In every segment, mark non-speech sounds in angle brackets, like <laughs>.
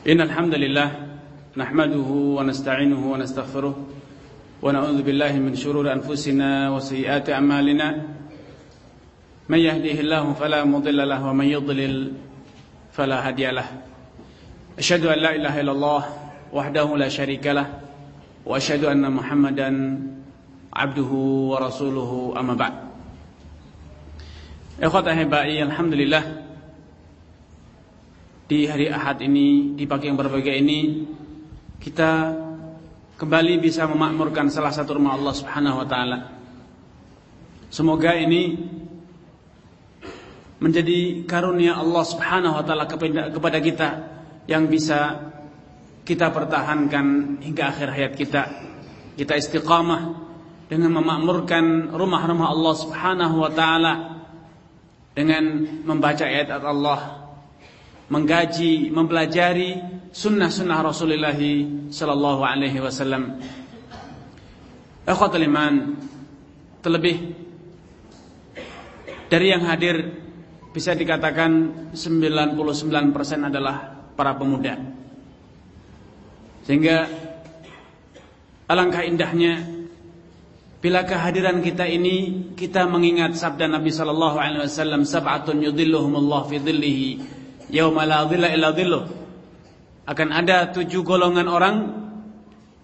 إن الحمد لله نحمده ونستعينه ونستغفره ونعوذ بالله من شرور أنفسنا وسيئات أعمالنا. من يهده الله فلا مضل له ومن يضلل فلا هادي له. أشهد أن لا إله إلا الله وحده لا شريك له وأشهد أن محمدا عبده ورسوله. أما بعد. Ikhwat ahibai, Alhamdulillah Di hari Ahad ini, di pagi yang berbahagia ini Kita kembali bisa memakmurkan salah satu rumah Allah subhanahu wa ta'ala. Semoga ini Menjadi karunia Allah subhanahu wa ta'ala kepada kita Yang bisa kita pertahankan hingga akhir hayat kita. Kita istiqamah Dengan memakmurkan rumah-rumah Allah subhanahu wa ta'ala dengan membaca ayat Allah, menggaji, mempelajari sunnah-sunnah Rasulullah sallallahu alaihi wasallam. Akhwatul iman, terlebih dari yang hadir bisa dikatakan 99% adalah para pemuda. Sehingga alangkah indahnya Bila kehadiran kita ini kita mengingat sabda Nabi sallallahu alaihi wasallam sab'atun yudhilluhumullah fi dhillihi Akan ada tujuh golongan orang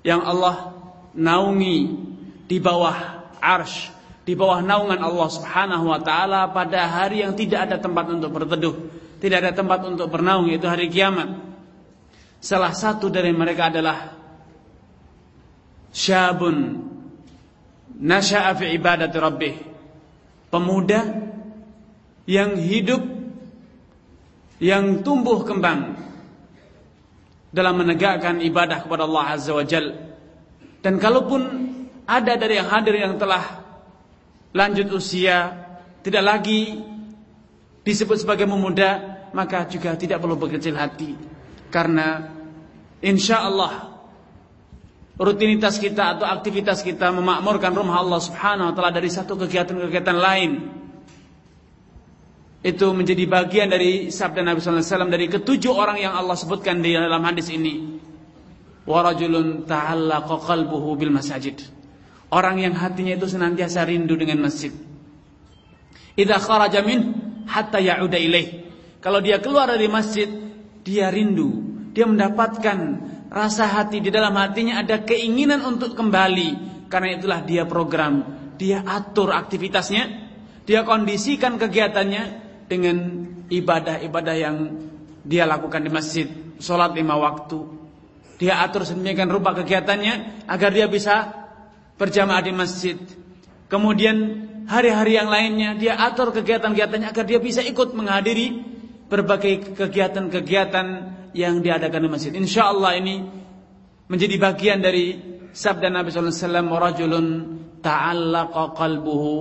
yang Allah naungi di bawah arsy, di bawah naungan Allah Subhanahu wa taala pada hari yang tidak ada tempat untuk berteduh, tidak ada tempat untuk bernaung yaitu hari kiamat. Salah satu dari mereka adalah syabun nasya'a fi ibadati rabbih. Pemuda yang hidup yang tumbuh kembang dalam menegakkan ibadah kepada Allah Azza wa Jal. Dan kalaupun ada dari yang hadir yang telah lanjut usia, tidak lagi disebut sebagai pemuda, maka juga tidak perlu berkecil hati. Karena insya Allah rutinitas kita atau aktivitas kita memakmurkan rumah Allah Subhanahu wa taala dari satu kegiatan-kegiatan lain itu menjadi bagian dari sabda Nabi sallallahu alaihi wasallam dari ketujuh orang yang Allah sebutkan di dalam hadis ini. Wa rajulun ta'allaqa qalbuhu bil masajid. Orang yang hatinya itu senantiasa rindu dengan masjid. Idza hatta ya'uda ilaih. Kalau dia keluar dari masjid dia rindu. Dia mendapatkan rasa hati. Di dalam hatinya ada keinginan untuk kembali. Karena itulah dia program. Dia atur aktivitasnya. Dia kondisikan kegiatannya dengan ibadah-ibadah yang dia lakukan di masjid sholat lima waktu dia atur sedemikian rupa kegiatannya agar dia bisa berjamaah di masjid kemudian hari-hari yang lainnya dia atur kegiatan-kegiatannya agar dia bisa ikut menghadiri berbagai kegiatan-kegiatan yang diadakan di masjid. Insya Allah ini menjadi bagian dari sabda Nabi Sallallahu Alaihi Wasallam, "Rajulun ta'allaqa qalbuhu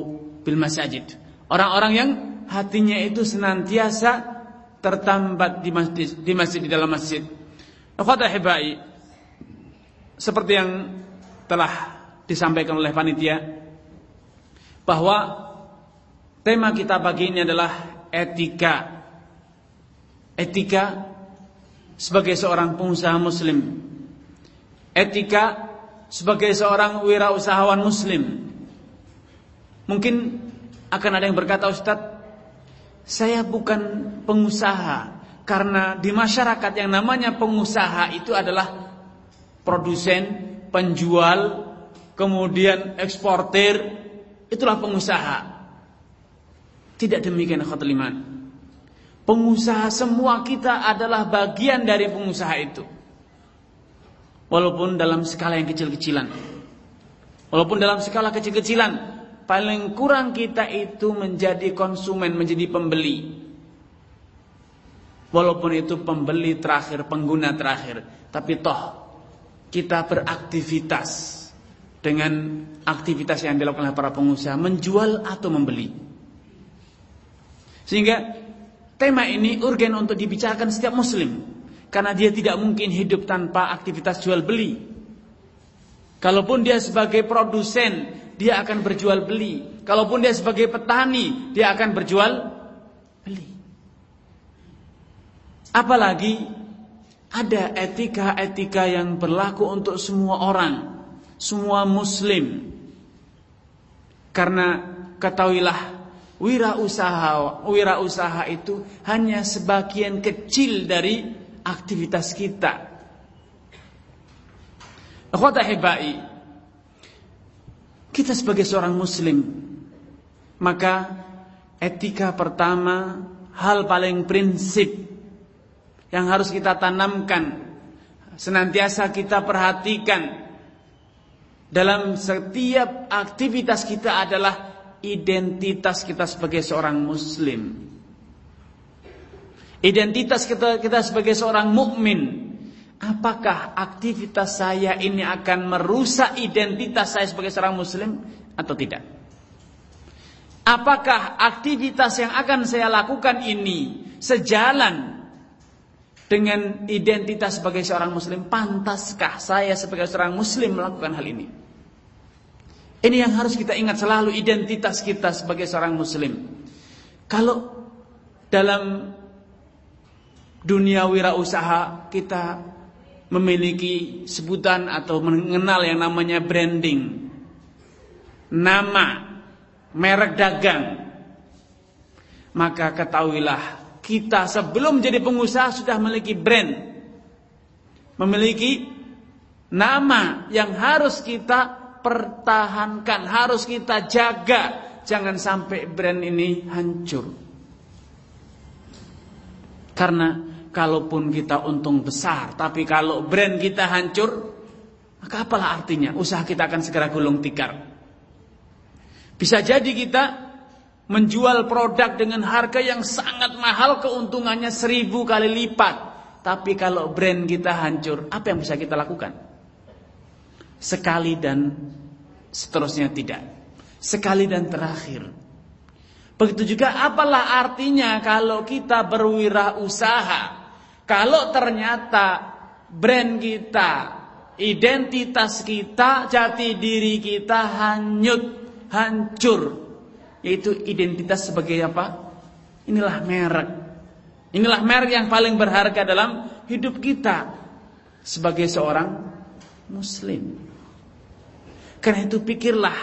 bil masajid." Orang-orang yang hatinya itu senantiasa tertambat di masjid, di masjid di dalam masjid. Akhwat hibai, seperti yang telah disampaikan oleh panitia bahwa tema kita pagi ini adalah etika. Etika sebagai seorang pengusaha muslim etika sebagai seorang wirausahawan muslim mungkin akan ada yang berkata Ustaz saya bukan pengusaha karena di masyarakat yang namanya pengusaha itu adalah produsen, penjual, kemudian eksportir, itulah pengusaha. Tidak demikian khotul iman. Pengusaha semua kita adalah bagian dari pengusaha itu. Walaupun dalam skala yang kecil-kecilan. Walaupun dalam skala kecil-kecilan, paling kurang kita itu menjadi konsumen, menjadi pembeli. Walaupun itu pembeli terakhir, pengguna terakhir, tapi toh kita beraktivitas dengan aktivitas yang dilakukan oleh para pengusaha, menjual atau membeli. Sehingga Tema ini urgen untuk dibicarakan setiap muslim karena dia tidak mungkin hidup tanpa aktivitas jual beli. Kalaupun dia sebagai produsen, dia akan berjual beli. Kalaupun dia sebagai petani, dia akan berjual beli. Apalagi ada etika-etika yang berlaku untuk semua orang, semua muslim. Karena ketahuilah wirausaha wirausaha itu hanya sebagian kecil dari aktivitas kita. Akhwat kita sebagai seorang muslim maka etika pertama hal paling prinsip yang harus kita tanamkan senantiasa kita perhatikan dalam setiap aktivitas kita adalah identitas kita sebagai seorang muslim. Identitas kita kita sebagai seorang mukmin apakah aktivitas saya ini akan merusak identitas saya sebagai seorang muslim atau tidak apakah aktivitas yang akan saya lakukan ini sejalan dengan identitas sebagai seorang muslim, pantaskah saya sebagai seorang muslim melakukan hal ini? Ini yang harus kita ingat selalu identitas kita sebagai seorang muslim. Kalau dalam dunia wirausaha kita memiliki sebutan atau mengenal yang namanya branding. Nama, merek dagang. Maka ketahuilah kita sebelum jadi pengusaha sudah memiliki brand. Memiliki nama yang harus kita pertahankan, harus kita jaga. Jangan sampai brand ini hancur. Karena kalaupun kita untung besar, tapi kalau brand kita hancur, maka apalah artinya? Usaha kita akan segera gulung tikar. Bisa jadi kita menjual produk dengan harga yang sangat mahal keuntungannya seribu kali lipat. Tapi kalau brand kita hancur, apa yang bisa kita lakukan? Sekali dan seterusnya tidak. Sekali dan terakhir. Begitu juga apalah artinya kalau kita berwirausaha. Kalau ternyata brand kita, identitas kita, jati diri kita hanyut, hancur yaitu identitas sebagai apa? Inilah merek. Inilah merek yang paling berharga dalam hidup kita sebagai seorang muslim. Karena itu pikirlah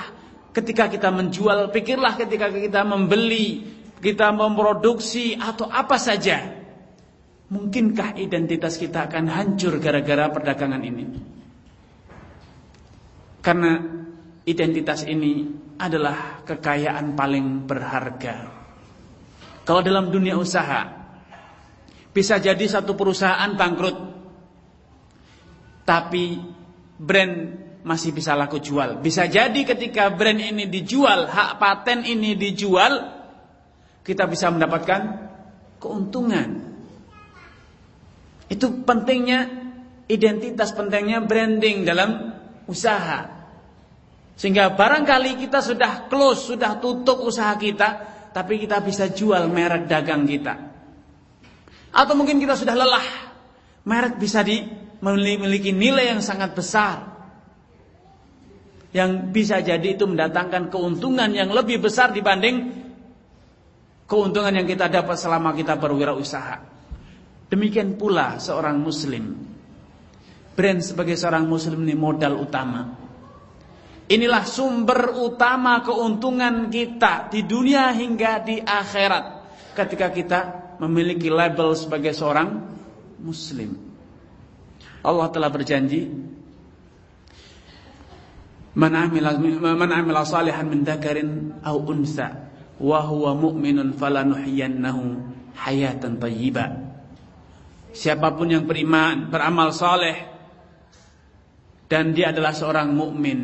ketika kita menjual, pikirlah ketika kita membeli, kita memproduksi atau apa saja. Mungkinkah identitas kita akan hancur gara-gara perdagangan ini? Karena identitas ini adalah kekayaan paling berharga. Kalau dalam dunia usaha, bisa jadi satu perusahaan bangkrut, tapi brand masih bisa laku jual. Bisa jadi ketika brand ini dijual, hak paten ini dijual, kita bisa mendapatkan keuntungan. Itu pentingnya identitas, pentingnya branding dalam usaha. Sehingga barangkali kita sudah close, sudah tutup usaha kita, tapi kita bisa jual merek dagang kita. Atau mungkin kita sudah lelah, merek bisa dimiliki nilai yang sangat besar. Yang bisa jadi itu mendatangkan keuntungan yang lebih besar dibanding keuntungan yang kita dapat selama kita berwirausaha. Demikian pula seorang muslim. Brand sebagai seorang muslim ini modal utama. Inilah sumber utama keuntungan kita di dunia hingga di akhirat ketika kita memiliki label sebagai seorang muslim. Allah telah berjanji Man amila salihan min unsa wa mu'minun falanuhyiyannahu hayatan. Siapa pun yang beriman, beramal saleh dan dia adalah seorang mukmin,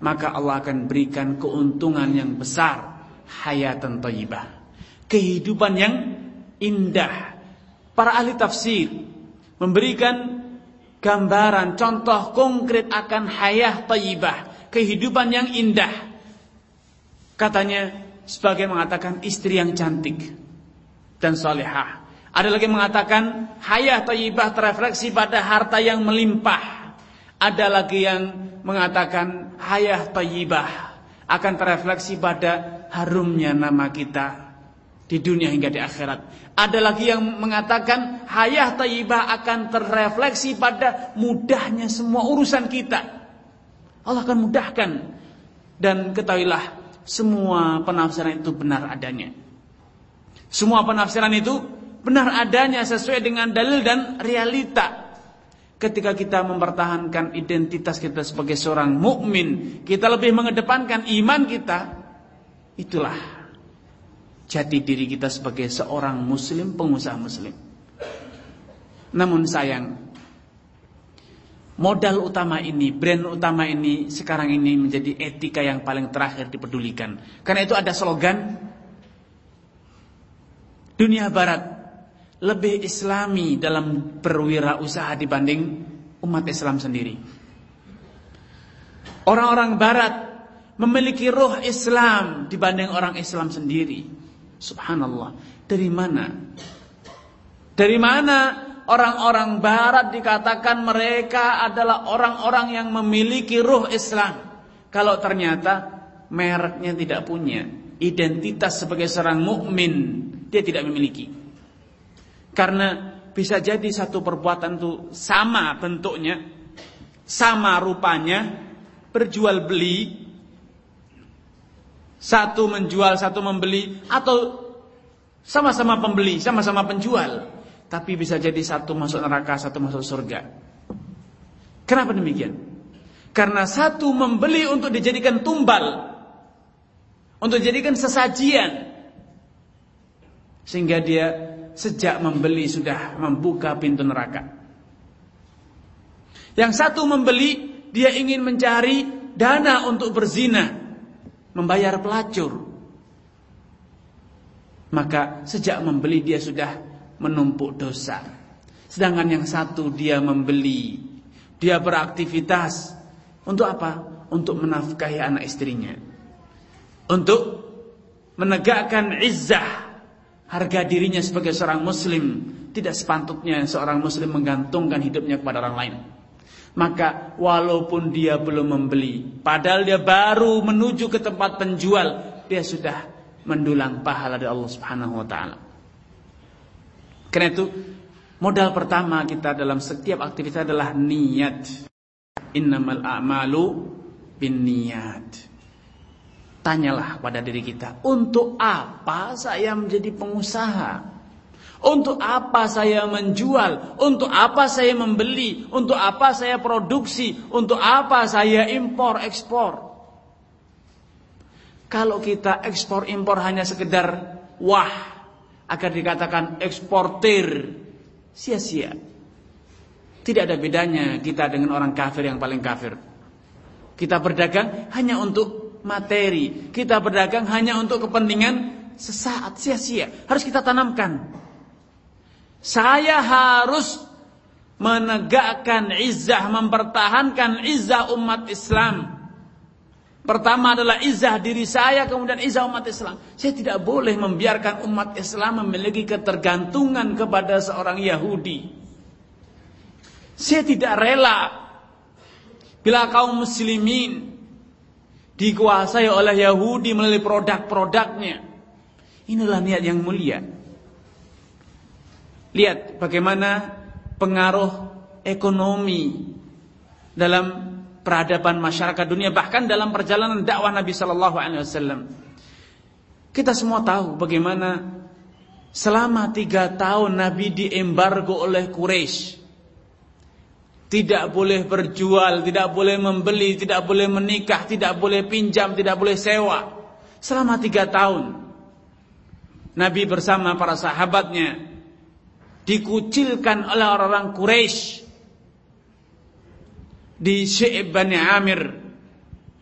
maka Allah akan berikan keuntungan yang besar hayatan thayyibah. Kehidupan yang indah. Para ahli tafsir memberikan gambaran contoh konkret akan hayah thayyibah kehidupan yang indah. Katanya sebagian mengatakan istri yang cantik dan salihah ada lagi mengatakan hayah thayyibah terefleksi pada harta yang melimpah ada lagi yang mengatakan hayah tayyibah akan terefleksi pada harumnya nama kita di dunia hingga di akhirat. Ada lagi yang mengatakan hayah tayyibah akan terrefleksi pada mudahnya semua urusan kita. Allah akan mudahkan dan ketahuilah semua penafsiran itu benar adanya. Semua penafsiran itu benar adanya sesuai dengan dalil dan realita. Ketika kita mempertahankan identitas kita sebagai seorang mukmin, kita lebih mengedepankan iman kita. Itulah jati diri kita sebagai seorang muslim, pengusaha muslim. Namun sayang, Modal utama ini, brand utama ini sekarang ini menjadi etika yang paling terakhir dipedulikan. Karena itu ada slogan dunia barat lebih islami dalam berwirausaha dibanding umat Islam sendiri. Orang-orang barat memiliki roh Islam dibanding orang Islam sendiri. Subhanallah. Dari mana? Dari mana orang-orang barat dikatakan mereka adalah orang-orang yang memiliki ruh Islam. Kalau ternyata mereknya tidak punya, identitas sebagai seorang mukmin dia tidak memiliki. Karena bisa jadi satu perbuatan itu sama bentuknya, sama rupanya, berjual beli, satu menjual, satu membeli, atau sama-sama pembeli, sama-sama penjual. Tapi bisa jadi satu masuk neraka, satu masuk surga. Kenapa demikian? Karena satu membeli untuk dijadikan tumbal. Untuk dijadikan sesajian. Sehingga dia sejak membeli sudah membuka pintu neraka. Yang satu membeli, dia ingin mencari dana untuk berzina. Membayar pelacur. Maka sejak membeli dia sudah menumpuk dosa. Sedangkan yang satu dia membeli, dia beraktivitas untuk apa? Untuk menafkahi anak istrinya. Untuk menegakkan izzah harga dirinya sebagai seorang muslim. Tidak sepantutnya seorang muslim menggantungkan hidupnya kepada orang lain. Maka walaupun dia belum membeli, padahal dia baru menuju ke tempat penjual, dia sudah mendulang pahala dari Allah Subhanahu wa taala. Karena itu modal pertama kita dalam setiap aktivitas adalah niat. Innamal a'malu bin niat. Tanyalah pada diri kita, untuk apa saya menjadi pengusaha? Untuk apa saya menjual? Untuk apa saya membeli? Untuk apa saya produksi? Untuk apa saya impor ekspor? Kalau kita ekspor impor hanya sekedar wah agar dikatakan eksportir sia-sia. Tidak ada bedanya kita dengan orang kafir yang paling kafir. Kita berdagang hanya untuk materi, kita berdagang hanya untuk kepentingan sesaat sia-sia. Harus kita tanamkan. Saya harus menegakkan izzah, mempertahankan izzah umat Islam Pertama adalah izah diri saya, kemudian izah umat Islam. Saya tidak boleh membiarkan umat Islam memiliki ketergantungan kepada seorang Yahudi. Saya tidak rela bila kaum muslimin dikuasai oleh Yahudi melalui produk-produknya. Inilah niat yang mulia. Lihat bagaimana pengaruh ekonomi dalam peradaban masyarakat dunia bahkan dalam perjalanan dakwah Nabi Shallallahu Alaihi Wasallam. Kita semua tahu bagaimana selama tiga tahun Nabi diembargo oleh Quraisy. Tidak boleh berjual, tidak boleh membeli, tidak boleh menikah, tidak boleh pinjam, tidak boleh sewa. Selama tiga tahun. Nabi bersama para sahabatnya dikucilkan oleh orang-orang Quraisy di Syi'ib Bani Amir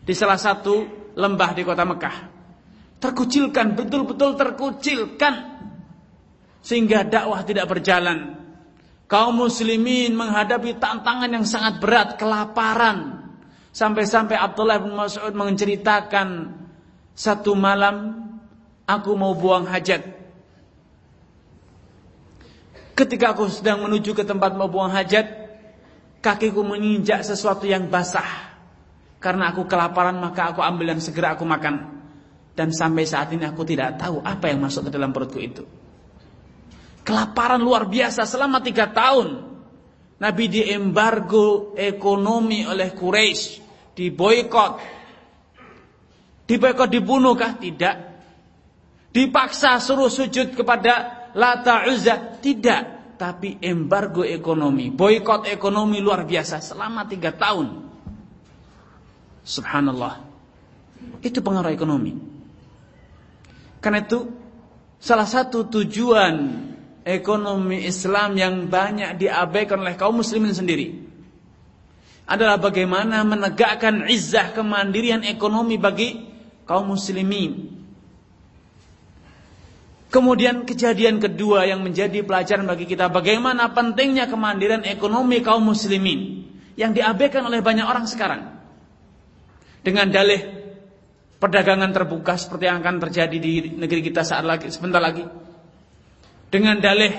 di salah satu lembah di kota Mekah. Terkucilkan, betul-betul terkucilkan sehingga dakwah tidak berjalan. Kaum muslimin menghadapi tantangan yang sangat berat, kelaparan. Sampai-sampai Abdullah bin Mas'ud menceritakan satu malam aku mau buang hajat. Ketika aku sedang menuju ke tempat mau buang hajat, kakiku menginjak sesuatu yang basah. Karena aku kelaparan maka aku ambil yang segera aku makan. Dan sampai saat ini aku tidak tahu apa yang masuk ke dalam perutku itu. Kelaparan luar biasa selama tiga tahun. Nabi diembargo ekonomi oleh Quraisy, diboykot. Diboykot dibunuhkah? Tidak. Dipaksa suruh sujud kepada Lata Uzza? Tidak. Tapi embargo ekonomi, boykot ekonomi luar biasa selama tiga tahun. Subhanallah. Itu pengaruh ekonomi. Karena itu salah satu tujuan ekonomi Islam yang banyak diabaikan oleh kaum muslimin sendiri adalah bagaimana menegakkan izzah kemandirian ekonomi bagi kaum muslimin. Kemudian kejadian kedua yang menjadi pelajaran bagi kita bagaimana pentingnya kemandirian ekonomi kaum muslimin yang diabaikan oleh banyak orang sekarang. Dengan dalih perdagangan terbuka seperti yang akan terjadi di negeri kita saat lagi sebentar lagi. Dengan dalih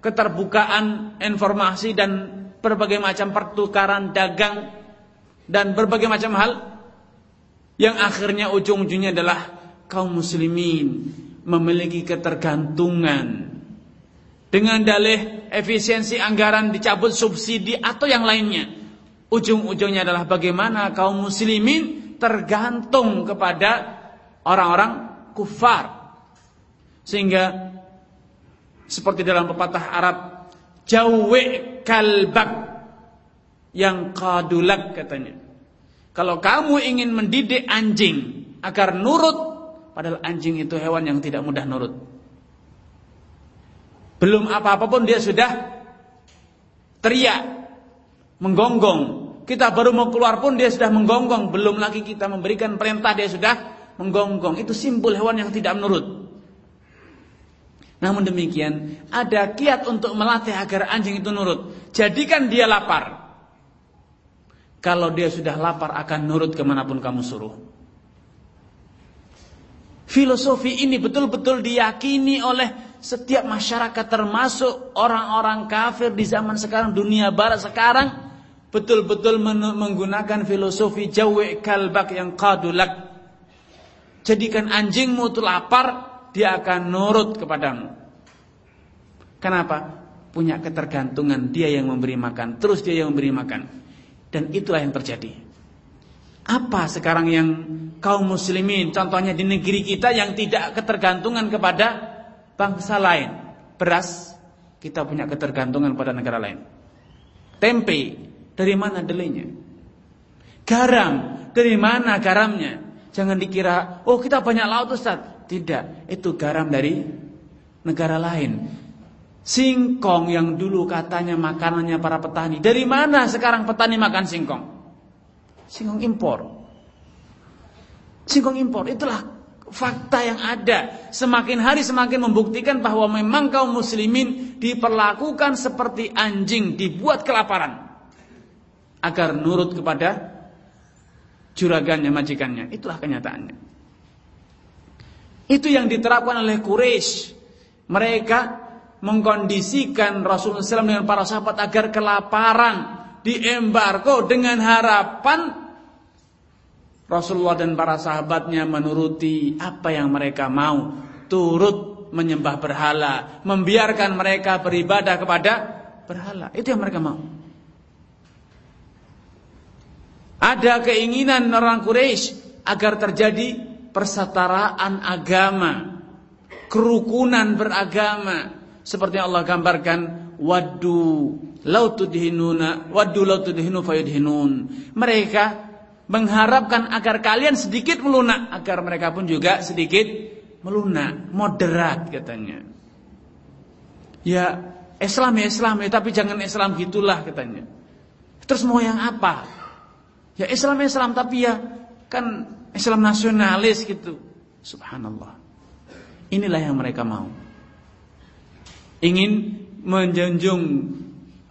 keterbukaan informasi dan berbagai macam pertukaran dagang dan berbagai macam hal yang akhirnya ujung-ujungnya adalah kaum muslimin memiliki ketergantungan dengan dalih efisiensi anggaran dicabut subsidi atau yang lainnya ujung-ujungnya adalah bagaimana kaum muslimin tergantung kepada orang-orang kufar. Sehingga seperti dalam pepatah Arab, jawe kalbak yang kadulak katanya. Kalau kamu ingin mendidik anjing agar nurut, padahal anjing itu hewan yang tidak mudah nurut. Belum apa-apa pun dia sudah teriak, menggonggong, kita baru mau keluar pun dia sudah menggonggong. Belum lagi kita memberikan perintah dia sudah menggonggong. Itu simbol hewan yang tidak menurut. Namun demikian, ada kiat untuk melatih agar anjing itu nurut. Jadikan dia lapar. Kalau dia sudah lapar akan nurut ke mana pun kamu suruh. Filosofi ini betul-betul diyakini oleh setiap masyarakat termasuk orang-orang kafir di zaman sekarang, dunia barat sekarang betul-betul menggunakan filosofi jawi kalbak yang kadulak. Jadikan anjingmu itu lapar, dia akan nurut kepadamu. Kenapa? Punya ketergantungan, dia yang memberi makan, terus dia yang memberi makan. Dan itulah yang terjadi. Apa sekarang yang kaum muslimin, contohnya di negeri kita yang tidak ketergantungan kepada bangsa lain. Beras, kita punya ketergantungan pada negara lain. Tempe, dari mana delenya? Garam, dari mana garamnya? Jangan dikira, oh kita banyak laut Ustaz. Tidak, itu garam dari negara lain. Singkong yang dulu katanya makanannya para petani. Dari mana sekarang petani makan singkong? Singkong impor. Singkong impor, itulah fakta yang ada. Semakin hari semakin membuktikan bahwa memang kaum muslimin diperlakukan seperti anjing, dibuat kelaparan agar nurut kepada juragannya, majikannya. Itulah kenyataannya. Itu yang diterapkan oleh Quraisy. Mereka mengkondisikan Rasulullah SAW dengan para sahabat agar kelaparan diembargo dengan harapan Rasulullah dan para sahabatnya menuruti apa yang mereka mau, turut menyembah berhala, membiarkan mereka beribadah kepada berhala. Itu yang mereka mau. Ada keinginan orang Quraisy agar terjadi persetaraan agama, kerukunan beragama. Seperti yang Allah gambarkan, waddu law tudhinuna waddu law tudhinu fayudhinun. Mereka mengharapkan agar kalian sedikit melunak agar mereka pun juga sedikit melunak, moderat katanya. Ya, Islam ya Islam ya, tapi jangan Islam gitulah katanya. Terus mau yang apa? Ya Islam Islam tapi ya kan Islam nasionalis gitu. Subhanallah. Inilah yang mereka mau. Ingin menjunjung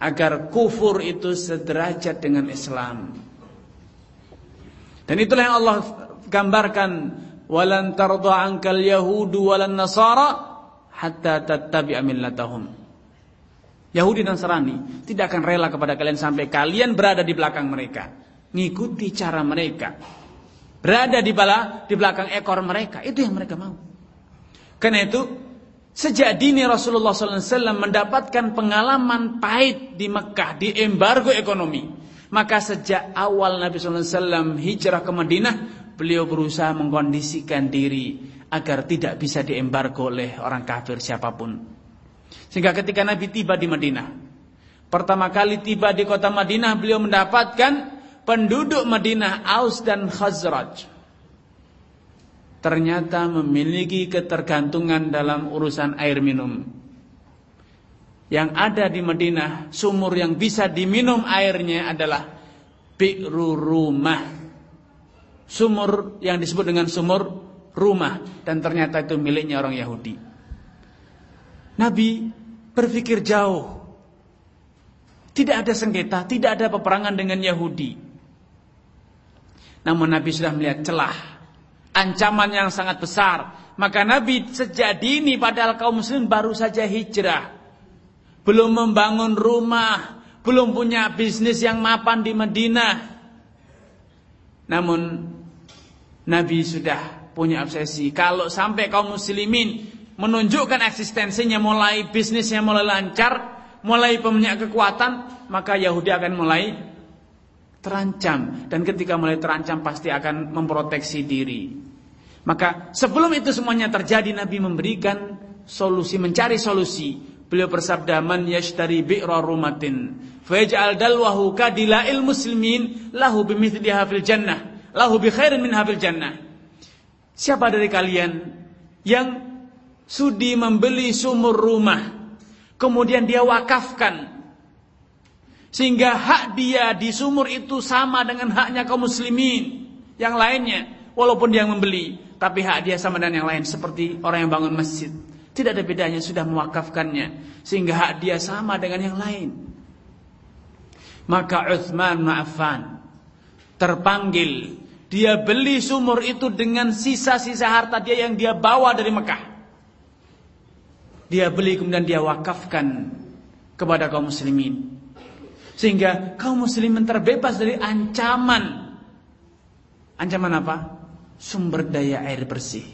agar kufur itu sederajat dengan Islam. Dan itulah yang Allah gambarkan walan tardha ankal yahudu walan nasara hatta tattabi'a millatahum. Yahudi dan Nasrani tidak akan rela kepada kalian sampai kalian berada di belakang mereka ngikuti cara mereka. Berada di bala di belakang ekor mereka. Itu yang mereka mau. Karena itu sejak dini Rasulullah SAW mendapatkan pengalaman pahit di Mekah di embargo ekonomi. Maka sejak awal Nabi SAW hijrah ke Madinah, beliau berusaha mengkondisikan diri agar tidak bisa diembargo oleh orang kafir siapa pun. Sehingga ketika Nabi tiba di Madinah, pertama kali tiba di kota Madinah, beliau mendapatkan penduduk Madinah Aus dan Khazraj ternyata memiliki ketergantungan dalam urusan air minum. Yang ada di Madinah, sumur yang bisa diminum airnya adalah bi'ru rumah. Sumur yang disebut dengan sumur rumah dan ternyata itu miliknya orang Yahudi. Nabi berpikir jauh. Tidak ada sengketa, tidak ada peperangan dengan Yahudi. Namun Nabi sudah melihat celah Ancaman yang sangat besar. Maka Nabi sejak dini padahal kaum muslim baru saja hijrah. Belum membangun rumah Belum punya bisnis yang mapan di Madinah. Namun Nabi sudah punya obsesi. Kalau sampai kaum muslimin Menunjukkan eksistensinya Mulai bisnisnya mulai lancar Mulai punya kekuatan Maka Yahudi akan mulai terancam dan ketika mulai terancam pasti akan memproteksi diri. Maka sebelum itu semuanya terjadi Nabi memberikan solusi, mencari solusi. Beliau bersabda man yashtari bi'ra rumatin fayaj'al dalwahu kadila'il muslimin lahu bimithliha fil jannah lahu bi khairin min fil jannah. Siapa dari kalian yang sudi membeli sumur rumah kemudian dia wakafkan sehingga hak dia di sumur itu sama dengan haknya kaum muslimin yang lainnya. Walaupun dia yang membeli. Tapi hak dia sama dengan yang lain. Seperti orang yang bangun masjid. Tidak ada bedanya sudah mewakafkannya. Sehingga hak dia sama dengan yang lain. Maka Uthman Ma'afan terpanggil. Dia beli sumur itu dengan sisa-sisa harta dia yang dia bawa dari Mekah. Dia beli kemudian dia wakafkan kepada kaum muslimin. Sehingga kaum muslimin terbebas dari ancaman. Ancaman apa? Sumber daya air bersih.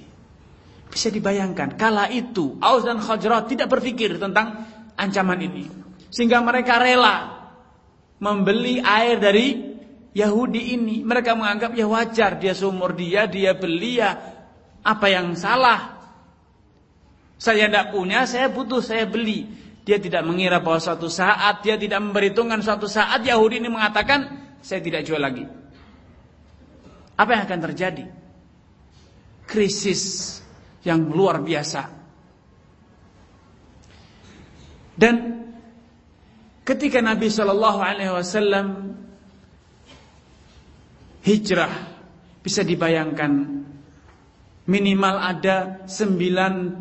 Bisa dibayangkan, kala itu Aus dan Khajrat tidak berpikir tentang ancaman ini. Sehingga mereka rela membeli air dari Yahudi ini. Mereka menganggap ya wajar, dia sumur dia, dia beli ya apa yang salah. Saya tidak punya, saya butuh, saya beli. Dia tidak mengira bahwa suatu saat dia tidak memperhitungkan suatu saat Yahudi ini mengatakan saya tidak jual lagi. Apa yang akan terjadi? Krisis yang luar biasa. Dan ketika Nabi Shallallahu Alaihi Wasallam hijrah bisa dibayangkan minimal ada 90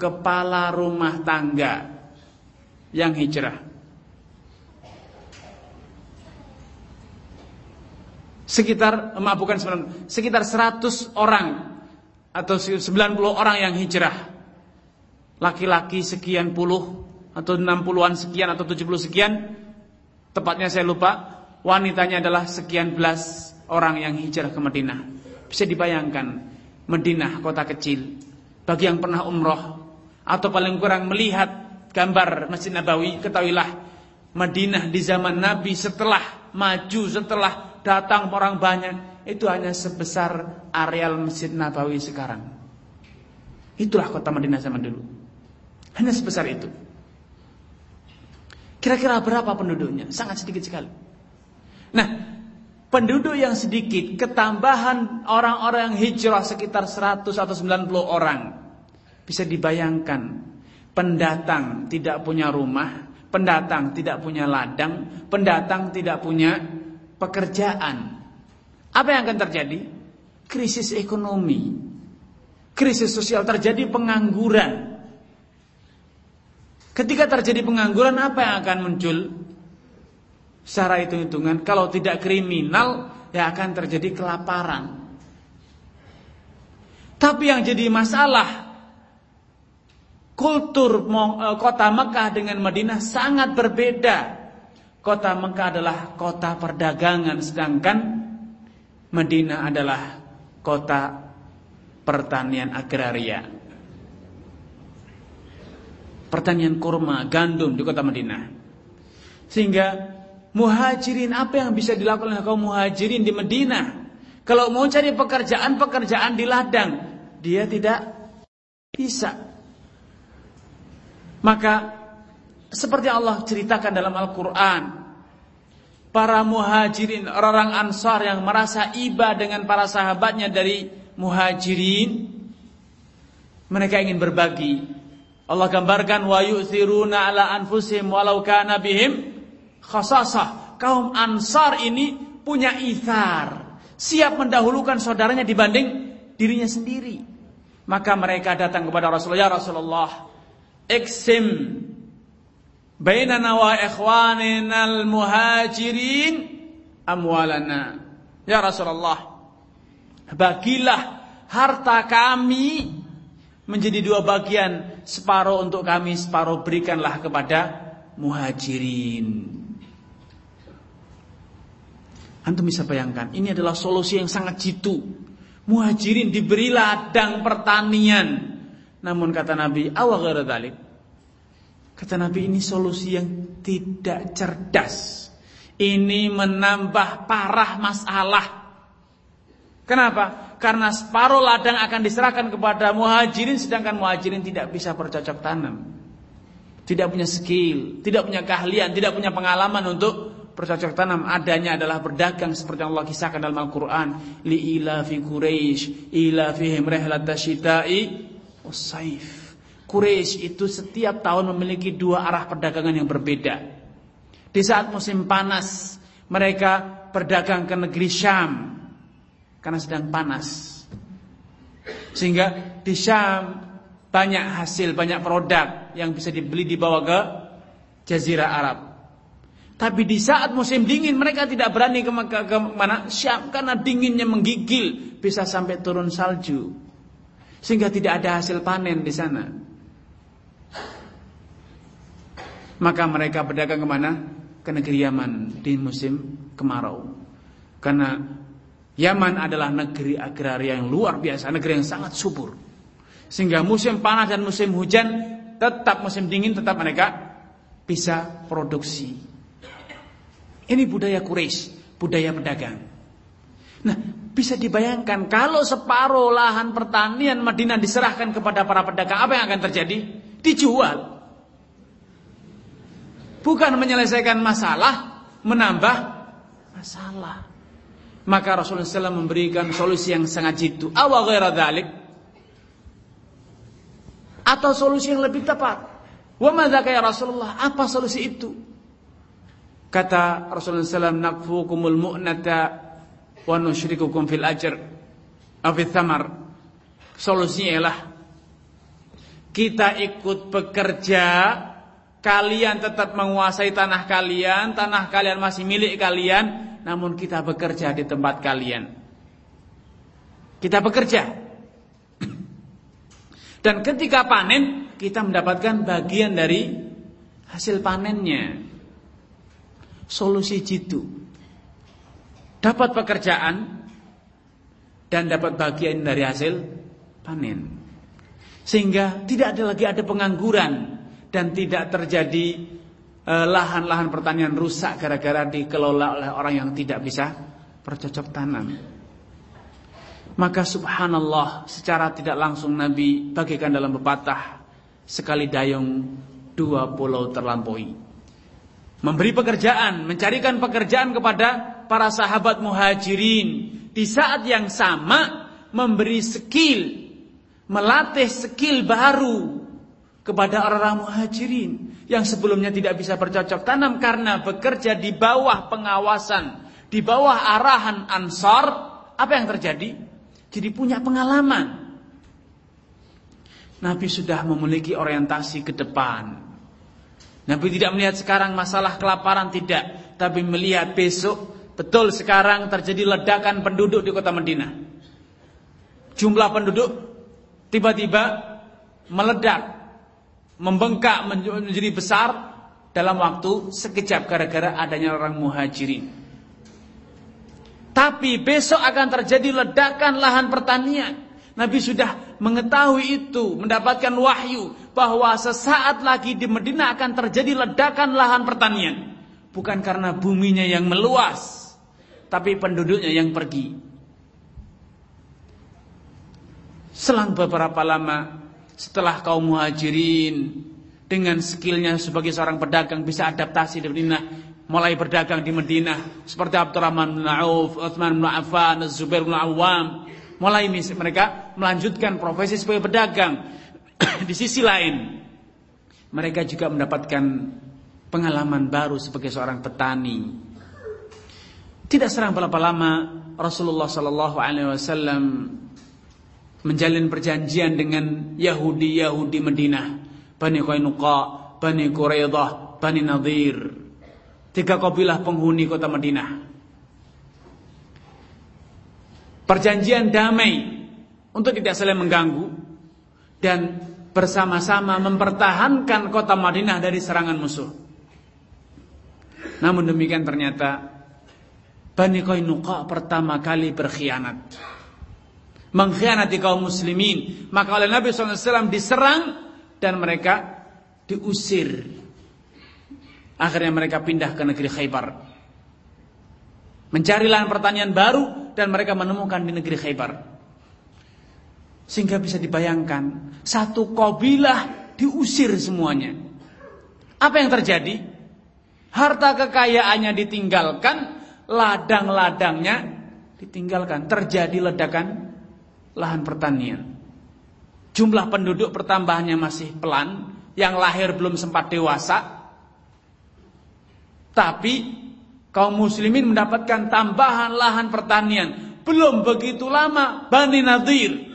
kepala rumah tangga yang hijrah. Sekitar maaf bukan sekitar 100 orang atau 90 orang yang hijrah. Laki-laki sekian puluh atau 60-an sekian atau 70 sekian. Tepatnya saya lupa. Wanitanya adalah sekian belas orang yang hijrah ke Madinah. Bisa dibayangkan Madinah kota kecil. Bagi yang pernah umroh atau paling kurang melihat gambar Masjid Nabawi, ketahuilah Madinah di zaman Nabi setelah maju, setelah datang orang banyak, itu hanya sebesar areal Masjid Nabawi sekarang. Itulah kota Madinah zaman dulu. Hanya sebesar itu. Kira-kira berapa penduduknya? Sangat sedikit sekali. Nah, penduduk yang sedikit, ketambahan orang-orang yang hijrah sekitar 100 atau 90 orang. Bisa dibayangkan Pendatang tidak punya rumah, pendatang tidak punya ladang, pendatang tidak punya pekerjaan. Apa yang akan terjadi? Krisis ekonomi. Krisis sosial terjadi pengangguran. Ketika terjadi pengangguran apa yang akan muncul? Secara hitung-hitungan kalau tidak kriminal ya akan terjadi kelaparan. Tapi yang jadi masalah Kultur eh, kota Mekah dengan Madinah sangat berbeda. Kota Mekah adalah kota perdagangan sedangkan Madinah adalah kota pertanian agraria. Pertanian kurma, gandum di kota Madinah. Sehingga muhajirin apa yang bisa dilakukan oleh kaum muhajirin di Madinah? Kalau mau cari pekerjaan, pekerjaan di ladang, dia tidak bisa. Maka seperti Allah ceritakan dalam Al-Quran, para muhajirin, orang-orang ansar yang merasa iba dengan para sahabatnya dari muhajirin, mereka ingin berbagi. Allah gambarkan wa yu'thiruna ala anfusihim walau kana bihim khasasah. Kaum ansar ini punya ithar, siap mendahulukan saudaranya dibanding dirinya sendiri. Maka mereka datang kepada Rasulullah, ya Rasulullah, iksim bainana wa ikhwanina al-muhajirin amwalana. Ya Rasulullah, bagilah harta kami menjadi dua bagian, separuh untuk kami, separuh berikanlah kepada muhajirin. Antum bisa bayangkan, ini adalah solusi yang sangat jitu. Muhajirin diberi ladang pertanian. Namun kata Nabi, awal Kata Nabi ini solusi yang tidak cerdas. Ini menambah parah masalah. Kenapa? Karena separuh ladang akan diserahkan kepada muhajirin sedangkan muhajirin tidak bisa bercocok tanam. Tidak punya skill, tidak punya keahlian, tidak punya pengalaman untuk bercocok tanam. Adanya adalah berdagang seperti yang Allah kisahkan dalam Al-Qur'an, li ila fi Quraisy, ila fihim rihlat syita'i usaif. Quraisy itu setiap tahun memiliki dua arah perdagangan yang berbeda. Di saat musim panas, mereka berdagang ke negeri Syam karena sedang panas. Sehingga di Syam banyak hasil, banyak produk yang bisa dibeli dibawa ke Jazirah Arab. Tapi di saat musim dingin mereka tidak berani ke, ke, ke mana Syam karena dinginnya menggigil, bisa sampai turun salju. Sehingga tidak ada hasil panen di sana. Maka mereka berdagang ke mana? Ke negeri Yaman di musim kemarau. Karena Yaman adalah negeri agraria yang luar biasa, negeri yang sangat subur. Sehingga musim panas dan musim hujan tetap musim dingin tetap mereka bisa produksi. Ini budaya Quraisy, budaya pedagang. Nah, bisa dibayangkan kalau separuh lahan pertanian Madinah diserahkan kepada para pedagang, apa yang akan terjadi? Dijual. Bukan menyelesaikan masalah, menambah masalah. Maka Rasulullah SAW memberikan solusi yang sangat jitu. Awa ghaira dhalik. Atau solusi yang lebih tepat. Wa madzaka ya Rasulullah? Apa solusi itu? Kata Rasulullah SAW, nakfukumul mu'nata wa nusyrikukum fil ajr. Afid thamar. Solusinya ialah kita ikut bekerja Kalian tetap menguasai tanah kalian, tanah kalian masih milik kalian, namun kita bekerja di tempat kalian. Kita bekerja. Dan ketika panen, kita mendapatkan bagian dari hasil panennya. Solusi jitu. Dapat pekerjaan dan dapat bagian dari hasil panen. Sehingga tidak ada lagi ada pengangguran dan tidak terjadi eh, lahan-lahan pertanian rusak gara-gara dikelola oleh orang yang tidak bisa bercocok tanam. Maka subhanallah secara tidak langsung Nabi bagikan dalam pepatah sekali dayung dua pulau terlampaui. Memberi pekerjaan, mencarikan pekerjaan kepada para sahabat muhajirin di saat yang sama memberi skill, melatih skill baru kepada orang-orang muhajirin yang sebelumnya tidak bisa bercocok tanam karena bekerja di bawah pengawasan, di bawah arahan Ansar, apa yang terjadi? Jadi punya pengalaman. Nabi sudah memiliki orientasi ke depan. Nabi tidak melihat sekarang masalah kelaparan tidak, tapi melihat besok betul sekarang terjadi ledakan penduduk di kota Madinah. Jumlah penduduk tiba-tiba meledak membengkak menjadi besar dalam waktu sekejap gara-gara adanya orang muhajirin. Tapi besok akan terjadi ledakan lahan pertanian. Nabi sudah mengetahui itu, mendapatkan wahyu bahwa sesaat lagi di Medina akan terjadi ledakan lahan pertanian. Bukan karena buminya yang meluas, tapi penduduknya yang pergi. Selang beberapa lama setelah kaum muhajirin dengan skillnya sebagai seorang pedagang bisa adaptasi di Medina, mulai berdagang di Medina seperti Abdurrahman bin Auf, Utsman bin Affan, Zubair bin Awam. Mulai mereka melanjutkan profesi sebagai pedagang. <clears throat> di sisi lain, mereka juga mendapatkan pengalaman baru sebagai seorang petani. Tidak serang berapa lama Rasulullah Sallallahu Alaihi Wasallam menjalin perjanjian dengan Yahudi-Yahudi Madinah, Bani Qainuqa, Bani Quraidah, Bani Nadir. Tiga kabilah penghuni kota Madinah. Perjanjian damai untuk tidak saling mengganggu dan bersama-sama mempertahankan kota Madinah dari serangan musuh. Namun demikian ternyata Bani Qainuqa pertama kali berkhianat. Mengkhianati kaum muslimin. Maka oleh Nabi SAW diserang dan mereka diusir. Akhirnya mereka pindah ke negeri Khaybar. Mencari lahan pertanian baru dan mereka menemukan di negeri Khaybar. Sehingga bisa dibayangkan satu kabilah diusir semuanya. Apa yang terjadi? Harta kekayaannya ditinggalkan, ladang-ladangnya ditinggalkan. Terjadi ledakan lahan pertanian. Jumlah penduduk pertambahannya masih pelan, yang lahir belum sempat dewasa. Tapi kaum muslimin mendapatkan tambahan lahan pertanian. Belum begitu lama Bani Nadir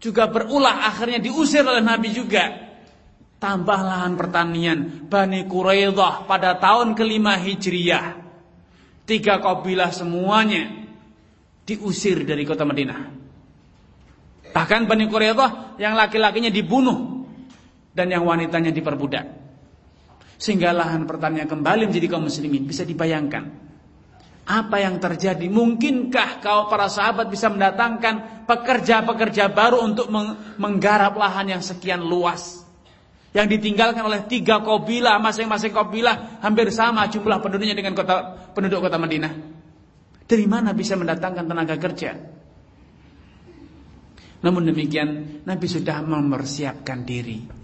juga berulah akhirnya diusir oleh Nabi juga. Tambah lahan pertanian Bani Quraidah pada tahun kelima Hijriyah Tiga kabilah semuanya diusir dari kota Madinah. Bahkan Bani Quraidah yang laki-lakinya dibunuh dan yang wanitanya diperbudak. Sehingga lahan pertanian kembali menjadi kaum muslimin. Bisa dibayangkan apa yang terjadi? Mungkinkah kau para sahabat bisa mendatangkan pekerja-pekerja baru untuk menggarap lahan yang sekian luas? yang ditinggalkan oleh tiga kabilah, masing-masing kabilah hampir sama jumlah penduduknya dengan kota penduduk kota Madinah. Dari mana bisa mendatangkan tenaga kerja? Namun demikian, Nabi sudah mempersiapkan diri.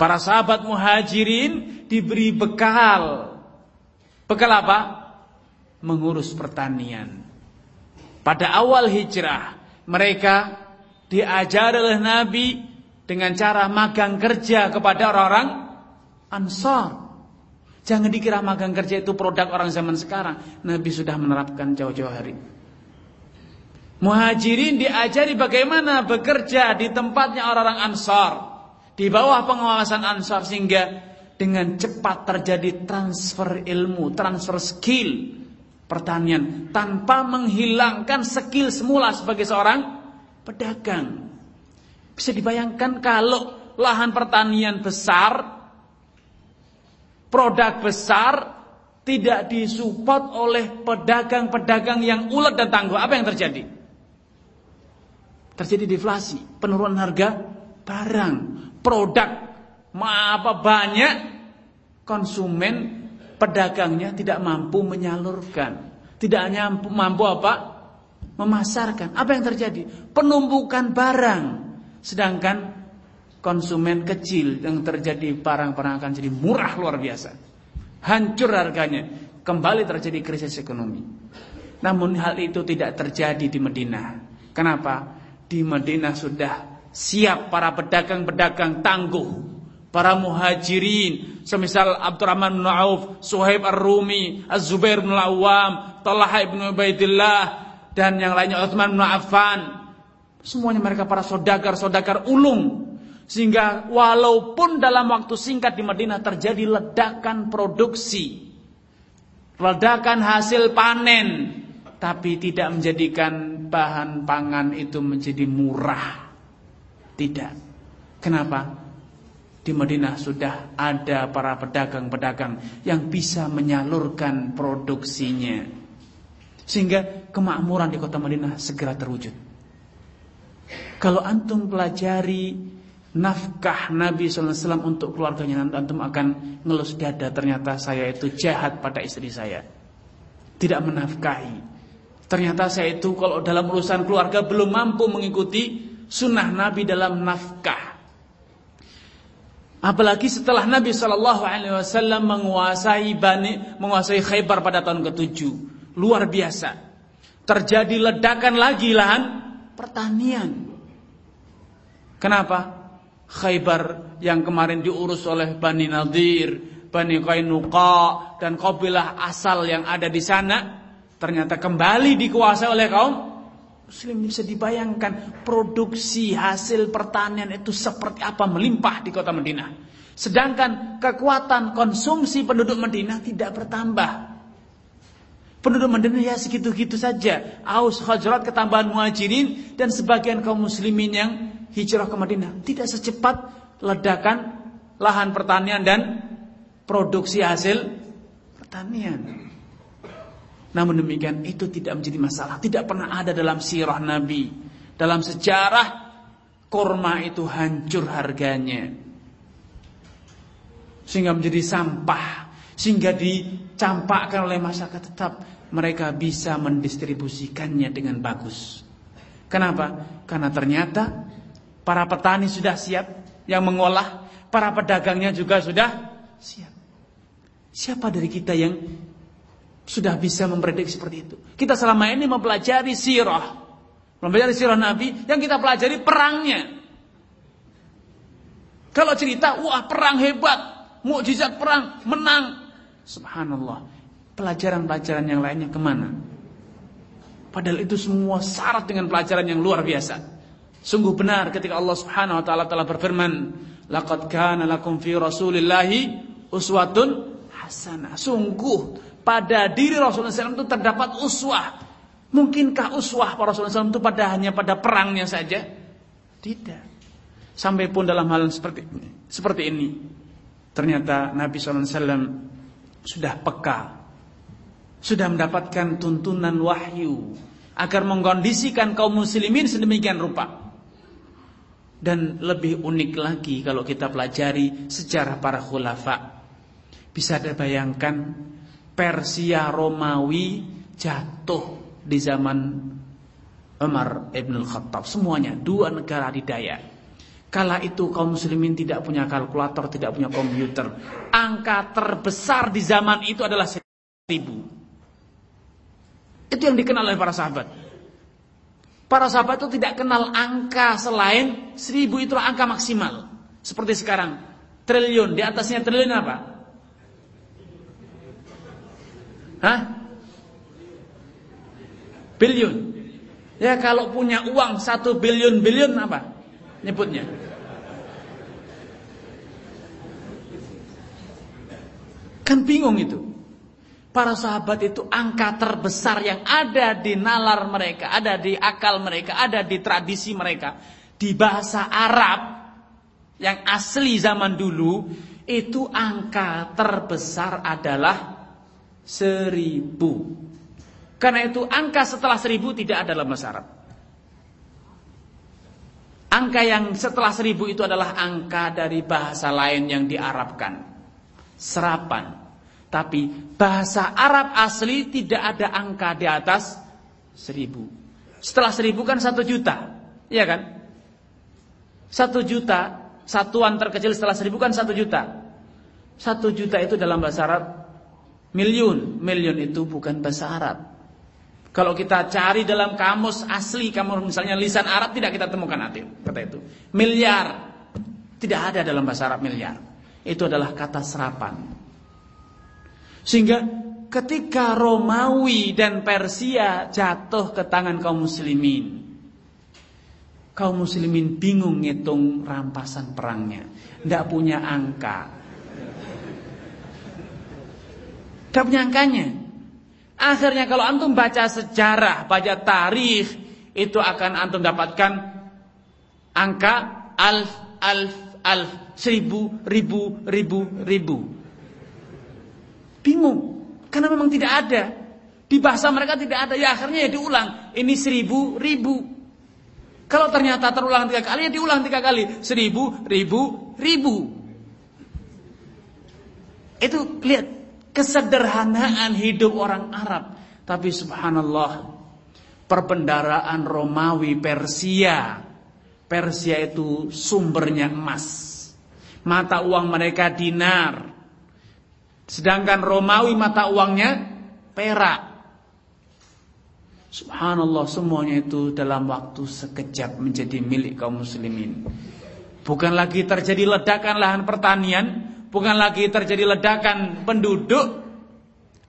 Para sahabat muhajirin diberi bekal. Bekal apa? Mengurus pertanian. Pada awal hijrah, mereka diajar oleh Nabi dengan cara magang kerja kepada orang-orang Ansar. Jangan dikira magang kerja itu produk orang zaman sekarang. Nabi sudah menerapkan jauh-jauh hari. Muhajirin diajari bagaimana bekerja di tempatnya orang-orang Ansar. Di bawah pengawasan Ansar sehingga dengan cepat terjadi transfer ilmu, transfer skill pertanian tanpa menghilangkan skill semula sebagai seorang pedagang. Bisa dibayangkan kalau lahan pertanian besar, produk besar, tidak disupport oleh pedagang-pedagang yang ulet dan tangguh. Apa yang terjadi? Terjadi deflasi, penurunan harga barang, produk. Apa banyak konsumen pedagangnya tidak mampu menyalurkan, tidak mampu apa? Memasarkan. Apa yang terjadi? Penumpukan barang Sedangkan konsumen kecil yang terjadi barang-barang akan jadi murah luar biasa. Hancur harganya. Kembali terjadi krisis ekonomi. Namun hal itu tidak terjadi di Medina. Kenapa? Di Medina sudah siap para pedagang-pedagang tangguh. Para muhajirin. Semisal Abdurrahman bin Auf, Suhaib Ar-Rumi, Az-Zubair bin Awam, Talha bin Ubaidillah, dan yang lainnya Uthman bin Affan Semuanya mereka para sodagar-sodagar ulung. Sehingga walaupun dalam waktu singkat di Madinah terjadi ledakan produksi. Ledakan hasil panen. Tapi tidak menjadikan bahan pangan itu menjadi murah. Tidak. Kenapa? Di Madinah sudah ada para pedagang-pedagang yang bisa menyalurkan produksinya. Sehingga kemakmuran di kota Madinah segera terwujud. Kalau antum pelajari nafkah Nabi SAW untuk keluarganya antum akan ngelus dada ternyata saya itu jahat pada istri saya tidak menafkahi ternyata saya itu kalau dalam urusan keluarga belum mampu mengikuti sunnah Nabi dalam nafkah. Apalagi setelah Nabi SAW menguasai Bani menguasai Khaybar pada tahun ke-7 luar biasa. Terjadi ledakan lagi lahan pertanian. Kenapa? Khaybar yang kemarin diurus oleh Bani Nadir, Bani Qainuqa dan kabilah asal yang ada di sana ternyata kembali dikuasai oleh kaum muslim bisa dibayangkan produksi hasil pertanian itu seperti apa melimpah di kota Madinah. Sedangkan kekuatan konsumsi penduduk Madinah tidak bertambah. Penduduk Madinah ya segitu-gitu saja. Aus Khazrat ketambahan muhajirin dan sebagian kaum muslimin yang hijrah ke Madinah tidak secepat ledakan lahan pertanian dan produksi hasil pertanian. Namun demikian itu tidak menjadi masalah, tidak pernah ada dalam sirah Nabi. Dalam sejarah kurma itu hancur harganya. Sehingga menjadi sampah, sehingga dicampakkan oleh masyarakat tetap mereka bisa mendistribusikannya dengan bagus. Kenapa? Karena ternyata Para petani sudah siap yang mengolah, para pedagangnya juga sudah siap. Siapa dari kita yang sudah bisa memprediksi seperti itu? Kita selama ini mempelajari sirah, mempelajari sirah Nabi, yang kita pelajari perangnya. Kalau cerita, wah perang hebat, mukjizat perang, menang. Subhanallah. Pelajaran-pelajaran yang lainnya ke mana? Padahal itu semua syarat dengan pelajaran yang luar biasa. Sungguh benar ketika Allah Subhanahu wa taala telah berfirman, "Laqad kana lakum fi Rasulillahi uswatun hasanah." Sungguh pada diri Rasulullah SAW itu terdapat uswah. Mungkinkah uswah para Rasulullah SAW itu pada hanya pada perangnya saja? Tidak. Sampai pun dalam hal seperti ini, seperti ini, ternyata Nabi SAW sudah peka, sudah mendapatkan tuntunan wahyu agar mengkondisikan kaum muslimin sedemikian rupa. Dan lebih unik lagi kalau kita pelajari sejarah para khulafa. Bisa dibayangkan Persia Romawi jatuh di zaman Umar Ibn Khattab. Semuanya dua negara didaya. Kala itu kaum muslimin tidak punya kalkulator, tidak punya komputer. Angka terbesar di zaman itu adalah seribu. Itu yang dikenal oleh para sahabat. Para sahabat itu tidak kenal angka selain seribu itulah angka maksimal. Seperti sekarang. Triliun. Di atasnya triliun apa? Hah? Bilion. Ya kalau punya uang satu bilion bilion apa? Nyebutnya. Kan bingung itu. Para sahabat itu angka terbesar yang ada di nalar mereka, ada di akal mereka, ada di tradisi mereka. Di bahasa Arab yang asli zaman dulu, itu angka terbesar adalah seribu. Karena itu angka setelah seribu tidak ada dalam bahasa Arab. Angka yang setelah seribu itu adalah angka dari bahasa lain yang diarabkan. Serapan. Tapi bahasa Arab asli tidak ada angka di atas seribu. Setelah seribu kan satu juta. Iya kan? Satu juta, satuan terkecil setelah seribu kan satu juta. Satu juta itu dalam bahasa Arab miliun. Miliun itu bukan bahasa Arab. Kalau kita cari dalam kamus asli, kamus misalnya lisan Arab tidak kita temukan arti kata itu. Miliar tidak ada dalam bahasa Arab miliar. Itu adalah kata serapan. Sehingga ketika Romawi dan Persia jatuh ke tangan kaum muslimin. Kaum muslimin bingung ngitung rampasan perangnya. Tidak punya angka. Tidak punya angkanya. Akhirnya kalau antum baca sejarah, baca tarikh, itu akan antum dapatkan angka alf, alf, alf, seribu, ribu, ribu, ribu. Bingung. Karena memang tidak ada. Di bahasa mereka tidak ada. Ya akhirnya ya diulang. Ini seribu, ribu. Kalau ternyata terulang tiga kali, ya diulang tiga kali. Seribu, ribu, ribu. Itu lihat kesederhanaan hidup orang Arab. Tapi subhanallah, perbendaraan Romawi Persia. Persia itu sumbernya emas. Mata uang mereka dinar. Sedangkan Romawi mata uangnya perak. Subhanallah semuanya itu dalam waktu sekejap menjadi milik kaum muslimin. Bukan lagi terjadi ledakan lahan pertanian, bukan lagi terjadi ledakan penduduk.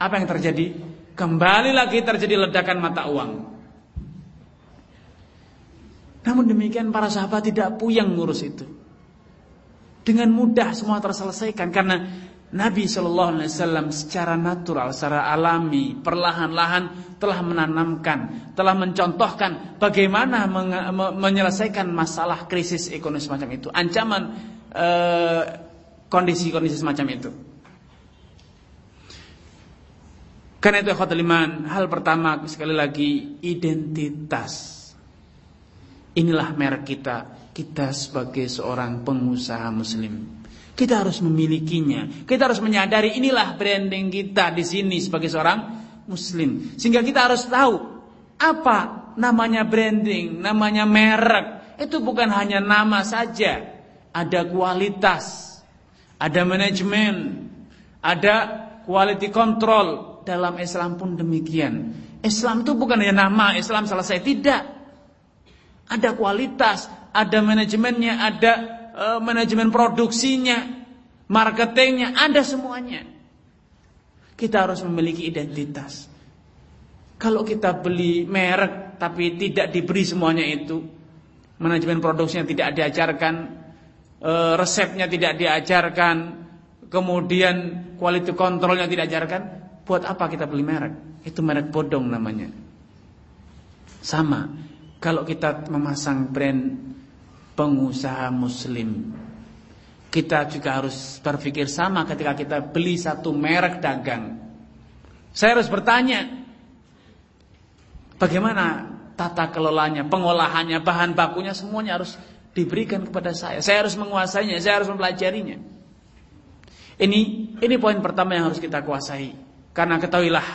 Apa yang terjadi? Kembali lagi terjadi ledakan mata uang. Namun demikian para sahabat tidak puyeng ngurus itu. Dengan mudah semua terselesaikan karena Nabi Shallallahu Alaihi Wasallam secara natural, secara alami, perlahan-lahan telah menanamkan, telah mencontohkan bagaimana menyelesaikan masalah krisis ekonomi semacam itu, ancaman eh, kondisi-kondisi semacam itu. Karena itu iman, hal pertama sekali lagi identitas. Inilah merek kita, kita sebagai seorang pengusaha muslim. Kita harus memilikinya. Kita harus menyadari inilah branding kita di sini sebagai seorang muslim. Sehingga kita harus tahu apa namanya branding, namanya merek. Itu bukan hanya nama saja. Ada kualitas, ada manajemen, ada quality control. Dalam Islam pun demikian. Islam itu bukan hanya nama, Islam selesai. Tidak. Ada kualitas, ada manajemennya, ada uh, manajemen produksinya, marketingnya, ada semuanya. Kita harus memiliki identitas. Kalau kita beli merek tapi tidak diberi semuanya itu, manajemen produksinya tidak diajarkan, uh, resepnya tidak diajarkan, kemudian quality controlnya tidak diajarkan, buat apa kita beli merek? Itu merek bodong namanya. Sama, kalau kita memasang brand pengusaha muslim. Kita juga harus berpikir sama ketika kita beli satu merek dagang. Saya harus bertanya, bagaimana tata kelolanya, pengolahannya, bahan bakunya semuanya harus diberikan kepada saya. Saya harus menguasainya, saya harus mempelajarinya. Ini ini poin pertama yang harus kita kuasai. Karena ketahuilah,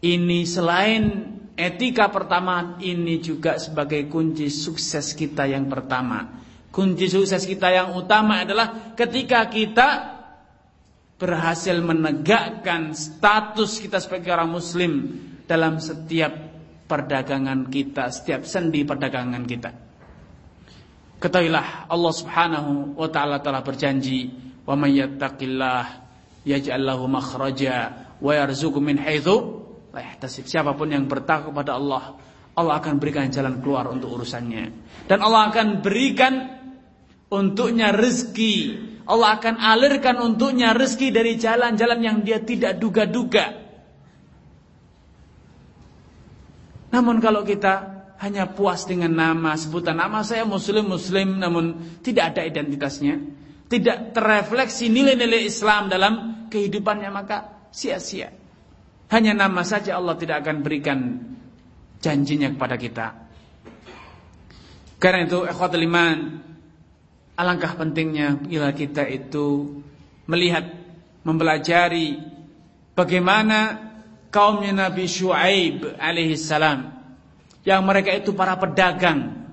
ini selain Etika pertama ini juga sebagai kunci sukses kita yang pertama. Kunci sukses kita yang utama adalah ketika kita berhasil menegakkan status kita sebagai orang muslim dalam setiap perdagangan kita, setiap sendi perdagangan kita. Ketahuilah Allah Subhanahu wa taala telah berjanji, "Wa may yattaqillah yaj'al lahu makhraja wa yarzuqhu min haitsu tasib siapa pun yang bertakwa kepada Allah, Allah akan berikan jalan keluar untuk urusannya. Dan Allah akan berikan untuknya rezeki. Allah akan alirkan untuknya rezeki dari jalan-jalan yang dia tidak duga-duga. Namun kalau kita hanya puas dengan nama, sebutan nama saya muslim-muslim namun tidak ada identitasnya, tidak terrefleksi nilai-nilai Islam dalam kehidupannya maka sia-sia. Hanya nama saja Allah tidak akan berikan janjinya kepada kita. Karena itu ikhwatul iman alangkah pentingnya bila kita itu melihat mempelajari bagaimana kaumnya Nabi Shu'aib alaihi salam yang mereka itu para pedagang.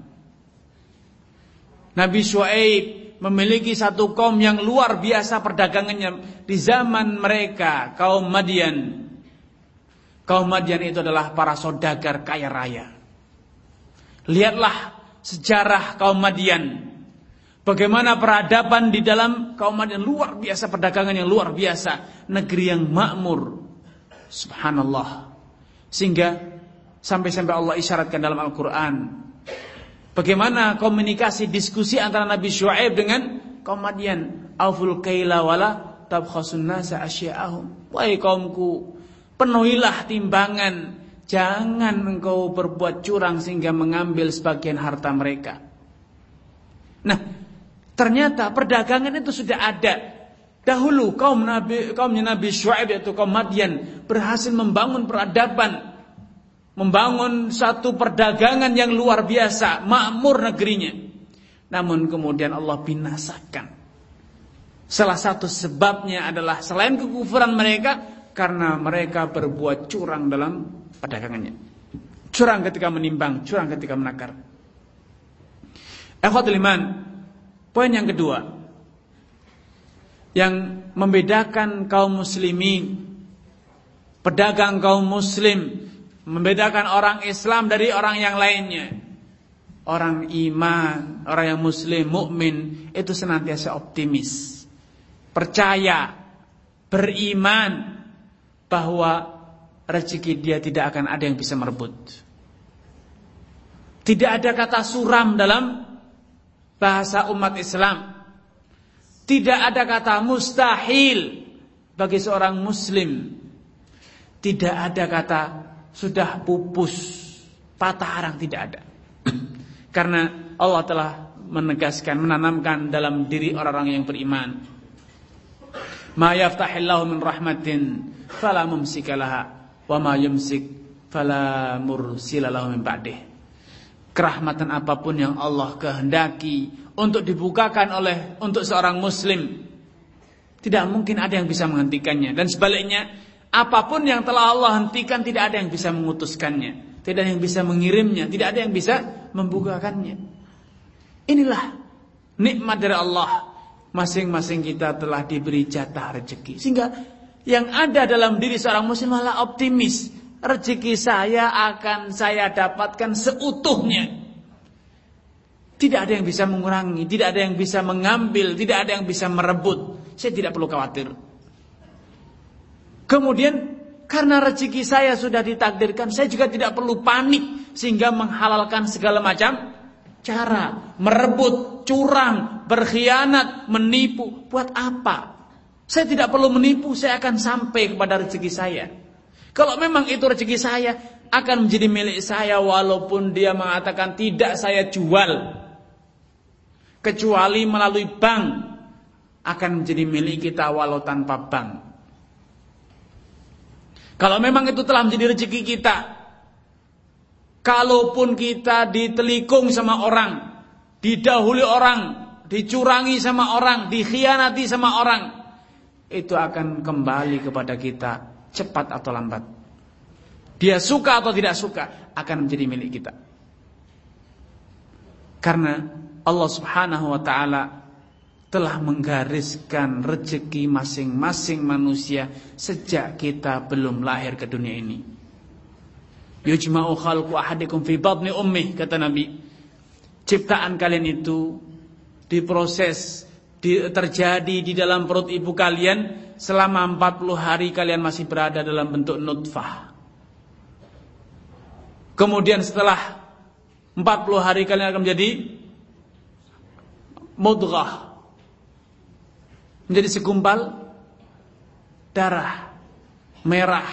Nabi Shu'aib memiliki satu kaum yang luar biasa perdagangannya di zaman mereka kaum Madian Kaum Madian itu adalah para saudagar kaya raya. Lihatlah sejarah kaum Madian. Bagaimana peradaban di dalam kaum Madian luar biasa perdagangan yang luar biasa, negeri yang makmur. Subhanallah. Sehingga sampai-sampai Allah isyaratkan dalam Al-Qur'an bagaimana komunikasi diskusi antara Nabi Syuaib dengan kaum Madian. Auful kaila wala tabkhasun nasa asya'ahum. Wahai kaumku, Penuhilah timbangan. Jangan engkau berbuat curang sehingga mengambil sebagian harta mereka. Nah, ternyata perdagangan itu sudah ada Dahulu kaum Nabi kaumnya Nabi Syuaib yaitu kaum Madian berhasil membangun peradaban, membangun satu perdagangan yang luar biasa, makmur negerinya. Namun kemudian Allah binasakan. Salah satu sebabnya adalah selain kekufuran mereka karena mereka berbuat curang dalam perdagangannya. Curang ketika menimbang, curang ketika menakar. Ikhwatul iman, poin yang kedua, yang membedakan kaum muslimin pedagang kaum muslim membedakan orang Islam dari orang yang lainnya. Orang iman orang yang muslim mukmin itu senantiasa optimis. Percaya beriman bahwa rezeki dia tidak akan ada yang bisa merebut. Tidak ada kata suram dalam bahasa umat Islam. Tidak ada kata mustahil bagi seorang muslim. Tidak ada kata sudah pupus, patah arang tidak ada. Karena Allah telah menegaskan, menanamkan dalam diri orang-orang yang beriman. Ma yaftahillahu min rahmatin fala mumsika laha wa ma yumsik fala mursila lahu min ba'dih. Kerahmatan apa pun yang Allah kehendaki untuk dibukakan oleh untuk seorang muslim tidak mungkin ada yang bisa menghentikannya dan sebaliknya apa pun yang telah Allah hentikan tidak ada yang bisa mengutuskannya tidak ada yang bisa mengirimnya. Tidak ada yang bisa membukakannya. Inilah nikmat dari Allah. Masing-masing kita telah diberi jatah rezeki sehingga yang ada dalam diri seorang muslim malah optimis. Rezeki saya akan saya dapatkan seutuhnya. Tidak ada yang bisa mengurangi, tidak ada yang bisa mengambil, tidak ada yang bisa merebut. Saya tidak perlu khawatir. Kemudian karena rezeki saya sudah ditakdirkan, saya juga tidak perlu panik sehingga menghalalkan segala macam cara, merebut, curang, berkhianat, menipu. Buat apa? Saya tidak perlu menipu, saya akan sampai kepada rezeki saya. Kalau memang itu rezeki saya, akan menjadi milik saya walaupun dia mengatakan tidak saya jual kecuali melalui bank akan menjadi milik kita walau tanpa bank. Kalau memang itu telah menjadi rezeki kita, kalaupun kita ditelikung sama orang, didahului orang, dicurangi sama orang, dikhianati sama orang, itu akan kembali kepada kita cepat atau lambat. Dia suka atau tidak suka akan menjadi milik kita. Karena Allah Subhanahu wa taala telah menggariskan rezeki masing-masing manusia sejak kita belum lahir ke dunia ini. Yujma'u khalqu ahadikum fi ummi kata Nabi. Ciptaan kalian itu diproses di, terjadi di dalam perut ibu kalian selama 40 hari kalian masih berada dalam bentuk nutfah. Kemudian setelah 40 hari kalian akan menjadi mudghah menjadi segumpal darah merah.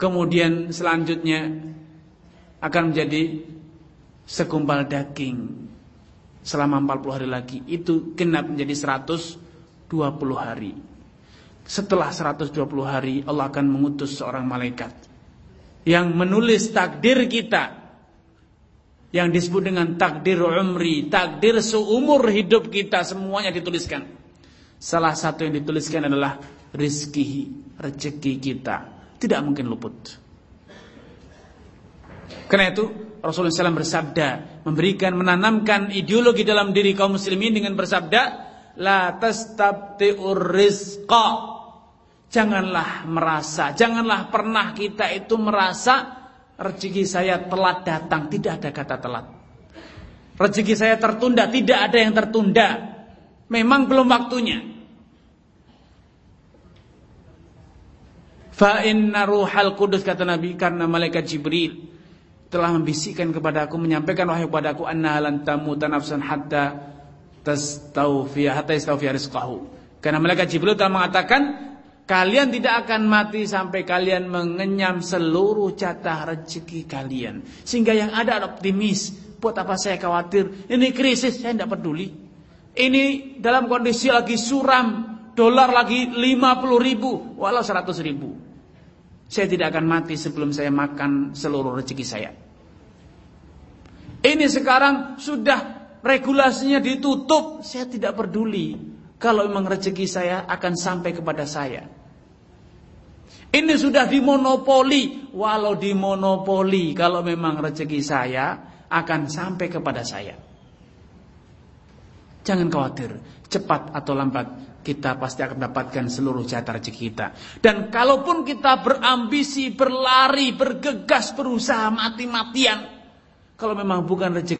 Kemudian selanjutnya akan menjadi segumpal daging selama 40 hari lagi. Itu genap menjadi 120 hari. Setelah 120 hari Allah akan mengutus seorang malaikat yang menulis takdir kita yang disebut dengan takdir umri, takdir seumur hidup kita semuanya dituliskan. Salah satu yang dituliskan adalah rizki, rezeki kita. Tidak mungkin luput. Karena itu Rasulullah SAW bersabda, memberikan, menanamkan ideologi dalam diri kaum muslimin dengan bersabda, La rizqa. Janganlah merasa, janganlah pernah kita itu merasa rezeki saya telat datang, tidak ada kata telat. Rezeki saya tertunda, tidak ada yang tertunda. Memang belum waktunya. Fa inna ruhal kudus kata Nabi karena malaikat Jibril telah membisikkan kepada aku menyampaikan wahyu kepada aku anna lan tamuta nafsan hatta tastawfiya hatta yastawfiya rizqahu. Karena malaikat Jibril telah mengatakan Kalian tidak akan mati sampai kalian mengenyam seluruh jatah rezeki kalian. Sehingga yang ada optimis. Buat apa saya khawatir? Ini krisis, saya tidak peduli. Ini dalam kondisi lagi suram, dolar lagi 50 ribu, walau 100 ribu. Saya tidak akan mati sebelum saya makan seluruh rezeki saya. Ini sekarang sudah regulasinya ditutup, saya tidak peduli kalau memang rezeki saya akan sampai kepada saya. Ini sudah dimonopoli, walau dimonopoli kalau memang rezeki saya akan sampai kepada saya. Jangan khawatir, cepat atau lambat kita pasti akan mendapatkan seluruh jatah rezeki kita. Dan kalaupun kita berambisi, berlari, bergegas, berusaha mati-matian, kalau memang bukan rezeki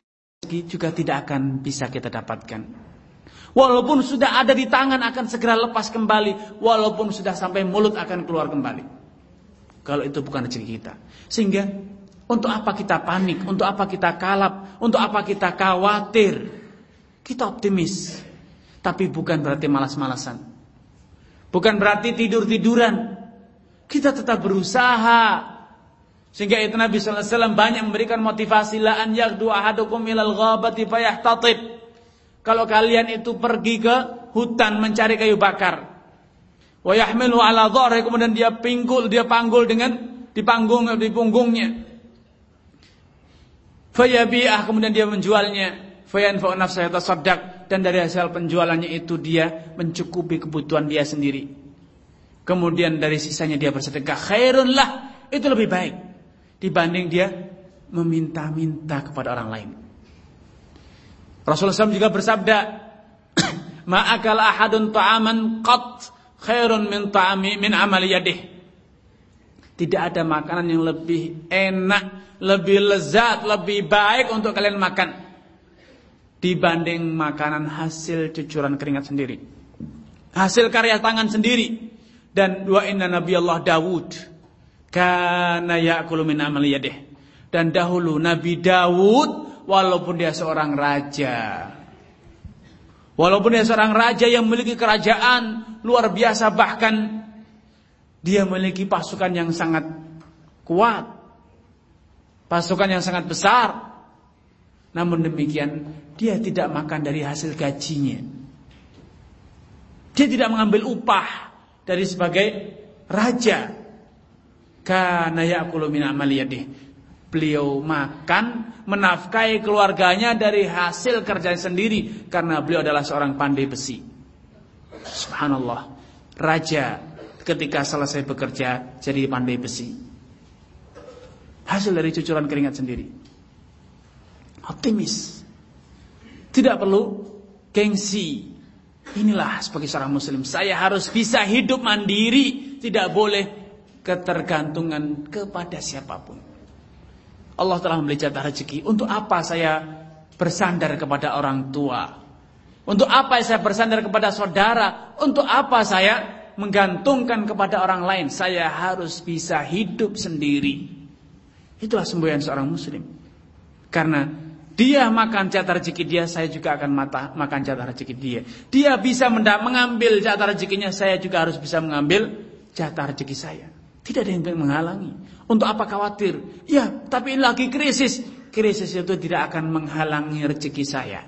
juga tidak akan bisa kita dapatkan. Walaupun sudah ada di tangan akan segera lepas kembali, walaupun sudah sampai mulut akan keluar kembali. Kalau itu bukan rezeki kita. Sehingga untuk apa kita panik, untuk apa kita kalap, untuk apa kita khawatir? Kita optimis. Tapi bukan berarti malas-malasan. Bukan berarti tidur-tiduran. Kita tetap berusaha. Sehingga itu Nabi wasallam banyak memberikan motivasi la an yaghdu ahadukum ilal ghabati fayahtatib. Kalau kalian itu pergi ke hutan mencari kayu bakar. Wa yahmilu ala kemudian dia pinggul, dia panggul dengan di panggung di punggungnya. Fayabi'ah kemudian dia menjualnya fayanfa'u nafsahu tasaddaq dan dari hasil penjualannya itu dia mencukupi kebutuhan dia sendiri. Kemudian dari sisanya dia bersedekah khairun lah itu lebih baik dibanding dia meminta-minta kepada orang lain. Rasulullah SAW juga bersabda, <coughs> "Ma'akal ahadun ta'aman qat khairun min ta'ami min amali yadih." Tidak ada makanan yang lebih enak, lebih lezat, lebih baik untuk kalian makan dibanding makanan hasil cucuran keringat sendiri. Hasil karya tangan sendiri. Dan dua inna Nabi Allah Dawud kana ya'kulu min amali yadih. Dan dahulu Nabi Dawud walaupun dia seorang raja. Walaupun dia seorang raja yang memiliki kerajaan luar biasa bahkan dia memiliki pasukan yang sangat kuat. Pasukan yang sangat besar. Namun demikian dia tidak makan dari hasil gajinya. Dia tidak mengambil upah dari sebagai raja. Karena ya'kulu. Beliau makan menafkahi keluarganya dari hasil kerja sendiri karena beliau adalah seorang pandai besi. Subhanallah. Raja ketika selesai bekerja jadi pandai besi. Hasil dari cucuran keringat sendiri optimis. Tidak perlu gengsi. Inilah sebagai seorang muslim, saya harus bisa hidup mandiri, tidak boleh ketergantungan kepada siapa pun. Allah telah memberi jatah rezeki. Untuk apa saya bersandar kepada orang tua? Untuk apa saya bersandar kepada saudara? Untuk apa saya menggantungkan kepada orang lain? Saya harus bisa hidup sendiri. Itulah semboyan seorang muslim. Karena dia makan jatah rezeki dia, saya juga akan mata, makan jatah rezeki dia. Dia bisa mengambil jatah rezekinya, saya juga harus bisa mengambil jatah rezeki saya. Tidak ada yang menghalangi. Untuk apa khawatir? Ya, tapi ini lagi krisis. Krisis itu tidak akan menghalangi rezeki saya.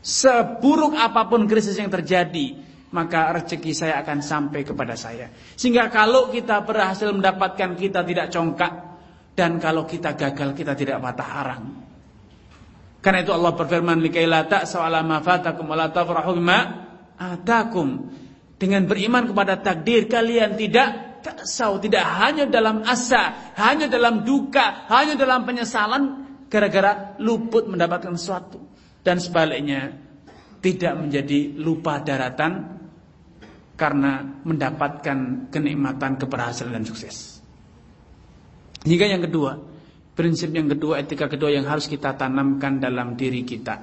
Seburuk apa pun krisis yang terjadi, maka rezeki saya akan sampai kepada saya. Sehingga kalau kita berhasil mendapatkan, kita tidak congkak, dan kalau kita gagal kita tidak patah arang. Karena itu Allah berfirman likaila ta'sa'ala ma fatakum tafrahu bima atakum. Dengan beriman kepada takdir kalian tidak taksau, tidak hanya dalam asa, hanya dalam duka, hanya dalam penyesalan gara-gara luput mendapatkan sesuatu dan sebaliknya tidak menjadi lupa daratan karena mendapatkan kenikmatan keberhasilan dan sukses. Hingga yang kedua, prinsip yang kedua, etika kedua yang harus kita tanamkan dalam diri kita.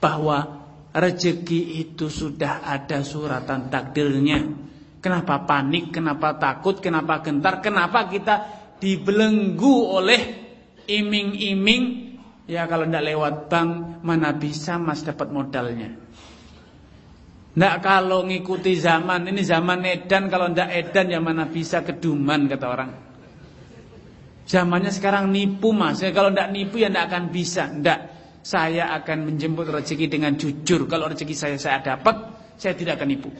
Bahwa rezeki itu sudah ada suratan takdirnya. Kenapa panik, kenapa takut, kenapa gentar, kenapa kita dibelenggu oleh iming-iming. Ya kalau tidak lewat bank, mana bisa mas dapat modalnya. Tidak kalau ngikuti zaman, ini zaman edan, kalau tidak edan ya mana bisa keduman kata orang. Zamannya sekarang nipu mas. Ya, kalau tidak nipu ya tidak akan bisa. Tidak. Saya akan menjemput rezeki dengan jujur. Kalau rezeki saya saya dapat, saya tidak akan nipu.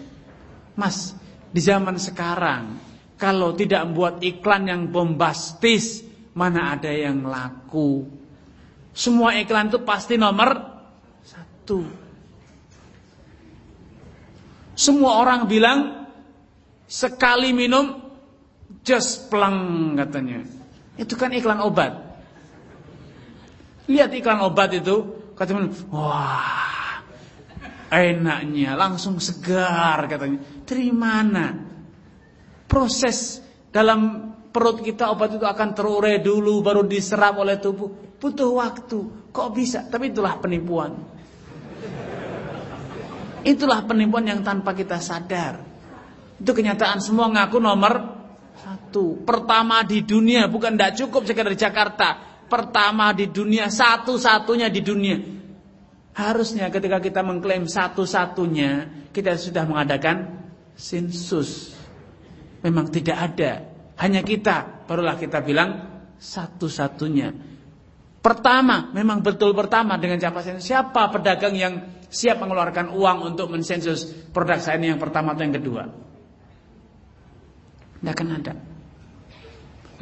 Mas, di zaman sekarang kalau tidak membuat iklan yang bombastis, mana ada yang laku? Semua iklan itu pasti nomor satu. Semua orang bilang sekali minum just plang katanya. Itu kan iklan obat. Lihat iklan obat itu, katanya, wah, enaknya, langsung segar katanya. Dari mana? proses dalam perut kita obat itu akan terurai dulu baru diserap oleh tubuh. Butuh waktu. Kok bisa? Tapi itulah penipuan. Itulah penipuan yang tanpa kita sadar. Itu kenyataan semua ngaku nomor satu. Pertama di dunia, bukan tidak cukup sekedar Jakarta. Pertama di dunia, satu-satunya di dunia. Harusnya ketika kita mengklaim satu-satunya, kita sudah mengadakan sensus memang tidak ada. Hanya kita, barulah kita bilang satu-satunya. Pertama, memang betul pertama dengan siapa siapa pedagang yang siap mengeluarkan uang untuk mensensus produk saya ini yang pertama atau yang kedua. Tidak akan ada.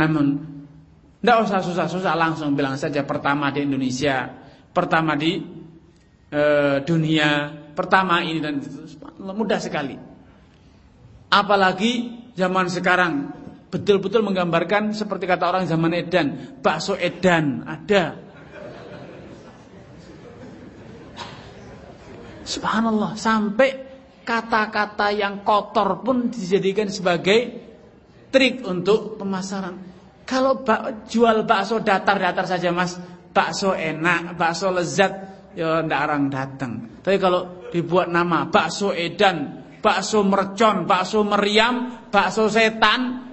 Namun, tidak usah susah-susah langsung bilang saja pertama di Indonesia, pertama di e, dunia, pertama ini dan itu. Mudah sekali. Apalagi zaman sekarang betul-betul menggambarkan seperti kata orang zaman edan, bakso edan ada. Subhanallah, sampai kata-kata yang kotor pun dijadikan sebagai trik untuk pemasaran. Kalau jual bakso datar-datar saja mas, bakso enak, bakso lezat, ya ndak orang datang. Tapi kalau dibuat nama bakso edan, bakso mercon, bakso meriam, bakso setan.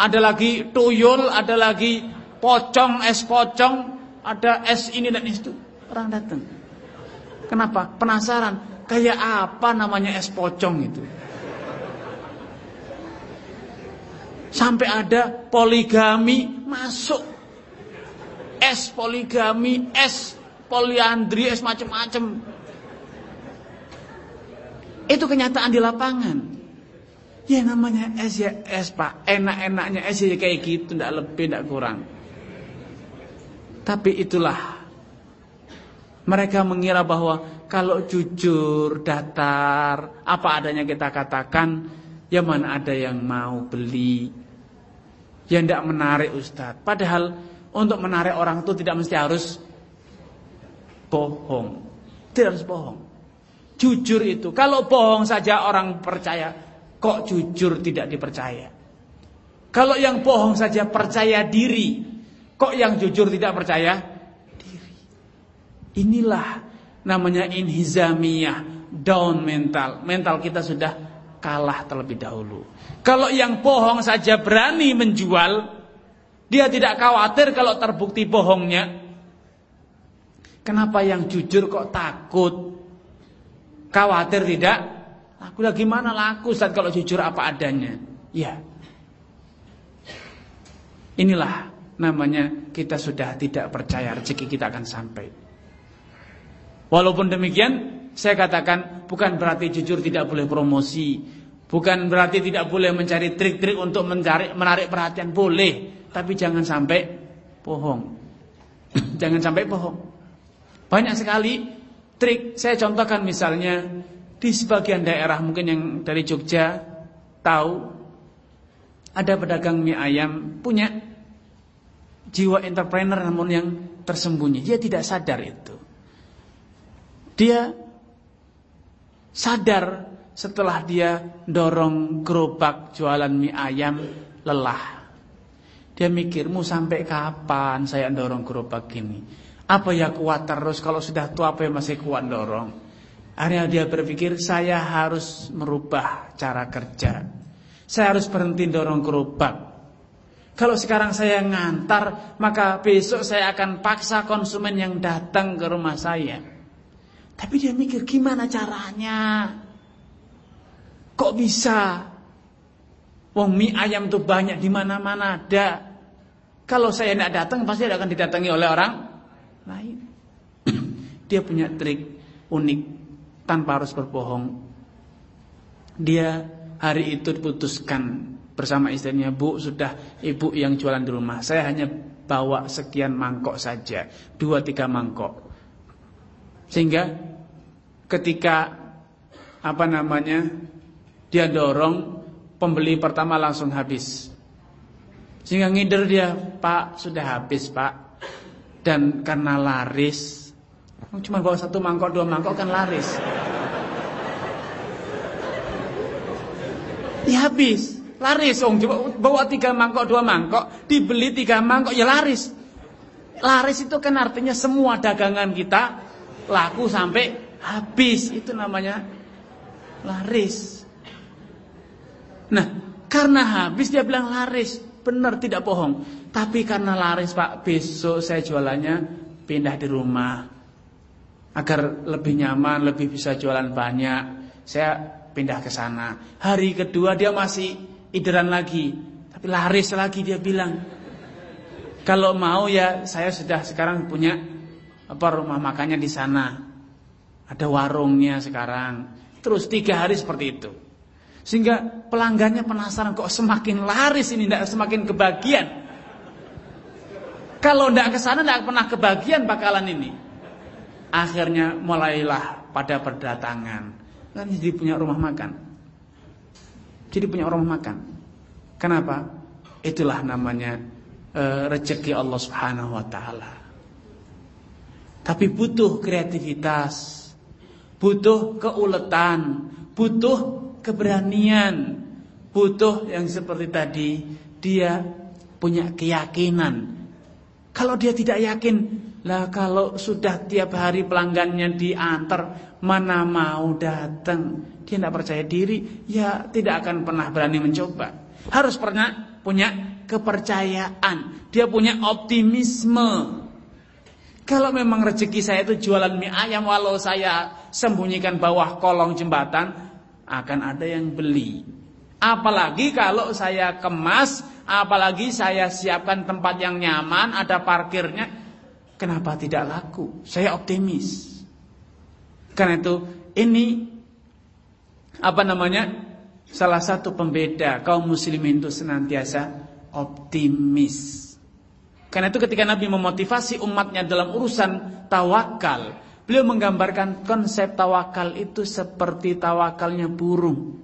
Ada lagi tuyul, ada lagi pocong, es pocong, ada es ini dan itu. Orang datang. Kenapa? Penasaran. Kayak apa namanya es pocong itu? Sampai ada poligami masuk. Es poligami, es poliandri, es macam-macam. Itu kenyataan di lapangan. Ya namanya es ya es pak. Enak-enaknya es ya kayak gitu. Tidak lebih, tidak kurang. Tapi itulah. Mereka mengira bahwa kalau jujur, datar, apa adanya kita katakan, ya mana ada yang mau beli. Ya tidak menarik Ustadz. Padahal untuk menarik orang itu tidak mesti harus bohong. Tidak harus bohong. Jujur itu. Kalau bohong saja orang percaya, kok jujur tidak dipercaya? Kalau yang bohong saja percaya diri, kok yang jujur tidak percaya diri? Inilah namanya inhizamiyah, down mental. Mental kita sudah kalah terlebih dahulu. Kalau yang bohong saja berani menjual, dia tidak khawatir kalau terbukti bohongnya. Kenapa yang jujur kok takut? Khawatir tidak? Laku lagi mana laku Ustaz kalau jujur apa adanya? Ya. Inilah namanya kita sudah tidak percaya rezeki kita akan sampai. Walaupun demikian, saya katakan bukan berarti jujur tidak boleh promosi, bukan berarti tidak boleh mencari trik-trik untuk mencari menarik perhatian, boleh, tapi jangan sampai bohong. <coughs> jangan sampai bohong. Banyak sekali trik. Saya contohkan misalnya di sebagian daerah mungkin yang dari Jogja tahu ada pedagang mie ayam punya jiwa entrepreneur namun yang tersembunyi. Dia tidak sadar itu. Dia sadar setelah dia dorong gerobak jualan mie ayam lelah. Dia mikir, mau sampai kapan saya dorong gerobak ini? Apa ya kuat terus kalau sudah tua apa yang masih kuat dorong? Akhirnya dia berpikir saya harus merubah cara kerja. Saya harus berhenti dorong gerobak. Kalau sekarang saya ngantar, maka besok saya akan paksa konsumen yang datang ke rumah saya. Tapi dia mikir gimana caranya? Kok bisa? Wong mie ayam tuh banyak di mana-mana ada. Kalau saya tidak datang pasti akan didatangi oleh orang lain. <clears throat> Dia punya trik unik tanpa harus berbohong. Dia hari itu diputuskan bersama istrinya, "Bu, sudah ibu yang jualan di rumah. Saya hanya bawa sekian mangkok saja, dua tiga mangkok." Sehingga ketika apa namanya? Dia dorong pembeli pertama langsung habis. Sehingga ngider dia, "Pak, sudah habis, Pak." Dan karena laris, cuma bawa satu mangkok, dua mangkok kan laris. Ya habis, laris. Om coba bawa tiga mangkok, dua mangkok, dibeli tiga mangkok, ya laris. Laris itu kan artinya semua dagangan kita laku sampai habis. Itu namanya laris. Nah, karena habis dia bilang laris. Benar tidak bohong. Tapi karena laris Pak, besok saya jualannya pindah di rumah. Agar lebih nyaman, lebih bisa jualan banyak. Saya pindah ke sana. Hari kedua dia masih ideran lagi, tapi laris lagi dia bilang. Kalau mau ya saya sudah sekarang punya apa rumah makannya di sana. Ada warungnya sekarang. Terus tiga hari seperti itu. Sehingga pelanggannya penasaran kok semakin laris ini tidak semakin kebagian. Kalau tidak ke sana tidak pernah kebagian bakalan ini. Akhirnya mulailah pada berdatangan Kan jadi punya rumah makan. Jadi punya rumah makan. Kenapa? Itulah namanya e, rezeki Allah Subhanahu wa taala. Tapi butuh kreativitas, butuh keuletan, butuh keberanian, butuh yang seperti tadi dia punya keyakinan. Kalau dia tidak yakin, lah kalau sudah tiap hari pelanggannya diantar Mana mau datang? Dia tidak percaya diri Ya tidak akan pernah berani mencoba. Harus pernah punya kepercayaan. Dia punya optimisme Kalau memang rezeki saya itu jualan mie ayam Walau saya sembunyikan bawah kolong jembatan Akan ada yang beli Apalagi kalau saya kemas Apalagi saya siapkan tempat yang nyaman Ada parkirnya Kenapa tidak laku? Saya optimis. Karena itu ini apa namanya? Salah satu pembeda kaum muslimin itu senantiasa optimis. Karena itu ketika Nabi memotivasi umatnya dalam urusan tawakal, beliau menggambarkan konsep tawakal itu seperti tawakalnya burung.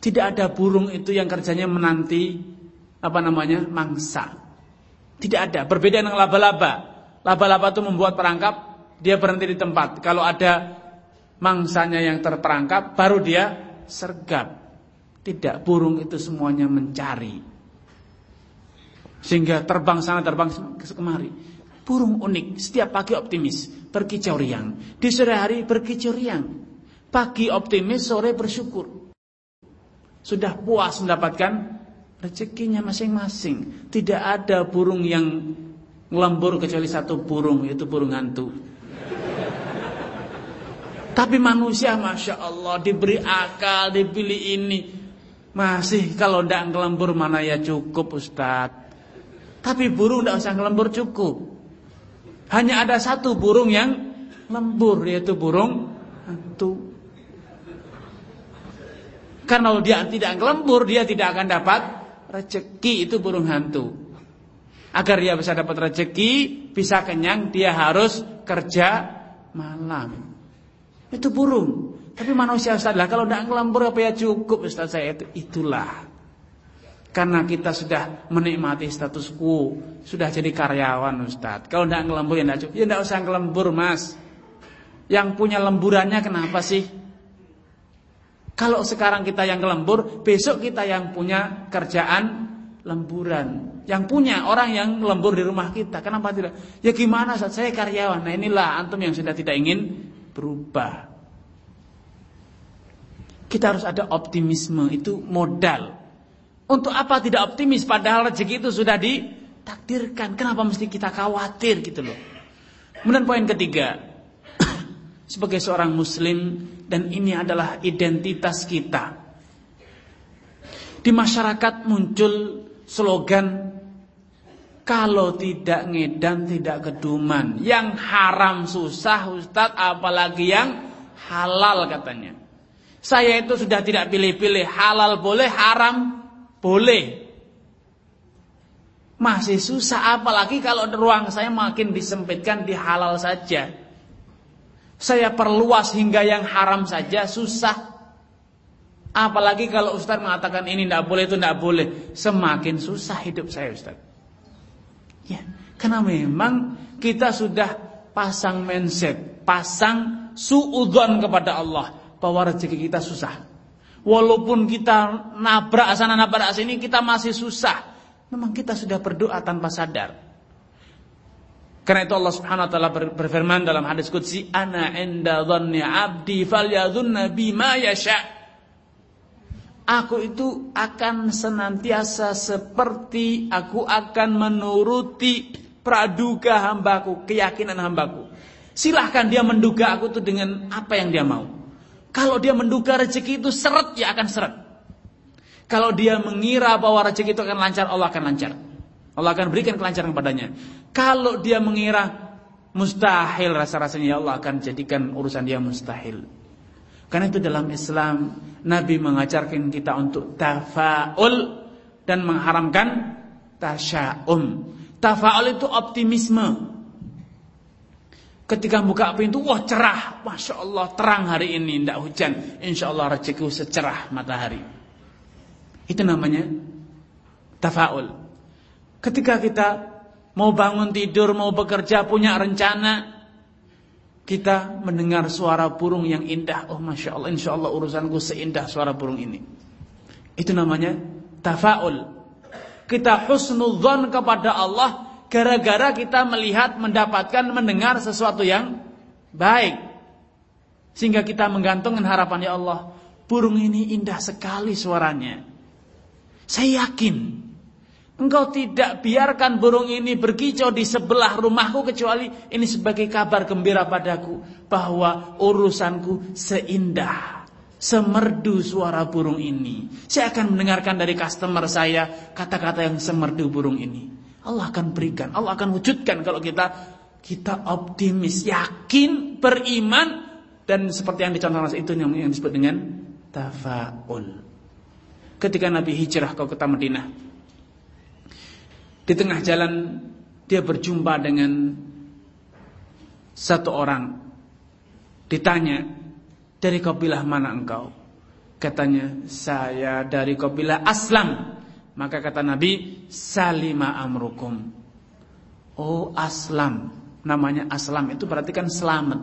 Tidak ada burung itu yang kerjanya menanti apa namanya? mangsa. Tidak ada, berbeda dengan laba-laba. Laba-laba itu membuat perangkap, dia berhenti di tempat. Kalau ada mangsanya yang terperangkap, baru dia sergap. Tidak, burung itu semuanya mencari. Sehingga terbang sana, terbang kemari. Burung unik, setiap pagi optimis, berkicau riang. Di sore hari berkicau riang. Pagi optimis, sore bersyukur. Sudah puas mendapatkan rezekinya masing-masing. Tidak ada burung yang ngelembur kecuali satu burung yaitu burung hantu. Tapi manusia masya Allah diberi akal, dipilih ini masih kalau tidak ngelembur mana ya cukup Ustaz. Tapi burung tidak usah ngelembur cukup. Hanya ada satu burung yang lembur yaitu burung hantu. Karena dia tidak ngelembur dia tidak akan dapat rezeki itu burung hantu. Agar dia bisa dapat rezeki, bisa kenyang, dia harus kerja malam. Itu burung. Tapi manusia Ustaz lah kalau tidak ngelambur apa ya cukup Ustaz saya itu itulah. Karena kita sudah menikmati status quo, sudah jadi karyawan Ustaz. Kalau tidak ngelambur ya tidak cukup. Ya tidak usah ngelambur Mas. Yang punya lemburannya kenapa sih? Kalau sekarang kita yang ngelembur, besok kita yang punya kerjaan lemburan. Yang punya orang yang lembur di rumah kita. Kenapa tidak? Ya gimana saat saya karyawan. Nah inilah antum yang sudah tidak ingin berubah. Kita harus ada optimisme itu modal. Untuk apa tidak optimis padahal rezeki itu sudah ditakdirkan. Kenapa mesti kita khawatir gitu loh. Kemudian poin ketiga. <coughs> Sebagai seorang muslim dan ini adalah identitas kita. Di masyarakat muncul slogan Kalau tidak ngedan tidak keduman. Yang haram susah Ustadz apalagi yang halal katanya. Saya itu sudah tidak pilih-pilih. Halal boleh, haram boleh. Masih susah apalagi kalau ruang saya makin disempitkan di halal saja. Saya perluas hingga yang haram saja susah. Apalagi kalau Ustaz mengatakan ini tidak boleh itu tidak boleh. Semakin susah hidup saya Ustaz. Ya, karena memang kita sudah pasang mindset, pasang suudon kepada Allah bahwa rezeki kita susah. Walaupun kita nabrak sana nabrak sini kita masih susah. Memang kita sudah berdoa tanpa sadar. Karena itu Allah Subhanahu wa taala berfirman dalam hadis qudsi, "Ana inda dhanni 'abdi falyadhunna bima yasha'." Aku itu akan senantiasa seperti aku akan menuruti praduga hambaku, keyakinan hambaku. Silahkan dia menduga aku itu dengan apa yang dia mau. Kalau dia menduga rezeki itu seret, ya akan seret. Kalau dia mengira bahwa rezeki itu akan lancar, Allah akan lancar. Allah akan berikan kelancaran kepadanya. Kalau dia mengira mustahil rasa-rasanya, ya Allah akan jadikan urusan dia mustahil. Karena itu dalam Islam Nabi mengajarkan kita untuk tafaul dan mengharamkan tasya'um. Tafaul itu optimisme. Ketika buka pintu, wah cerah, masya Allah terang hari ini, tidak hujan, insya Allah rezekiku secerah matahari. Itu namanya tafaul. Ketika kita mau bangun tidur, mau bekerja, punya rencana, kita mendengar suara burung yang indah. Oh Masya Allah, Insya Allah urusanku seindah suara burung ini. Itu namanya tafaul. Kita husnudzon kepada Allah gara-gara kita melihat, mendapatkan, mendengar sesuatu yang baik. Sehingga kita menggantungkan harapan ya Allah. Burung ini indah sekali suaranya. Saya yakin Engkau tidak biarkan burung ini berkicau di sebelah rumahku kecuali ini sebagai kabar gembira padaku bahwa urusanku seindah, semerdu suara burung ini. Saya akan mendengarkan dari customer saya kata-kata yang semerdu burung ini. Allah akan berikan, Allah akan wujudkan kalau kita kita optimis, yakin, beriman dan seperti yang dicontohkan itu yang, disebut dengan tafaul. Ketika Nabi hijrah ke kota Madinah, di tengah jalan dia berjumpa dengan satu orang. Ditanya, dari kabilah mana engkau? Katanya, saya dari kabilah Aslam. Maka kata Nabi, Salima amrukum. Oh Aslam, namanya Aslam itu berarti kan selamat.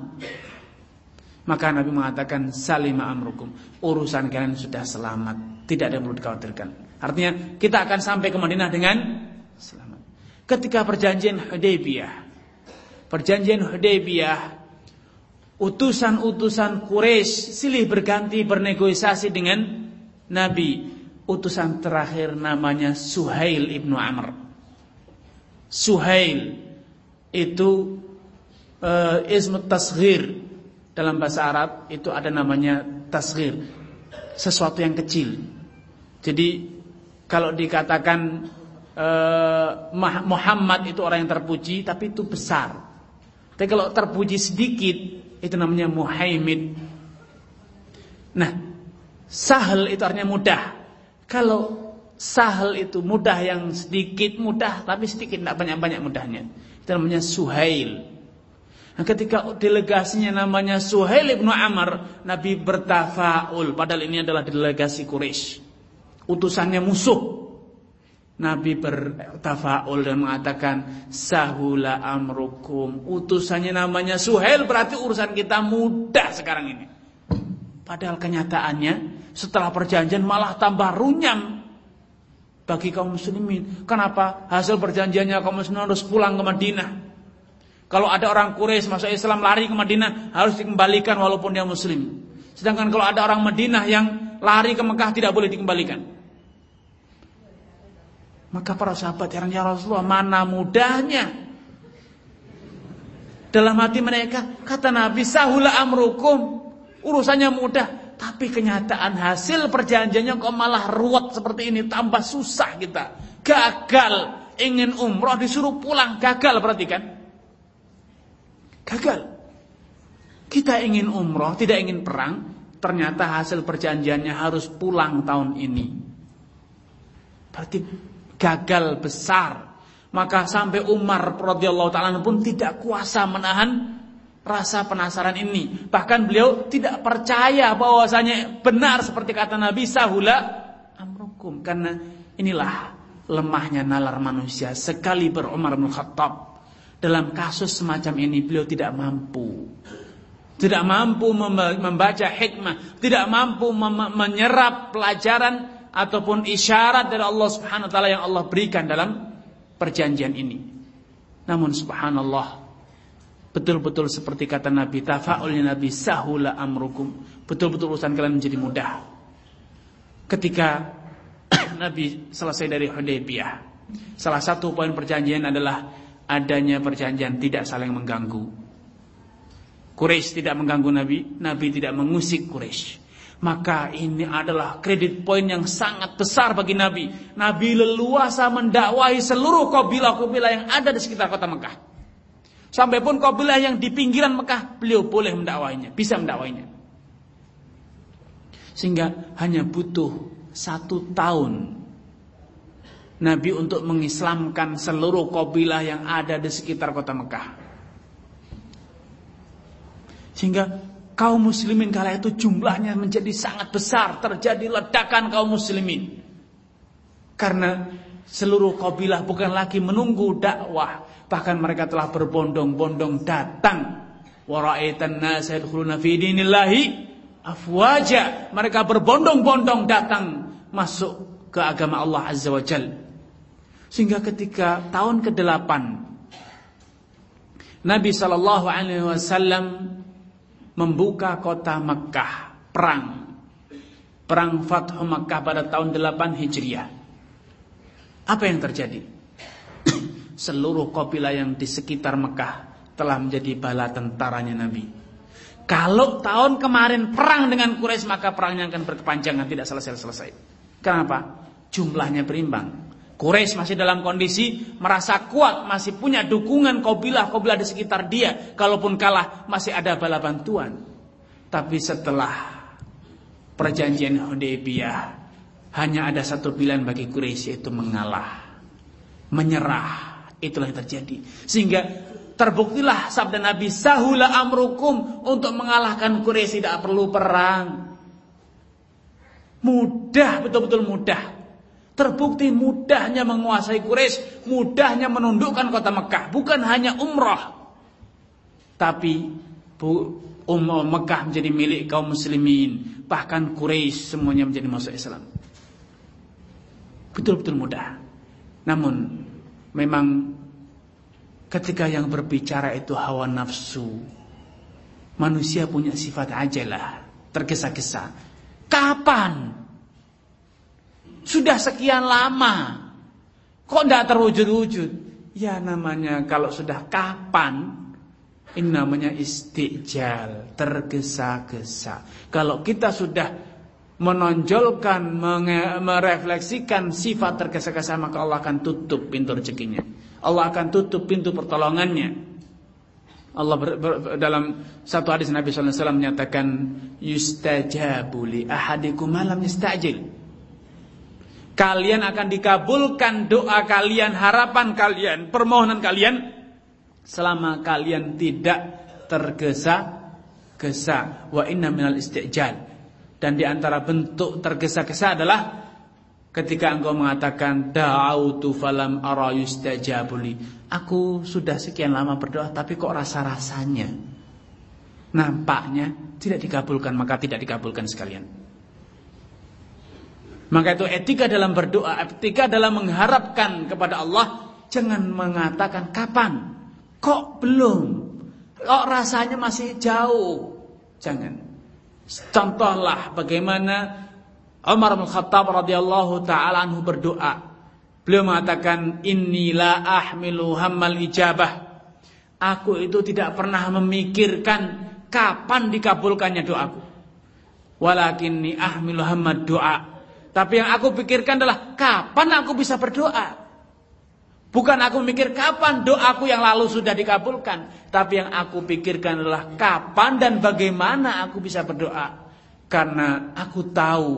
Maka Nabi mengatakan Salima amrukum. Urusan kalian sudah selamat, tidak ada yang perlu dikhawatirkan. Artinya kita akan sampai ke Madinah dengan selamat. Ketika perjanjian Hudaybiyah, perjanjian Hudaybiyah, utusan-utusan Quraisy silih berganti bernegosiasi dengan Nabi. Utusan terakhir namanya Suhail ibnu Amr. Suhail itu uh, ismu tasghir dalam bahasa Arab itu ada namanya tasghir, sesuatu yang kecil. Jadi kalau dikatakan Eh, Muhammad itu orang yang terpuji tapi itu besar. Tapi kalau terpuji sedikit itu namanya Muhammad. Nah, sahal itu artinya mudah. Kalau sahal itu mudah yang sedikit mudah tapi sedikit tidak banyak-banyak mudahnya. Itu namanya Suhail. Nah, ketika delegasinya namanya Suhail ibnu Amr, Nabi bertafaul. Padahal ini adalah delegasi Quraisy. Utusannya musuh. Nabi bertafaul dan mengatakan sahula amrukum. Utusannya namanya Suhail berarti urusan kita mudah sekarang ini. Padahal kenyataannya setelah perjanjian malah tambah runyam bagi kaum muslimin. Kenapa? Hasil perjanjiannya kaum muslimin harus pulang ke Madinah. Kalau ada orang Quraisy masuk Islam lari ke Madinah harus dikembalikan walaupun dia muslim. Sedangkan kalau ada orang Madinah yang lari ke Mekah tidak boleh dikembalikan. Maka para sahabat heran ya Rasulullah mana mudahnya Dalam hati mereka kata Nabi sahula amrukum Urusannya mudah Tapi kenyataan hasil perjanjiannya kok malah ruwet seperti ini Tambah susah kita Gagal ingin umroh disuruh pulang gagal perhatikan. Gagal. Kita ingin umroh, tidak ingin perang, ternyata hasil perjanjiannya harus pulang tahun ini. Berarti gagal besar. Maka sampai Umar radhiyallahu taala pun tidak kuasa menahan rasa penasaran ini. Bahkan beliau tidak percaya bahwasanya benar seperti kata Nabi sahula amrukum karena inilah lemahnya nalar manusia sekali berumar bin Khattab dalam kasus semacam ini beliau tidak mampu tidak mampu membaca hikmah, tidak mampu menyerap pelajaran ataupun isyarat dari Allah Subhanahu wa taala yang Allah berikan dalam perjanjian ini. Namun subhanallah betul-betul seperti kata Nabi tafa'ulnya Nabi sahula amrukum. Betul-betul urusan kalian menjadi mudah. Ketika <clears throat> Nabi selesai dari Hudaybiyah, salah satu poin perjanjian adalah adanya perjanjian tidak saling mengganggu. Quraisy tidak mengganggu Nabi, Nabi tidak mengusik Quraisy. Maka ini adalah kredit poin yang sangat besar bagi Nabi. Nabi leluasa mendakwahi seluruh kabilah-kabilah yang ada di sekitar kota Mekah. Sampai pun kabilah yang di pinggiran Mekah, beliau boleh mendakwahinya, bisa mendakwahinya. Sehingga hanya butuh satu tahun Nabi untuk mengislamkan seluruh kabilah yang ada di sekitar kota Mekah. Sehingga kaum muslimin kala itu jumlahnya menjadi sangat besar. Terjadi ledakan kaum muslimin. Karena seluruh kabilah bukan lagi menunggu dakwah. Bahkan mereka telah berbondong-bondong datang. Wara'aitan nasa yadkhuluna fi dinillahi afwaja. Mereka berbondong-bondong datang masuk ke agama Allah Azza wa Jal. Sehingga ketika tahun ke-8 Nabi sallallahu alaihi wasallam membuka kota Mekah perang perang Fathu Mekah pada tahun 8 Hijriah apa yang terjadi seluruh kabilah yang di sekitar Mekah telah menjadi bala tentaranya Nabi kalau tahun kemarin perang dengan Quraisy maka perangnya akan berkepanjangan tidak selesai-selesai kenapa jumlahnya berimbang Quraisy masih dalam kondisi merasa kuat, masih punya dukungan kabilah-kabilah di sekitar dia. Kalaupun kalah, masih ada bala bantuan. Tapi setelah perjanjian Hudaybiyah, hanya ada satu pilihan bagi Quraisy yaitu mengalah, menyerah. Itulah yang terjadi. Sehingga terbuktilah sabda Nabi sahula amrukum untuk mengalahkan Quraisy tidak perlu perang. Mudah, betul-betul mudah. Terbukti mudahnya menguasai Quraisy, mudahnya menundukkan kota Mekah, bukan hanya umrah. Tapi um, Mekah menjadi milik kaum muslimin, bahkan Quraisy semuanya menjadi masuk Islam. Betul-betul mudah. Namun memang ketika yang berbicara itu hawa nafsu, manusia punya sifat ajalah, tergesa-gesa. Kapan sudah sekian lama. Kok tidak terwujud-wujud? Ya namanya kalau sudah kapan ini namanya istijal, tergesa-gesa. Kalau kita sudah menonjolkan, merefleksikan sifat tergesa-gesa maka Allah akan tutup pintu rezekinya. Allah akan tutup pintu pertolongannya. Allah ber, ber, dalam satu hadis Nabi wasallam menyatakan yustajabu li ahadikum malam yastajil kalian akan dikabulkan doa kalian, harapan kalian, permohonan kalian selama kalian tidak tergesa-gesa. Wa inna minal istijal. Dan di antara bentuk tergesa-gesa adalah ketika engkau mengatakan da'autu falam ara yustajabuli. Aku sudah sekian lama berdoa tapi kok rasa-rasanya nampaknya tidak dikabulkan, maka tidak dikabulkan sekalian. Maka itu etika dalam berdoa, etika dalam mengharapkan kepada Allah, jangan mengatakan kapan, kok belum, kok rasanya masih jauh. Jangan. Contohlah bagaimana Umar bin Khattab radhiyallahu taala anhu berdoa. Beliau mengatakan inilah ahmilu hammal ijabah. Aku itu tidak pernah memikirkan kapan dikabulkannya doaku. Walakinni ahmilu hammad doa. Tapi yang aku pikirkan adalah kapan aku bisa berdoa. Bukan aku mikir kapan doaku yang lalu sudah dikabulkan. Tapi yang aku pikirkan adalah kapan dan bagaimana aku bisa berdoa. Karena aku tahu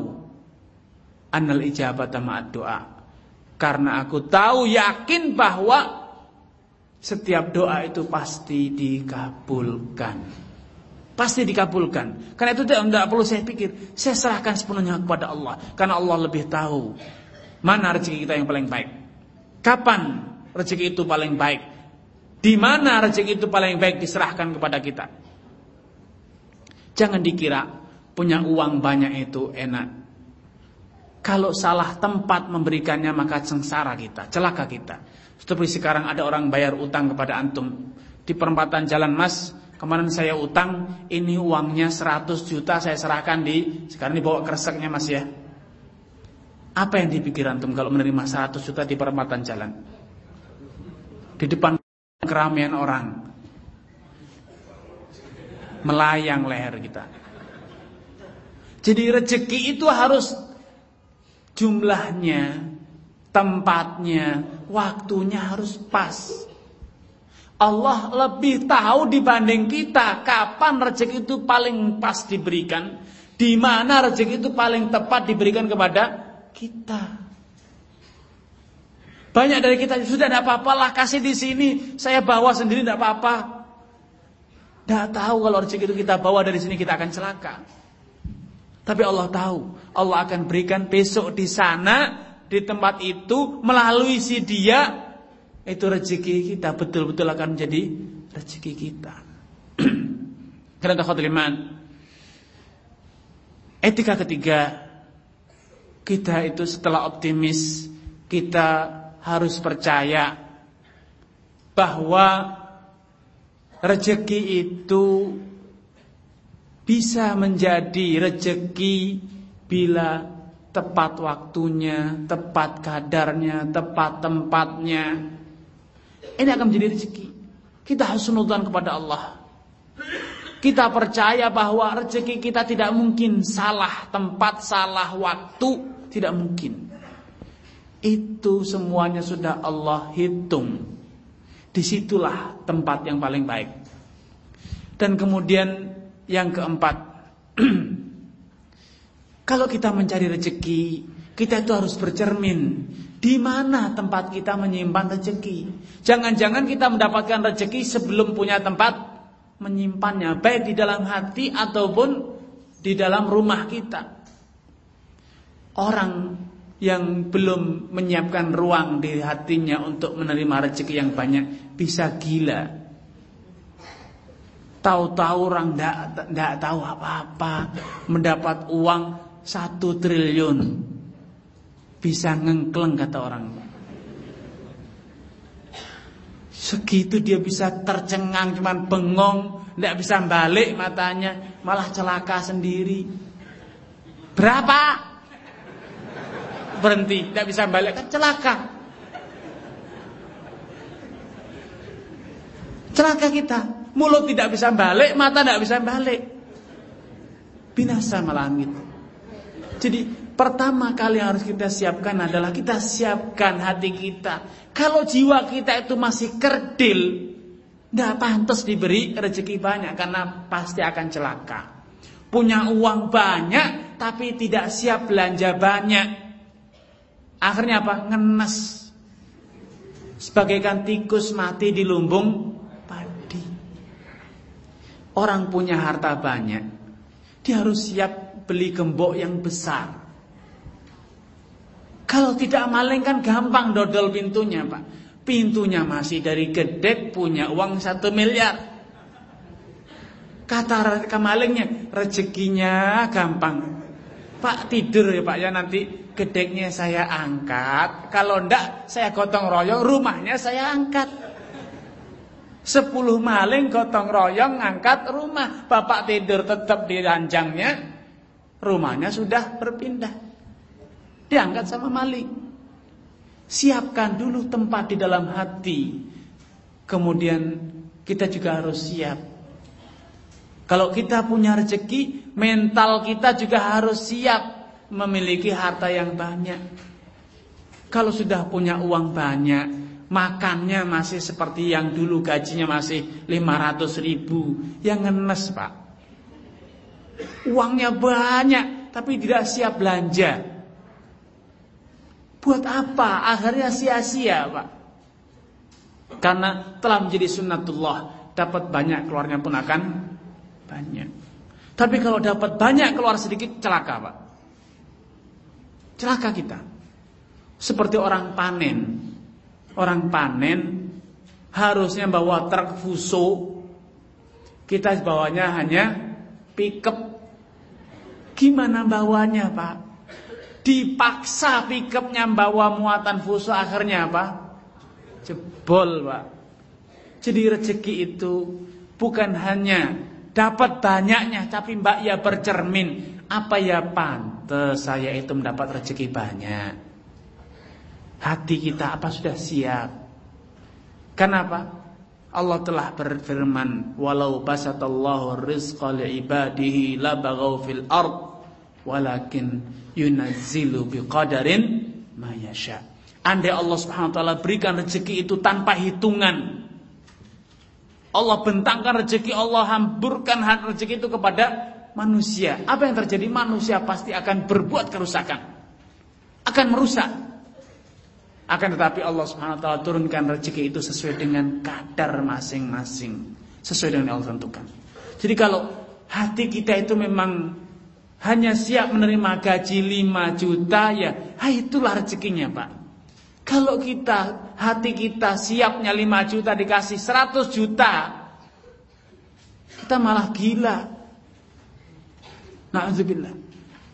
anal ijabata ma'ad doa. Karena aku tahu yakin bahwa setiap doa itu pasti dikabulkan. Pasti dikabulkan. Karena itu tidak perlu saya pikir. Saya serahkan sepenuhnya kepada Allah. Karena Allah lebih tahu mana rezeki kita yang paling baik. Kapan rezeki itu paling baik? Di mana rezeki itu paling baik diserahkan kepada kita? Jangan dikira punya uang banyak itu enak. Kalau salah tempat memberikannya maka sengsara kita, celaka kita. Seperti sekarang ada orang bayar utang kepada antum di perempatan Jalan Mas. Kemarin saya utang, ini uangnya 100 juta saya serahkan di sekarang dibawa kreseknya Mas ya. Apa yang dipikir antum kalau menerima 100 juta di perempatan jalan? Di depan keramaian orang. Melayang leher kita. Jadi rezeki itu harus jumlahnya, tempatnya, waktunya harus pas. Allah lebih tahu dibanding kita kapan rezeki itu paling pas diberikan, di mana rezeki itu paling tepat diberikan kepada kita. Banyak dari kita sudah tidak apa-apa lah kasih di sini, saya bawa sendiri tidak apa-apa. Tidak tahu kalau rezeki itu kita bawa dari sini kita akan celaka. Tapi Allah tahu, Allah akan berikan besok di sana, di tempat itu melalui si dia itu rezeki kita betul-betul akan menjadi rezeki kita. <clears throat> Karena iman. Etika ketiga kita itu setelah optimis kita harus percaya bahwa rezeki itu bisa menjadi rezeki bila tepat waktunya, tepat kadarnya, tepat tempatnya. Ini akan menjadi rezeki. Kita harus nudan kepada Allah. Kita percaya bahwa rezeki kita tidak mungkin salah tempat, salah waktu, tidak mungkin. Itu semuanya sudah Allah hitung. Di situlah tempat yang paling baik. Dan kemudian yang keempat, <clears throat> kalau kita mencari rezeki, kita itu harus bercermin di mana tempat kita menyimpan rezeki. Jangan-jangan kita mendapatkan rezeki sebelum punya tempat menyimpannya baik di dalam hati ataupun di dalam rumah kita. Orang yang belum menyiapkan ruang di hatinya untuk menerima rezeki yang banyak bisa gila. Tahu-tahu orang tidak tahu apa-apa mendapat uang satu triliun bisa ngengkleng kata orang. Segitu dia bisa tercengang cuman bengong, tidak bisa balik matanya, malah celaka sendiri. Berapa? Berhenti, tidak bisa balik kan celaka. Celaka kita, mulut tidak bisa balik, mata tidak bisa balik. Binasa malam. Jadi Pertama kali yang harus kita siapkan adalah kita siapkan hati kita. Kalau jiwa kita itu masih kerdil, tidak pantas diberi rezeki banyak karena pasti akan celaka. Punya uang banyak tapi tidak siap belanja banyak. Akhirnya apa? Ngenes. Sebagaikan tikus mati di lumbung padi. Orang punya harta banyak, dia harus siap beli gembok yang besar. Kalau tidak maling kan gampang dodol pintunya pak. Pintunya masih dari gedek punya uang satu miliar. Kata kemalingnya rezekinya gampang. Pak tidur ya pak ya nanti gedeknya saya angkat. Kalau ndak saya gotong royong rumahnya saya angkat. Sepuluh maling gotong royong angkat rumah. Bapak tidur tetap di ranjangnya. Rumahnya sudah berpindah diangkat sama maling. Siapkan dulu tempat di dalam hati. Kemudian kita juga harus siap. Kalau kita punya rezeki, mental kita juga harus siap memiliki harta yang banyak. Kalau sudah punya uang banyak, Makannya masih seperti yang dulu gajinya masih 500 ribu. Yang ngenes pak. Uangnya banyak tapi tidak siap belanja. Buat apa? Akhirnya sia-sia pak. Karena telah menjadi sunnatullah. Dapat banyak keluarnya pun akan banyak. Tapi kalau dapat banyak keluar sedikit celaka pak. Celaka kita. Seperti orang panen. Orang panen harusnya bawa truk fuso. Kita bawanya hanya pickup. Gimana bawanya pak? Dipaksa pickupnya bawa muatan fuso akhirnya apa jebol pak. Jadi rezeki itu bukan hanya dapat banyaknya tapi mbak ya bercermin apa ya pantas saya itu mendapat rezeki banyak Hati kita apa sudah siap? Kenapa? Allah telah berfirman, "Walau basatallahu rizqa li ibadihi labaghaw fil ard, walakin yunazzilu biqadarin ma yasha." Andai Allah Subhanahu wa taala berikan rezeki itu tanpa hitungan, Allah bentangkan rezeki, Allah hamburkan rezeki itu kepada manusia. Apa yang terjadi? Manusia pasti akan berbuat kerusakan. Akan merusak. Akan tetapi Allah Subhanahu wa taala turunkan rezeki itu sesuai dengan kadar masing-masing, sesuai dengan yang Allah tentukan. Jadi kalau hati kita itu memang hanya siap menerima gaji 5 juta ya, ha itulah rezekinya, Pak. Kalau kita hati kita siapnya 5 juta dikasih 100 juta, kita malah gila. Nauzubillah.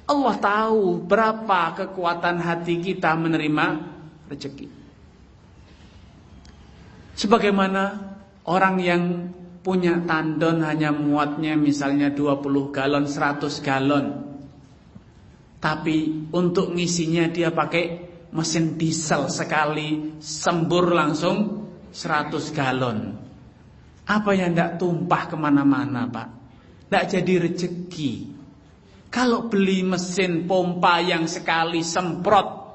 Allah tahu berapa kekuatan hati kita menerima rezeki. Sebagaimana orang yang punya tandon hanya muatnya misalnya 20 galon, 100 galon. Tapi untuk ngisinya dia pakai mesin diesel sekali sembur langsung 100 galon. Apa yang tidak tumpah ke mana-mana pak? Tidak jadi rezeki. Kalau beli mesin pompa yang sekali semprot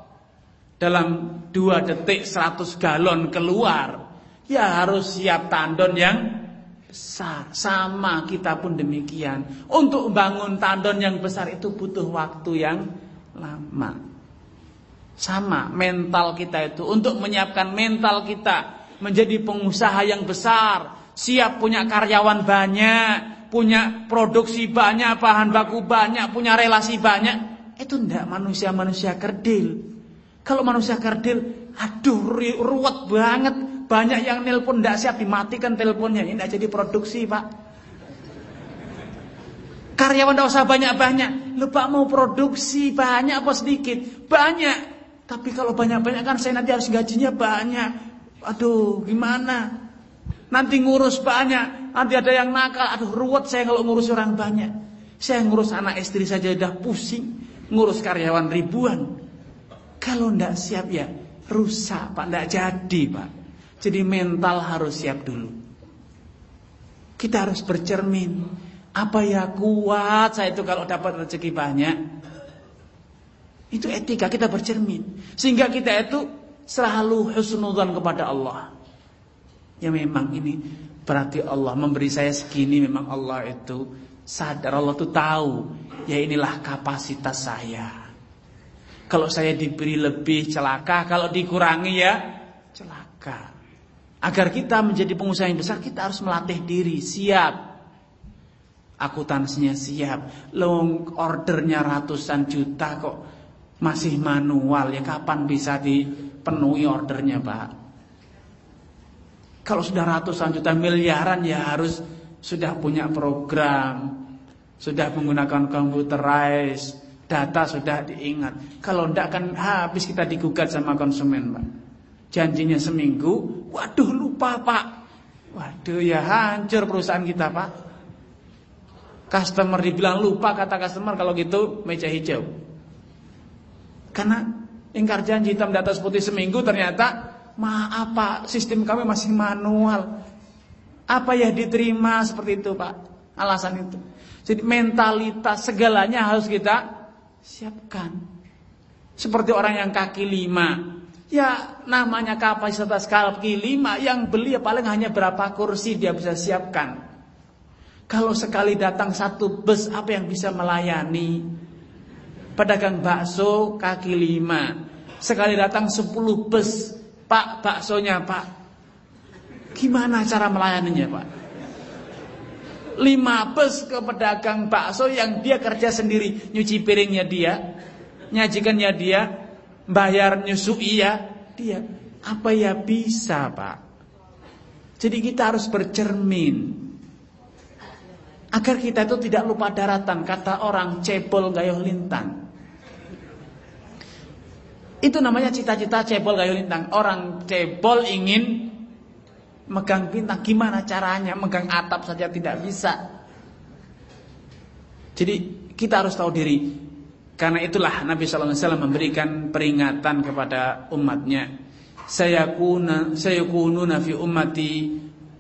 dalam dua detik 100 galon keluar ya harus siap tandon yang besar sama kita pun demikian untuk bangun tandon yang besar itu butuh waktu yang lama sama mental kita itu untuk menyiapkan mental kita menjadi pengusaha yang besar siap punya karyawan banyak punya produksi banyak bahan baku banyak punya relasi banyak itu ndak manusia-manusia kerdil kalau manusia kerdil, aduh ruwet banget. Banyak yang nelpon tidak siap dimatikan teleponnya. Ini tidak jadi produksi pak. Karyawan tidak usah banyak-banyak. Lupa mau produksi banyak apa sedikit? Banyak. Tapi kalau banyak-banyak kan saya nanti harus gajinya banyak. Aduh gimana? Nanti ngurus banyak. Nanti ada yang nakal. Aduh ruwet saya kalau ngurus orang banyak. Saya ngurus anak istri saja udah pusing. Ngurus karyawan ribuan. Kalau tidak siap ya rusak Pak, tidak jadi Pak. Jadi mental harus siap dulu. Kita harus bercermin. Apa ya kuat saya itu kalau dapat rezeki banyak. Itu etika kita bercermin. Sehingga kita itu selalu husnudzan kepada Allah. Ya memang ini berarti Allah memberi saya segini memang Allah itu sadar Allah itu tahu ya inilah kapasitas saya. Kalau saya diberi lebih celaka, kalau dikurangi ya celaka. Agar kita menjadi pengusaha yang besar, kita harus melatih diri, siap. Akuntansinya siap. Long ordernya ratusan juta kok masih manual ya kapan bisa dipenuhi ordernya, Pak? Kalau sudah ratusan juta miliaran ya harus sudah punya program, sudah menggunakan computerized Data sudah diingat. Kalau tidak kan habis kita digugat sama konsumen, Pak. Janjinya seminggu, waduh lupa, Pak. Waduh ya hancur perusahaan kita, Pak. Customer dibilang lupa kata customer kalau gitu meja hijau. Karena ingkar janji hitam di atas putih seminggu ternyata maaf Pak, sistem kami masih manual. Apa ya diterima seperti itu, Pak? Alasan itu. Jadi mentalitas segalanya harus kita siapkan. Seperti orang yang kaki lima, Ya namanya kapasitas kaki lima yang beli ya paling hanya berapa kursi dia bisa siapkan. Kalau sekali datang satu bus apa yang bisa melayani? Pedagang bakso kaki lima. Sekali datang sepuluh bus. Pak baksonya pak. Gimana cara melayaninya pak? Lima bus ke pedagang bakso yang dia kerja sendiri. Nyuci piringnya dia. Nyajikannya dia bayar nyusui ya dia apa ya bisa pak jadi kita harus bercermin agar kita itu tidak lupa daratan kata orang cebol gayuh lintang itu namanya cita-cita cebol gayuh lintang orang cebol ingin megang bintang gimana caranya megang atap saja tidak bisa jadi kita harus tahu diri karena itulah Nabi wasallam memberikan peringatan kepada umatnya. Sayakuna sayakununa fi ummati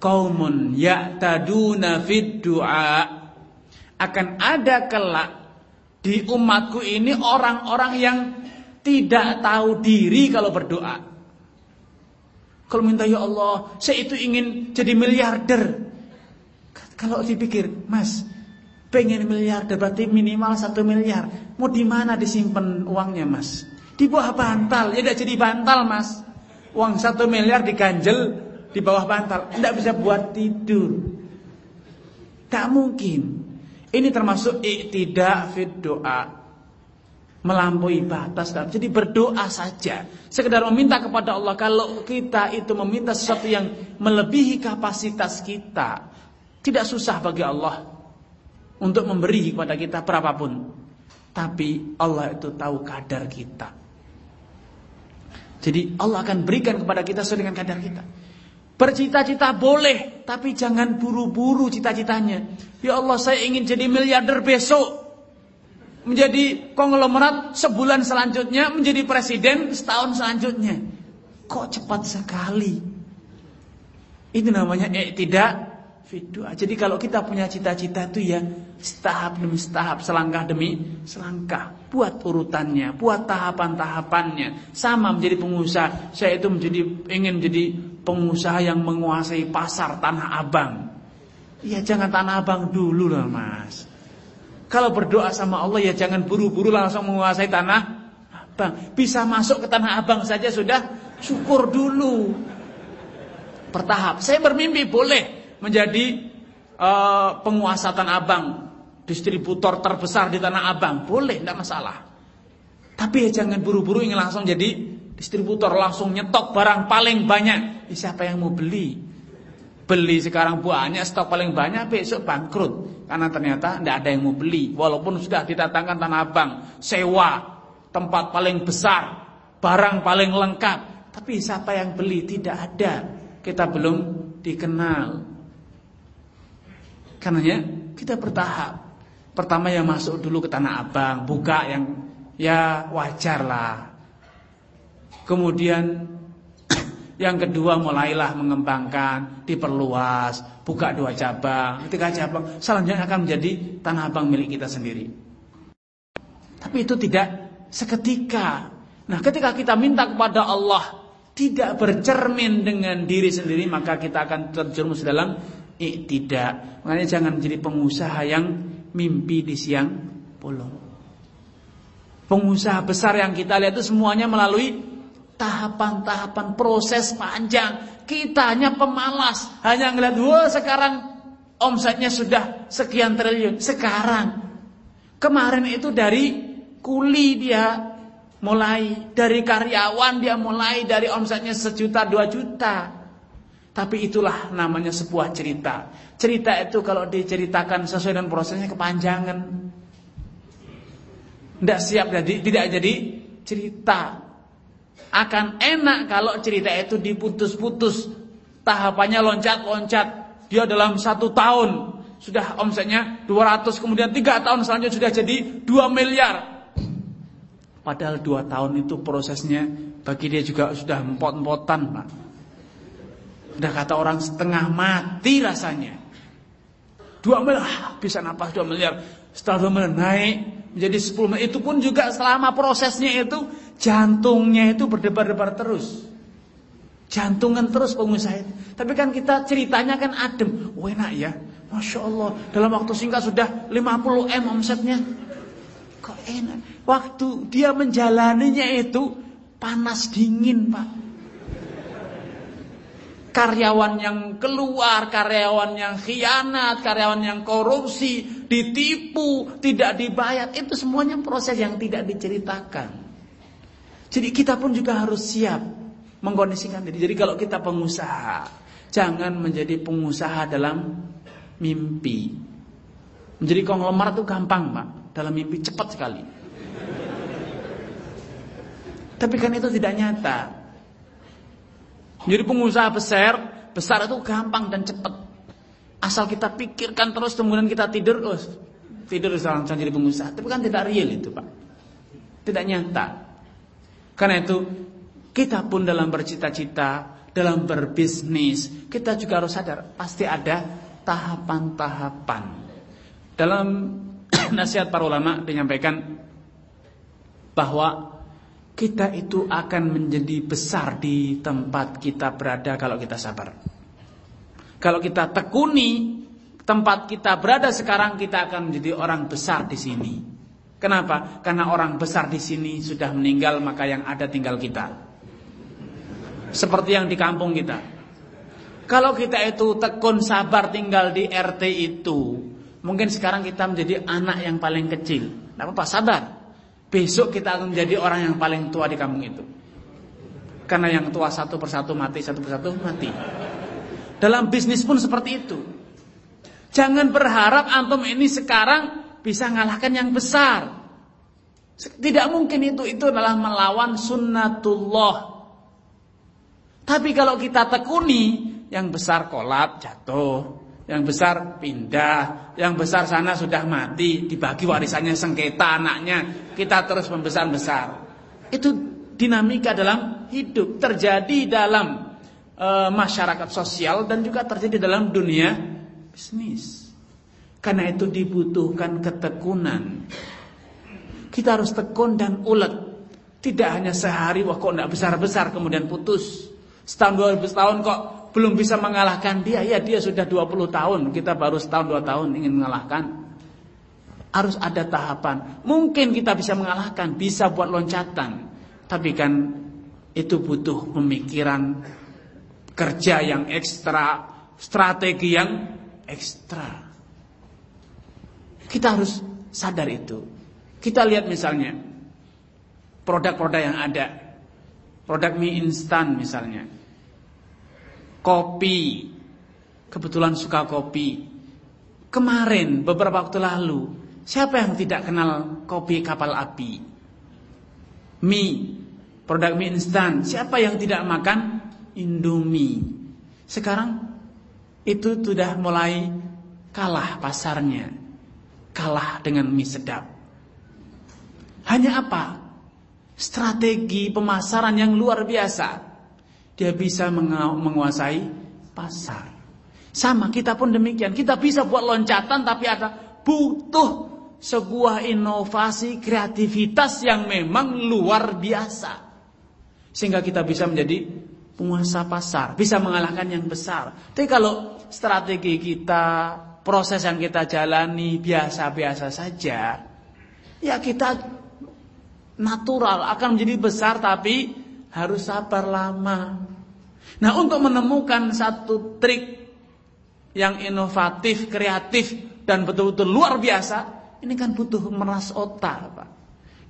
qaumun ya'taduna fid du'a. Akan ada kelak di umatku ini orang-orang yang tidak tahu diri kalau berdoa. Kalau minta ya Allah, saya itu ingin jadi miliarder. Kalau dipikir, Mas, pengen miliarder berarti minimal satu miliar. Mau di mana disimpan uangnya mas? Di bawah bantal, ya tidak jadi bantal mas. Uang satu miliar diganjel di bawah bantal, tidak bisa buat tidur. Tak mungkin. Ini termasuk tidak fit doa. Melampaui batas dan jadi berdoa saja. Sekedar meminta kepada Allah kalau kita itu meminta sesuatu yang melebihi kapasitas kita, tidak susah bagi Allah untuk memberi kepada kita berapapun. Tapi Allah itu tahu kadar kita. Jadi Allah akan berikan kepada kita sesuai dengan kadar kita. Bercita-cita boleh, tapi jangan buru-buru cita-citanya. Ya Allah, saya ingin jadi miliarder besok. Menjadi konglomerat sebulan selanjutnya, menjadi presiden setahun selanjutnya. Kok cepat sekali? Itu namanya eh, tidak Doa. Jadi kalau kita punya cita-cita itu ya setahap demi setahap, selangkah demi selangkah. Buat urutannya, buat tahapan-tahapannya. Sama menjadi pengusaha. Saya itu menjadi ingin menjadi pengusaha yang menguasai pasar Tanah Abang. Ya jangan Tanah Abang dulu lah mas. Kalau berdoa sama Allah ya jangan buru-buru langsung menguasai Tanah Abang. Bisa masuk ke Tanah Abang saja sudah syukur dulu. Bertahap. Saya bermimpi boleh menjadi uh, penguasa Tanah Abang, distributor terbesar di Tanah Abang, boleh, tidak masalah. Tapi ya jangan buru-buru ingin langsung jadi distributor, langsung nyetok barang paling banyak. Ya, siapa yang mau beli? Beli sekarang banyak, stok paling banyak, besok bangkrut. Karena ternyata tidak ada yang mau beli. Walaupun sudah ditatangkan Tanah Abang, sewa, tempat paling besar, barang paling lengkap. Tapi siapa yang beli? Tidak ada. Kita belum dikenal. Karenanya kita bertahap. Pertama yang masuk dulu ke Tanah Abang, buka yang ya wajar lah. Kemudian yang kedua mulailah mengembangkan, diperluas, buka dua cabang. Ketika cabang selanjutnya akan menjadi Tanah Abang milik kita sendiri. Tapi itu tidak seketika. Nah, ketika kita minta kepada Allah tidak bercermin dengan diri sendiri, maka kita akan terjerumus dalam tidak. Makanya jangan menjadi pengusaha yang mimpi di siang bolong. Pengusaha besar yang kita lihat itu semuanya melalui tahapan-tahapan proses panjang. Kita hanya pemalas, hanya ngeliat wah sekarang omsetnya sudah sekian triliun. Sekarang kemarin itu dari kuli dia mulai, dari karyawan dia mulai, dari omsetnya sejuta dua juta. Tapi itulah namanya sebuah cerita. Cerita itu kalau diceritakan sesuai dengan prosesnya kepanjangan. Tidak siap jadi, tidak jadi cerita. Akan enak kalau cerita itu diputus-putus. Tahapannya loncat-loncat. Dia dalam satu tahun sudah omsetnya 200 kemudian tiga tahun selanjutnya sudah jadi 2 miliar. Padahal dua tahun itu prosesnya bagi dia juga sudah empot-empotan, Pak. Udah kata orang setengah mati rasanya. Dua miliar, bisa napas dua miliar. Setelah dua miliar naik menjadi sepuluh miliar. Itu pun juga selama prosesnya itu Jantungnya itu berdebar-debar terus. Jantungan terus pengusaha itu. Tapi kan kita ceritanya kan adem. Oh enak ya. Masya Allah. Dalam waktu singkat sudah 50 M omsetnya. Kok enak. Waktu dia menjalaninya itu panas dingin pak. Karyawan yang keluar, karyawan yang khianat, karyawan yang korupsi, ditipu, tidak dibayar. Itu semuanya proses yang tidak diceritakan. Jadi kita pun juga harus siap mengkondisikan diri. Jadi kalau kita pengusaha, jangan menjadi pengusaha dalam mimpi. Menjadi konglomerat itu gampang, Pak. Dalam mimpi cepat sekali. Tapi kan itu tidak nyata. Jadi pengusaha besar, besar itu gampang dan cepat. Asal kita pikirkan terus kemudian kita tidur, oh, tidur langsung jadi pengusaha. Tapi kan tidak real itu, Pak. Tidak nyata. Karena itu kita pun dalam bercita-cita, dalam berbisnis, kita juga harus sadar pasti ada tahapan-tahapan. Dalam <clears throat> nasihat para ulama menyampaikan bahwa kita itu akan menjadi besar di tempat kita berada kalau kita sabar. Kalau kita tekuni tempat kita berada sekarang, kita akan menjadi orang besar di sini. Kenapa? Karena orang besar di sini sudah meninggal, maka yang ada tinggal kita. Seperti yang di kampung kita. Kalau kita itu tekun sabar tinggal di RT itu, mungkin sekarang kita menjadi anak yang paling kecil. Tidak apa-apa, sabar. Besok kita akan menjadi orang yang paling tua di kampung itu. Karena yang tua satu persatu mati, satu persatu mati. Dalam bisnis pun seperti itu. Jangan berharap antum ini sekarang bisa ngalahkan yang besar. Tidak mungkin itu, itu adalah melawan sunnatullah. Tapi kalau kita tekuni, yang besar kolap, jatuh. Yang besar pindah, yang besar sana sudah mati, dibagi warisannya sengketa anaknya, kita terus membesar-besar. Itu dinamika dalam hidup, terjadi dalam e, masyarakat sosial dan juga terjadi dalam dunia bisnis. Karena itu dibutuhkan ketekunan. Kita harus tekun dan ulet. Tidak hanya sehari, wah kok tidak besar-besar kemudian putus. Setahun dua tahun kok belum bisa mengalahkan dia. Ya dia sudah 20 tahun, kita baru setahun dua tahun ingin mengalahkan. Harus ada tahapan. Mungkin kita bisa mengalahkan, bisa buat loncatan. Tapi kan itu butuh pemikiran kerja yang ekstra, strategi yang ekstra. Kita harus sadar itu. Kita lihat misalnya produk-produk yang ada. Produk mie instan misalnya kopi. Kebetulan suka kopi. Kemarin beberapa waktu lalu, siapa yang tidak kenal kopi kapal api? Mie, produk mie instan. Siapa yang tidak makan Indomie? Sekarang itu sudah mulai kalah pasarnya. Kalah dengan mie sedap. Hanya apa? Strategi pemasaran yang luar biasa dia bisa menguasai pasar. Sama kita pun demikian. Kita bisa buat loncatan tapi ada butuh sebuah inovasi kreativitas yang memang luar biasa. Sehingga kita bisa menjadi penguasa pasar, bisa mengalahkan yang besar. Tapi kalau strategi kita, proses yang kita jalani biasa-biasa saja, ya kita natural akan menjadi besar tapi harus sabar lama. Nah, untuk menemukan satu trik yang inovatif, kreatif dan betul-betul luar biasa, ini kan butuh meras otak, Pak.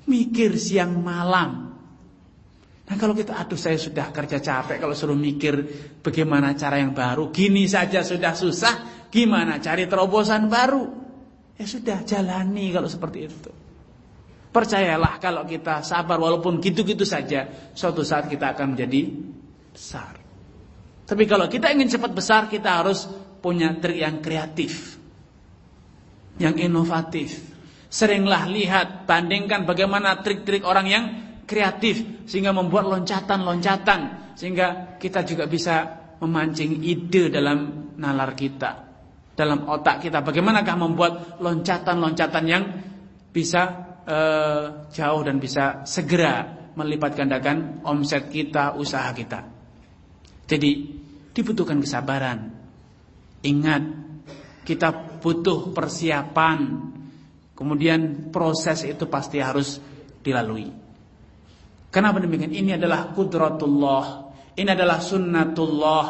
Mikir siang malam. Nah, kalau kita aduh saya sudah kerja capek kalau suruh mikir bagaimana cara yang baru, gini saja sudah susah, gimana cari terobosan baru? Ya sudah jalani kalau seperti itu. Percayalah kalau kita sabar walaupun gitu-gitu saja, suatu saat kita akan menjadi besar. Tapi kalau kita ingin cepat besar, kita harus punya trik yang kreatif. Yang inovatif. Seringlah lihat, bandingkan bagaimana trik-trik orang yang kreatif sehingga membuat loncatan-loncatan sehingga kita juga bisa memancing ide dalam nalar kita, dalam otak kita. Bagaimanakah membuat loncatan-loncatan yang bisa uh, jauh dan bisa segera melipat gandakan omset kita, usaha kita. Jadi dibutuhkan kesabaran. Ingat, kita butuh persiapan. Kemudian proses itu pasti harus dilalui. Kenapa demikian? Ini adalah kudratullah. Ini adalah sunnatullah.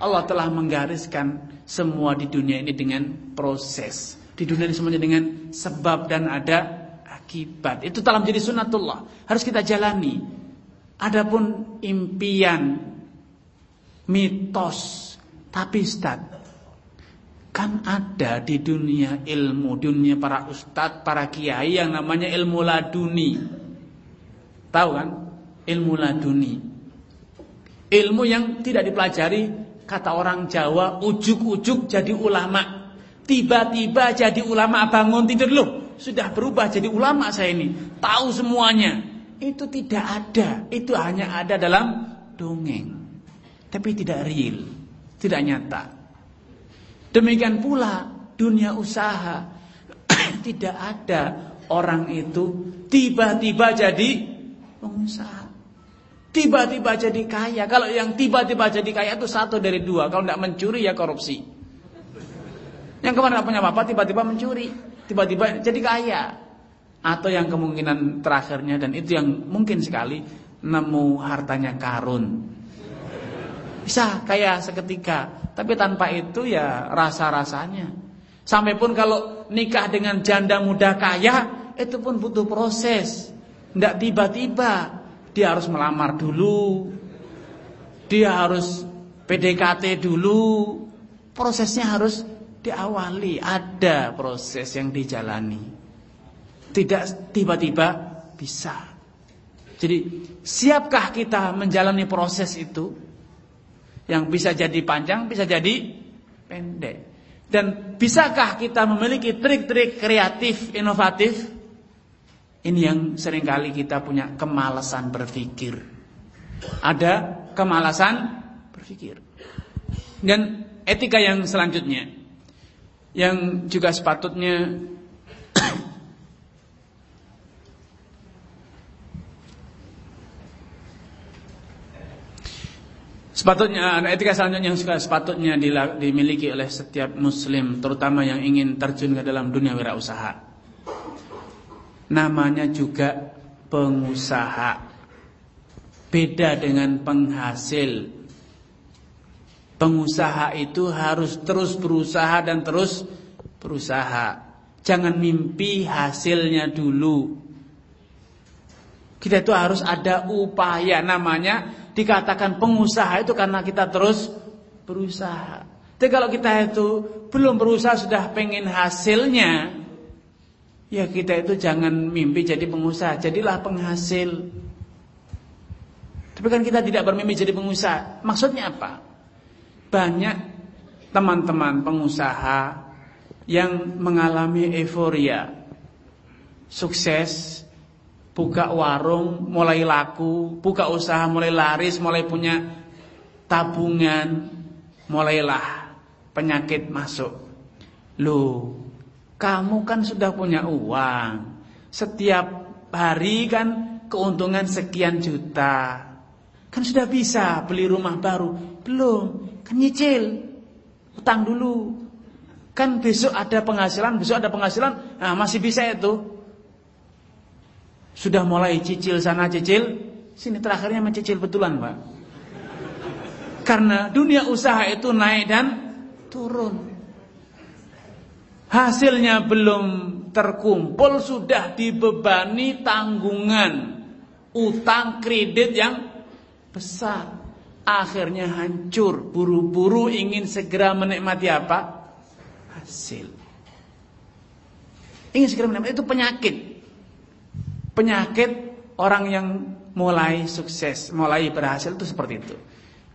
Allah telah menggariskan semua di dunia ini dengan proses. Di dunia ini semuanya dengan sebab dan ada akibat. Itu telah menjadi sunnatullah. Harus kita jalani. Adapun impian, mitos, tapi Ustaz, kan ada di dunia ilmu, dunia para ustadz, para kiai yang namanya ilmu laduni. Tahu kan? Ilmu laduni. Ilmu yang tidak dipelajari, kata orang Jawa, ujuk-ujuk jadi ulama. Tiba-tiba jadi ulama bangun tidur loh. Sudah berubah jadi ulama saya ini. Tahu semuanya. Itu tidak ada. Itu hanya ada dalam dongeng. Tapi tidak real. Tidak nyata. Demikian pula dunia usaha. <coughs> tidak ada orang itu tiba-tiba jadi pengusaha. Tiba-tiba jadi kaya. Kalau yang tiba-tiba jadi kaya itu satu dari dua. Kalau tidak mencuri ya korupsi. Yang kemarin punya apa tiba-tiba mencuri, tiba-tiba jadi kaya. Atau yang kemungkinan terakhirnya dan itu yang mungkin sekali nemu hartanya karun. Bisa kaya seketika, tapi tanpa itu ya rasa-rasanya. Sampai pun kalau nikah dengan janda muda kaya, itu pun butuh proses. Tidak tiba-tiba, dia harus melamar dulu. Dia harus PDKT dulu. Prosesnya harus diawali, ada proses yang dijalani. Tidak tiba-tiba bisa. Jadi, siapkah kita menjalani proses itu? Yang bisa jadi panjang, bisa jadi pendek. Dan bisakah kita memiliki trik-trik kreatif, inovatif? Ini yang sering kali kita punya kemalasan berpikir. Ada kemalasan berpikir. Dan etika yang selanjutnya yang juga sepatutnya Sepatutnya etika selanjutnya yang sepatutnya dimiliki oleh setiap muslim terutama yang ingin terjun ke dalam dunia wirausaha. Namanya juga pengusaha. Beda dengan penghasil. Pengusaha itu harus terus berusaha dan terus berusaha. Jangan mimpi hasilnya dulu. Kita itu harus ada upaya namanya dikatakan pengusaha itu karena kita terus berusaha. Tapi kalau kita itu belum berusaha sudah pengen hasilnya, ya kita itu jangan mimpi jadi pengusaha, jadilah penghasil. Tapi kan kita tidak bermimpi jadi pengusaha. Maksudnya apa? banyak teman-teman pengusaha yang mengalami euforia. Sukses, buka warung, mulai laku, buka usaha, mulai laris, mulai punya tabungan, mulailah penyakit masuk. Loh, kamu kan sudah punya uang. Setiap hari kan keuntungan sekian juta. Kan sudah bisa beli rumah baru. Belum. Kan nyicil. Utang dulu. Kan besok ada penghasilan, besok ada penghasilan. Nah, masih bisa itu. Sudah mulai cicil sana cicil, sini terakhirnya mencicil betulan, Pak. Karena dunia usaha itu naik dan turun. Hasilnya belum terkumpul sudah dibebani tanggungan utang kredit yang besar akhirnya hancur, buru-buru ingin segera menikmati apa? Hasil. Ingin segera menikmati itu penyakit. Penyakit orang yang mulai sukses, mulai berhasil itu seperti itu.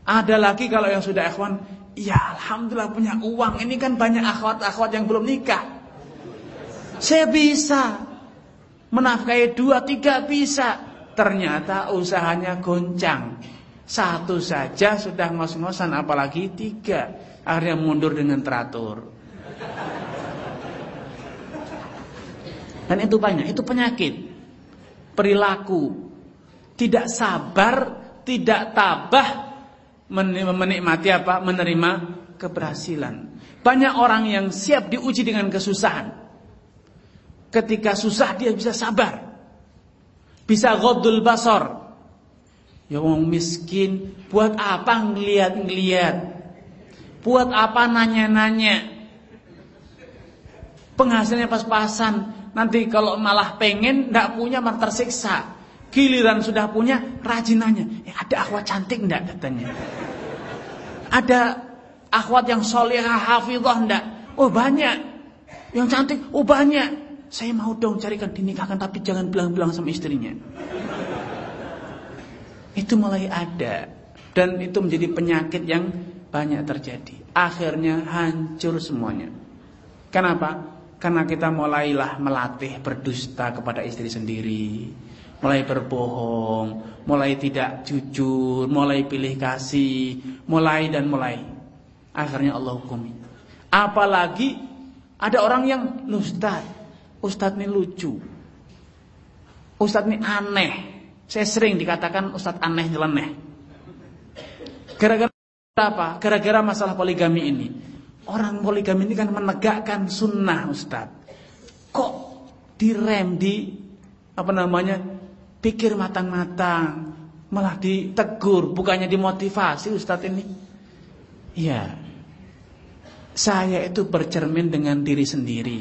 Ada lagi kalau yang sudah ikhwan, ya alhamdulillah punya uang. Ini kan banyak akhwat-akhwat yang belum nikah. Saya bisa menafkahi dua tiga bisa. Ternyata usahanya goncang. Satu saja sudah ngos-ngosan apalagi tiga. Akhirnya mundur dengan teratur. Dan itu banyak, itu penyakit. Perilaku. tidak sabar, tidak tabah menikmati apa? menerima keberhasilan. Banyak orang yang siap diuji dengan kesusahan. Ketika susah dia bisa sabar. Bisa ghaddul basar. Ya wong miskin, buat apa ngeliat-ngeliat? Buat apa nanya-nanya? Penghasilannya pas-pasan. Nanti kalau malah pengen, ndak punya malah tersiksa. Giliran sudah punya, rajin nanya. Eh, ada akhwat cantik ndak katanya? Ada akhwat yang solehah, hafizah ndak? Oh banyak. Yang cantik, oh banyak. Saya mau dong carikan dinikahkan, tapi jangan bilang-bilang sama istrinya. Itu mulai ada. Dan itu menjadi penyakit yang banyak terjadi. Akhirnya hancur semuanya. Kenapa? Karena kita mulailah melatih berdusta kepada istri sendiri Mulai berbohong Mulai tidak jujur Mulai pilih kasih Mulai dan mulai. Akhirnya Allah hukumi. Apalagi ada orang yang Ustaz Ustaz ini lucu. Ustaz ini aneh. Saya sering dikatakan Ustaz aneh nyeleneh. Gara-gara apa? Gara-gara masalah poligami ini. Orang poligami ini kan menegakkan sunnah Ustaz. Kok direm di Apa namanya Pikir matang-matang Malah ditegur Bukannya dimotivasi Ustaz ini. Ya Saya itu bercermin dengan diri sendiri.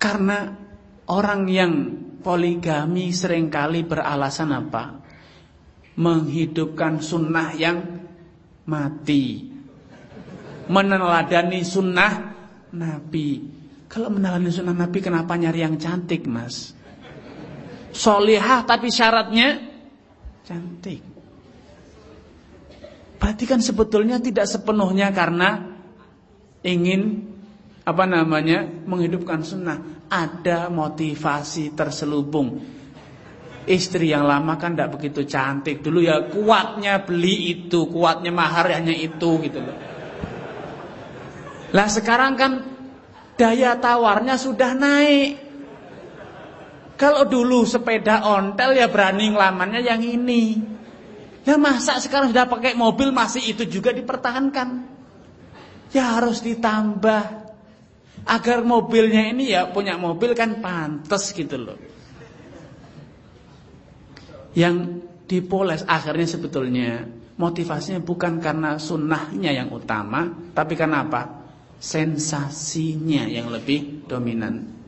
Karena Orang yang poligami sering kali beralasan apa? Menghidupkan sunnah yang mati. Meneladani sunnah Nabi. Kalau meneladani sunnah Nabi kenapa nyari yang cantik mas? Solihah tapi syaratnya cantik. Berarti kan sebetulnya tidak sepenuhnya karena ingin apa namanya menghidupkan sunnah. Ada motivasi terselubung. Istri yang lama kan tidak begitu cantik dulu ya kuatnya beli itu, kuatnya mahar hanya itu gitu loh. Lah sekarang kan daya tawarnya sudah naik. Kalau dulu sepeda ontel ya berani ngelamannya yang ini. Ya masa sekarang sudah pakai mobil masih itu juga dipertahankan. Ya harus ditambah. Agar mobilnya ini ya punya mobil kan pantas gitu loh. Yang dipoles akhirnya sebetulnya motivasinya bukan karena sunnahnya yang utama, tapi karena apa? sensasinya yang lebih dominan.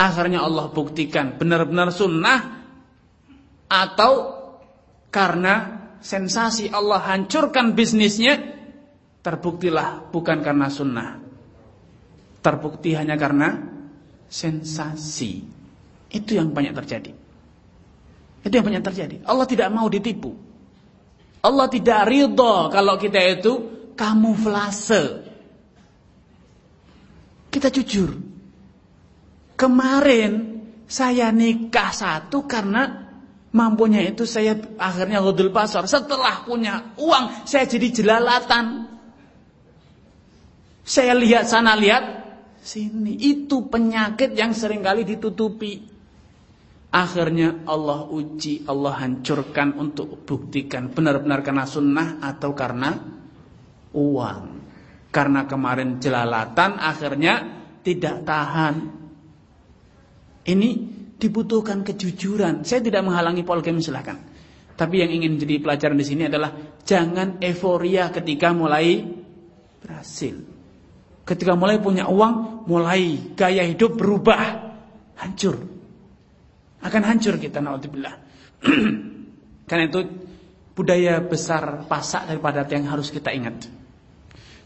Akhirnya Allah buktikan benar-benar sunnah atau karena sensasi Allah hancurkan bisnisnya terbuktilah bukan karena sunnah. Terbukti hanya karena sensasi. Itu yang banyak terjadi. Itu yang banyak terjadi. Allah tidak mau ditipu. Allah tidak ridho kalau kita itu kamuflase. Kita jujur. Kemarin saya nikah satu karena mampunya itu saya akhirnya godul pasar. Setelah punya uang saya jadi jelalatan. Saya lihat sana lihat sini. Itu penyakit yang sering kali ditutupi. Akhirnya Allah uji, Allah hancurkan untuk buktikan benar-benar karena sunnah atau karena uang. Karena kemarin jelalatan akhirnya tidak tahan. Ini dibutuhkan kejujuran. Saya tidak menghalangi poligami silahkan. Tapi yang ingin jadi pelajaran di sini adalah jangan euforia ketika mulai berhasil. Ketika mulai punya uang, mulai gaya hidup berubah, hancur. Akan hancur kita naudzubillah. <clears throat> Karena itu budaya besar pasak daripada yang harus kita ingat.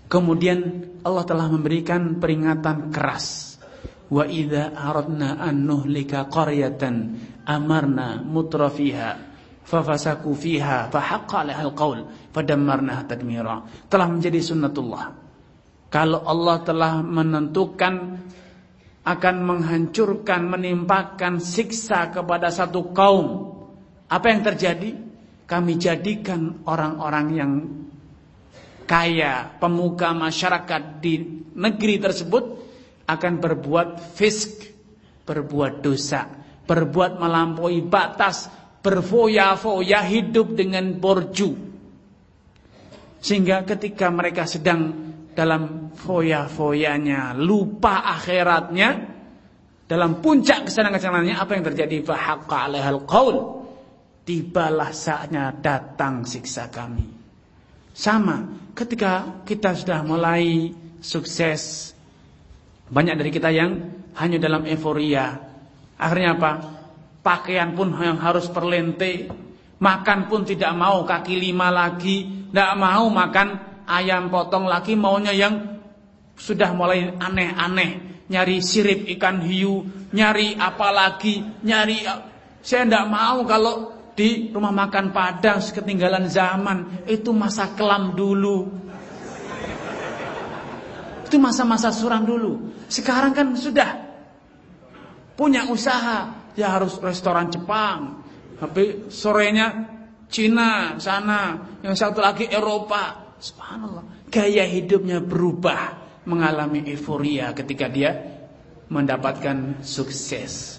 Kemudian Allah telah memberikan peringatan keras. Wa idza aradna an nuhlika qaryatan amarna mutrafiha fafasaku fiha fahaqqa 'alaihal qaul fadammarnaha tadmira. Telah menjadi sunnatullah. Kalau Allah telah menentukan akan menghancurkan, menimpakan siksa kepada satu kaum. Apa yang terjadi? Kami jadikan orang-orang yang kaya, pemuka masyarakat di negeri tersebut akan berbuat fisk, berbuat dosa, berbuat melampaui batas, berfoya-foya hidup dengan borju. Sehingga ketika mereka sedang dalam foya-foyanya, lupa akhiratnya, dalam puncak kesenangan-kesenangannya apa yang terjadi? Fahaqqa alaihal qaul. Tibalah saatnya datang siksa kami. Sama, ketika kita sudah mulai sukses, banyak dari kita yang hanya dalam euforia. Akhirnya apa? Pakaian pun yang harus perlente, makan pun tidak mau kaki lima lagi, tidak mau makan ayam potong lagi, maunya yang sudah mulai aneh-aneh nyari sirip ikan hiu, nyari apa lagi, nyari saya tidak mau kalau di rumah makan Padang ketinggalan zaman, itu masa kelam dulu. Itu masa-masa suram dulu. Sekarang kan sudah punya usaha, ya harus restoran Jepang. Tapi sorenya Cina sana, yang satu lagi Eropa. Subhanallah, gaya hidupnya berubah mengalami euforia ketika dia mendapatkan sukses.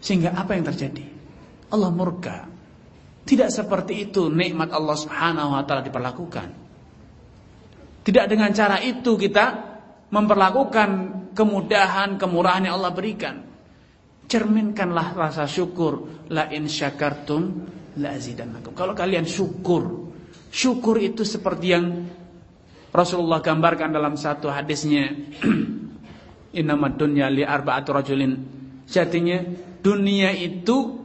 Sehingga apa yang terjadi? Allah murka. Tidak seperti itu nikmat Allah Subhanahu wa taala diperlakukan. Tidak dengan cara itu kita memperlakukan kemudahan, kemurahan yang Allah berikan. Cerminkanlah rasa syukur. La in syakartum la azidannakum. Kalau kalian syukur, syukur itu seperti yang Rasulullah gambarkan dalam satu hadisnya <clears throat> Innamad dunya li arba'atu rajulin Jadinya dunia itu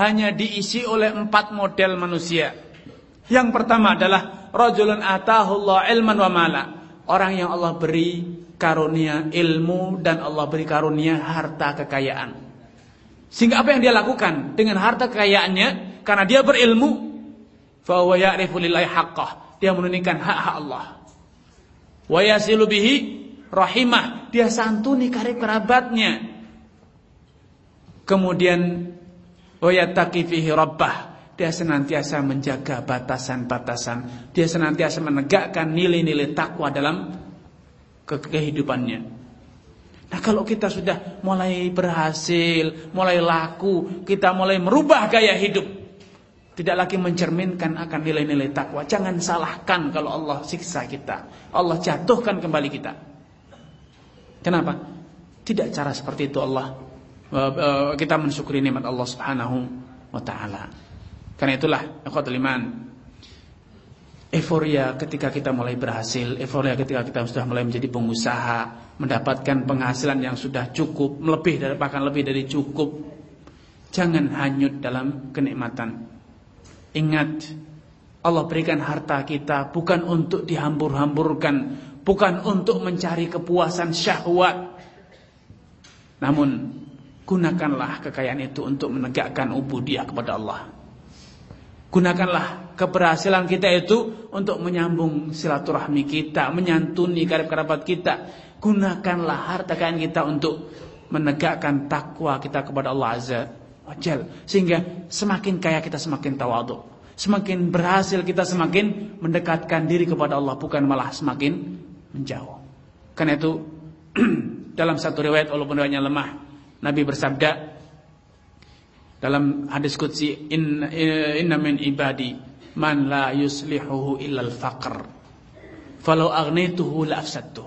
hanya diisi oleh empat model manusia Yang pertama adalah Rajulun atahullah ilman wa mala Orang yang Allah beri karunia ilmu dan Allah beri karunia harta kekayaan. Sehingga apa yang dia lakukan dengan harta kekayaannya? Karena dia berilmu. Fahuwa ya'rifu Dia menunaikan hak-hak Allah. Wa yasilu bihi rahimah, dia santuni karib kerabatnya. Kemudian wa yattaqi fihi rabbah, dia senantiasa menjaga batasan-batasan, dia senantiasa menegakkan nilai-nilai takwa dalam ke kehidupannya. Nah kalau kita sudah mulai berhasil, mulai laku, kita mulai merubah gaya hidup, tidak lagi mencerminkan akan nilai-nilai takwa. Jangan salahkan kalau Allah siksa kita. Allah jatuhkan kembali kita. Kenapa? Tidak cara seperti itu Allah. Eh, eh, kita mensyukuri nikmat Allah Subhanahu wa taala. Karena itulah ikhwatul iman. Euforia ketika kita mulai berhasil, euforia ketika kita sudah mulai menjadi pengusaha, mendapatkan penghasilan yang sudah cukup, lebih dari bahkan lebih dari cukup. Jangan hanyut dalam kenikmatan Ingat Allah berikan harta kita bukan untuk dihambur-hamburkan, bukan untuk mencari kepuasan syahwat. Namun gunakanlah kekayaan itu untuk menegakkan ubudiyah kepada Allah. Gunakanlah keberhasilan kita itu untuk menyambung silaturahmi kita, menyantuni karib kerabat kita. Gunakanlah harta kekayaan kita untuk menegakkan takwa kita kepada Allah Azza wajal. Sehingga semakin kaya kita semakin tawaduk. Semakin berhasil kita semakin mendekatkan diri kepada Allah. Bukan malah semakin menjauh. Karena itu <clears throat> dalam satu riwayat walaupun riwayatnya lemah. Nabi bersabda dalam hadis qudsi inna, inna min ibadi man la yuslihuhu illal faqr. Falau aghnituhu la afsadtuh.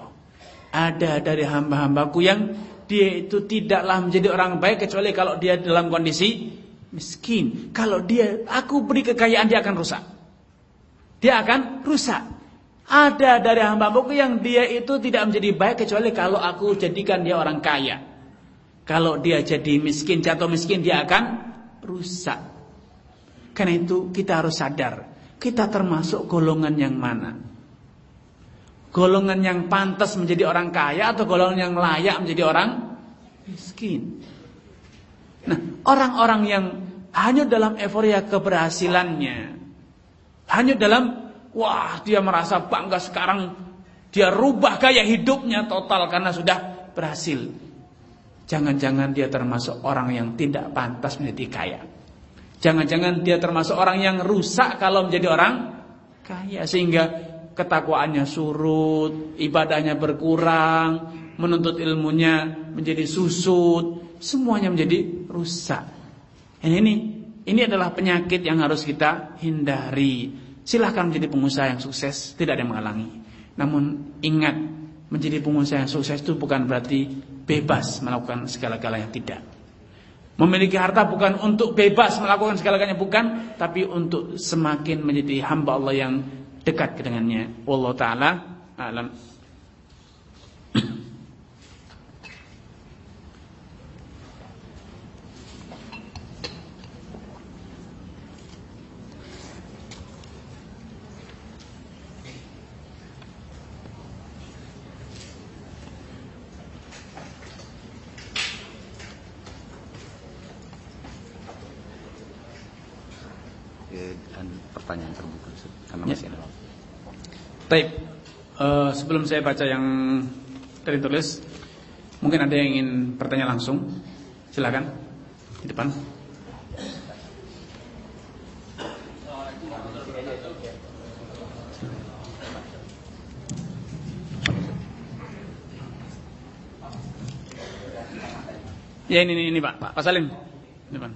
Ada dari hamba-hambaku yang dia itu tidaklah menjadi orang baik kecuali kalau dia dalam kondisi miskin. Kalau dia aku beri kekayaan dia akan rusak. Dia akan rusak. Ada dari hamba-hambaku yang dia itu tidak menjadi baik kecuali kalau aku jadikan dia orang kaya. Kalau dia jadi miskin, jatuh miskin dia akan rusak. Karena itu kita harus sadar, kita termasuk golongan yang mana? Golongan yang pantas menjadi orang kaya atau golongan yang layak menjadi orang miskin. Nah, orang-orang yang hanya dalam euforia keberhasilannya, hanya dalam wah dia merasa bangga sekarang dia rubah gaya hidupnya total karena sudah berhasil. Jangan-jangan dia termasuk orang yang tidak pantas menjadi kaya. Jangan-jangan dia termasuk orang yang rusak kalau menjadi orang kaya sehingga ketakwaannya surut, ibadahnya berkurang, menuntut ilmunya menjadi susut, semuanya menjadi rusak. Ini ini ini adalah penyakit yang harus kita hindari. Silahkan menjadi pengusaha yang sukses, tidak ada yang menghalangi. Namun ingat, menjadi pengusaha yang sukses itu bukan berarti bebas melakukan segala-galanya tidak. Memiliki harta bukan untuk bebas melakukan segala-galanya bukan, tapi untuk semakin menjadi hamba Allah yang dekat dengannya. Wallahu taala alam. Baik, uh, sebelum saya baca yang tertulis, mungkin ada yang ingin bertanya langsung. Silakan di depan. Ya ini ini, ini Pak, Pak, Pak Salim. Depan.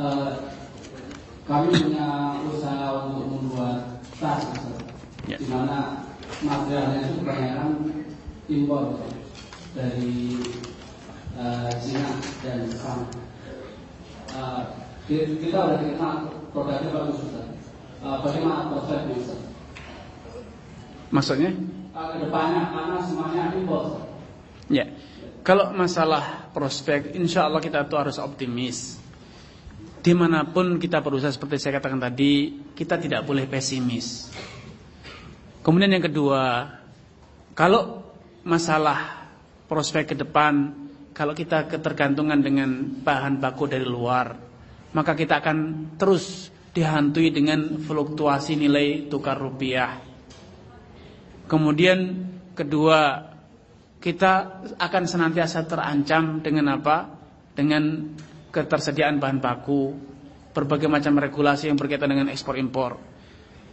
Uh, kami punya usaha untuk membuat tas, ya. di mana materialnya itu kebanyakan impor dari uh, Cina dan Jepang. Uh, kita sudah kenal produknya bagus Ustaz. Uh, bagaimana prospeknya Ustaz? Maksudnya? Uh, ke depannya karena semuanya impor. Ya. Kalau masalah prospek, insya Allah kita tuh harus optimis di mana pun kita berusaha seperti saya katakan tadi, kita tidak boleh pesimis. Kemudian yang kedua, kalau masalah prospek ke depan, kalau kita ketergantungan dengan bahan baku dari luar, maka kita akan terus dihantui dengan fluktuasi nilai tukar rupiah. Kemudian kedua, kita akan senantiasa terancam dengan apa? Dengan ketersediaan bahan baku, berbagai macam regulasi yang berkaitan dengan ekspor impor.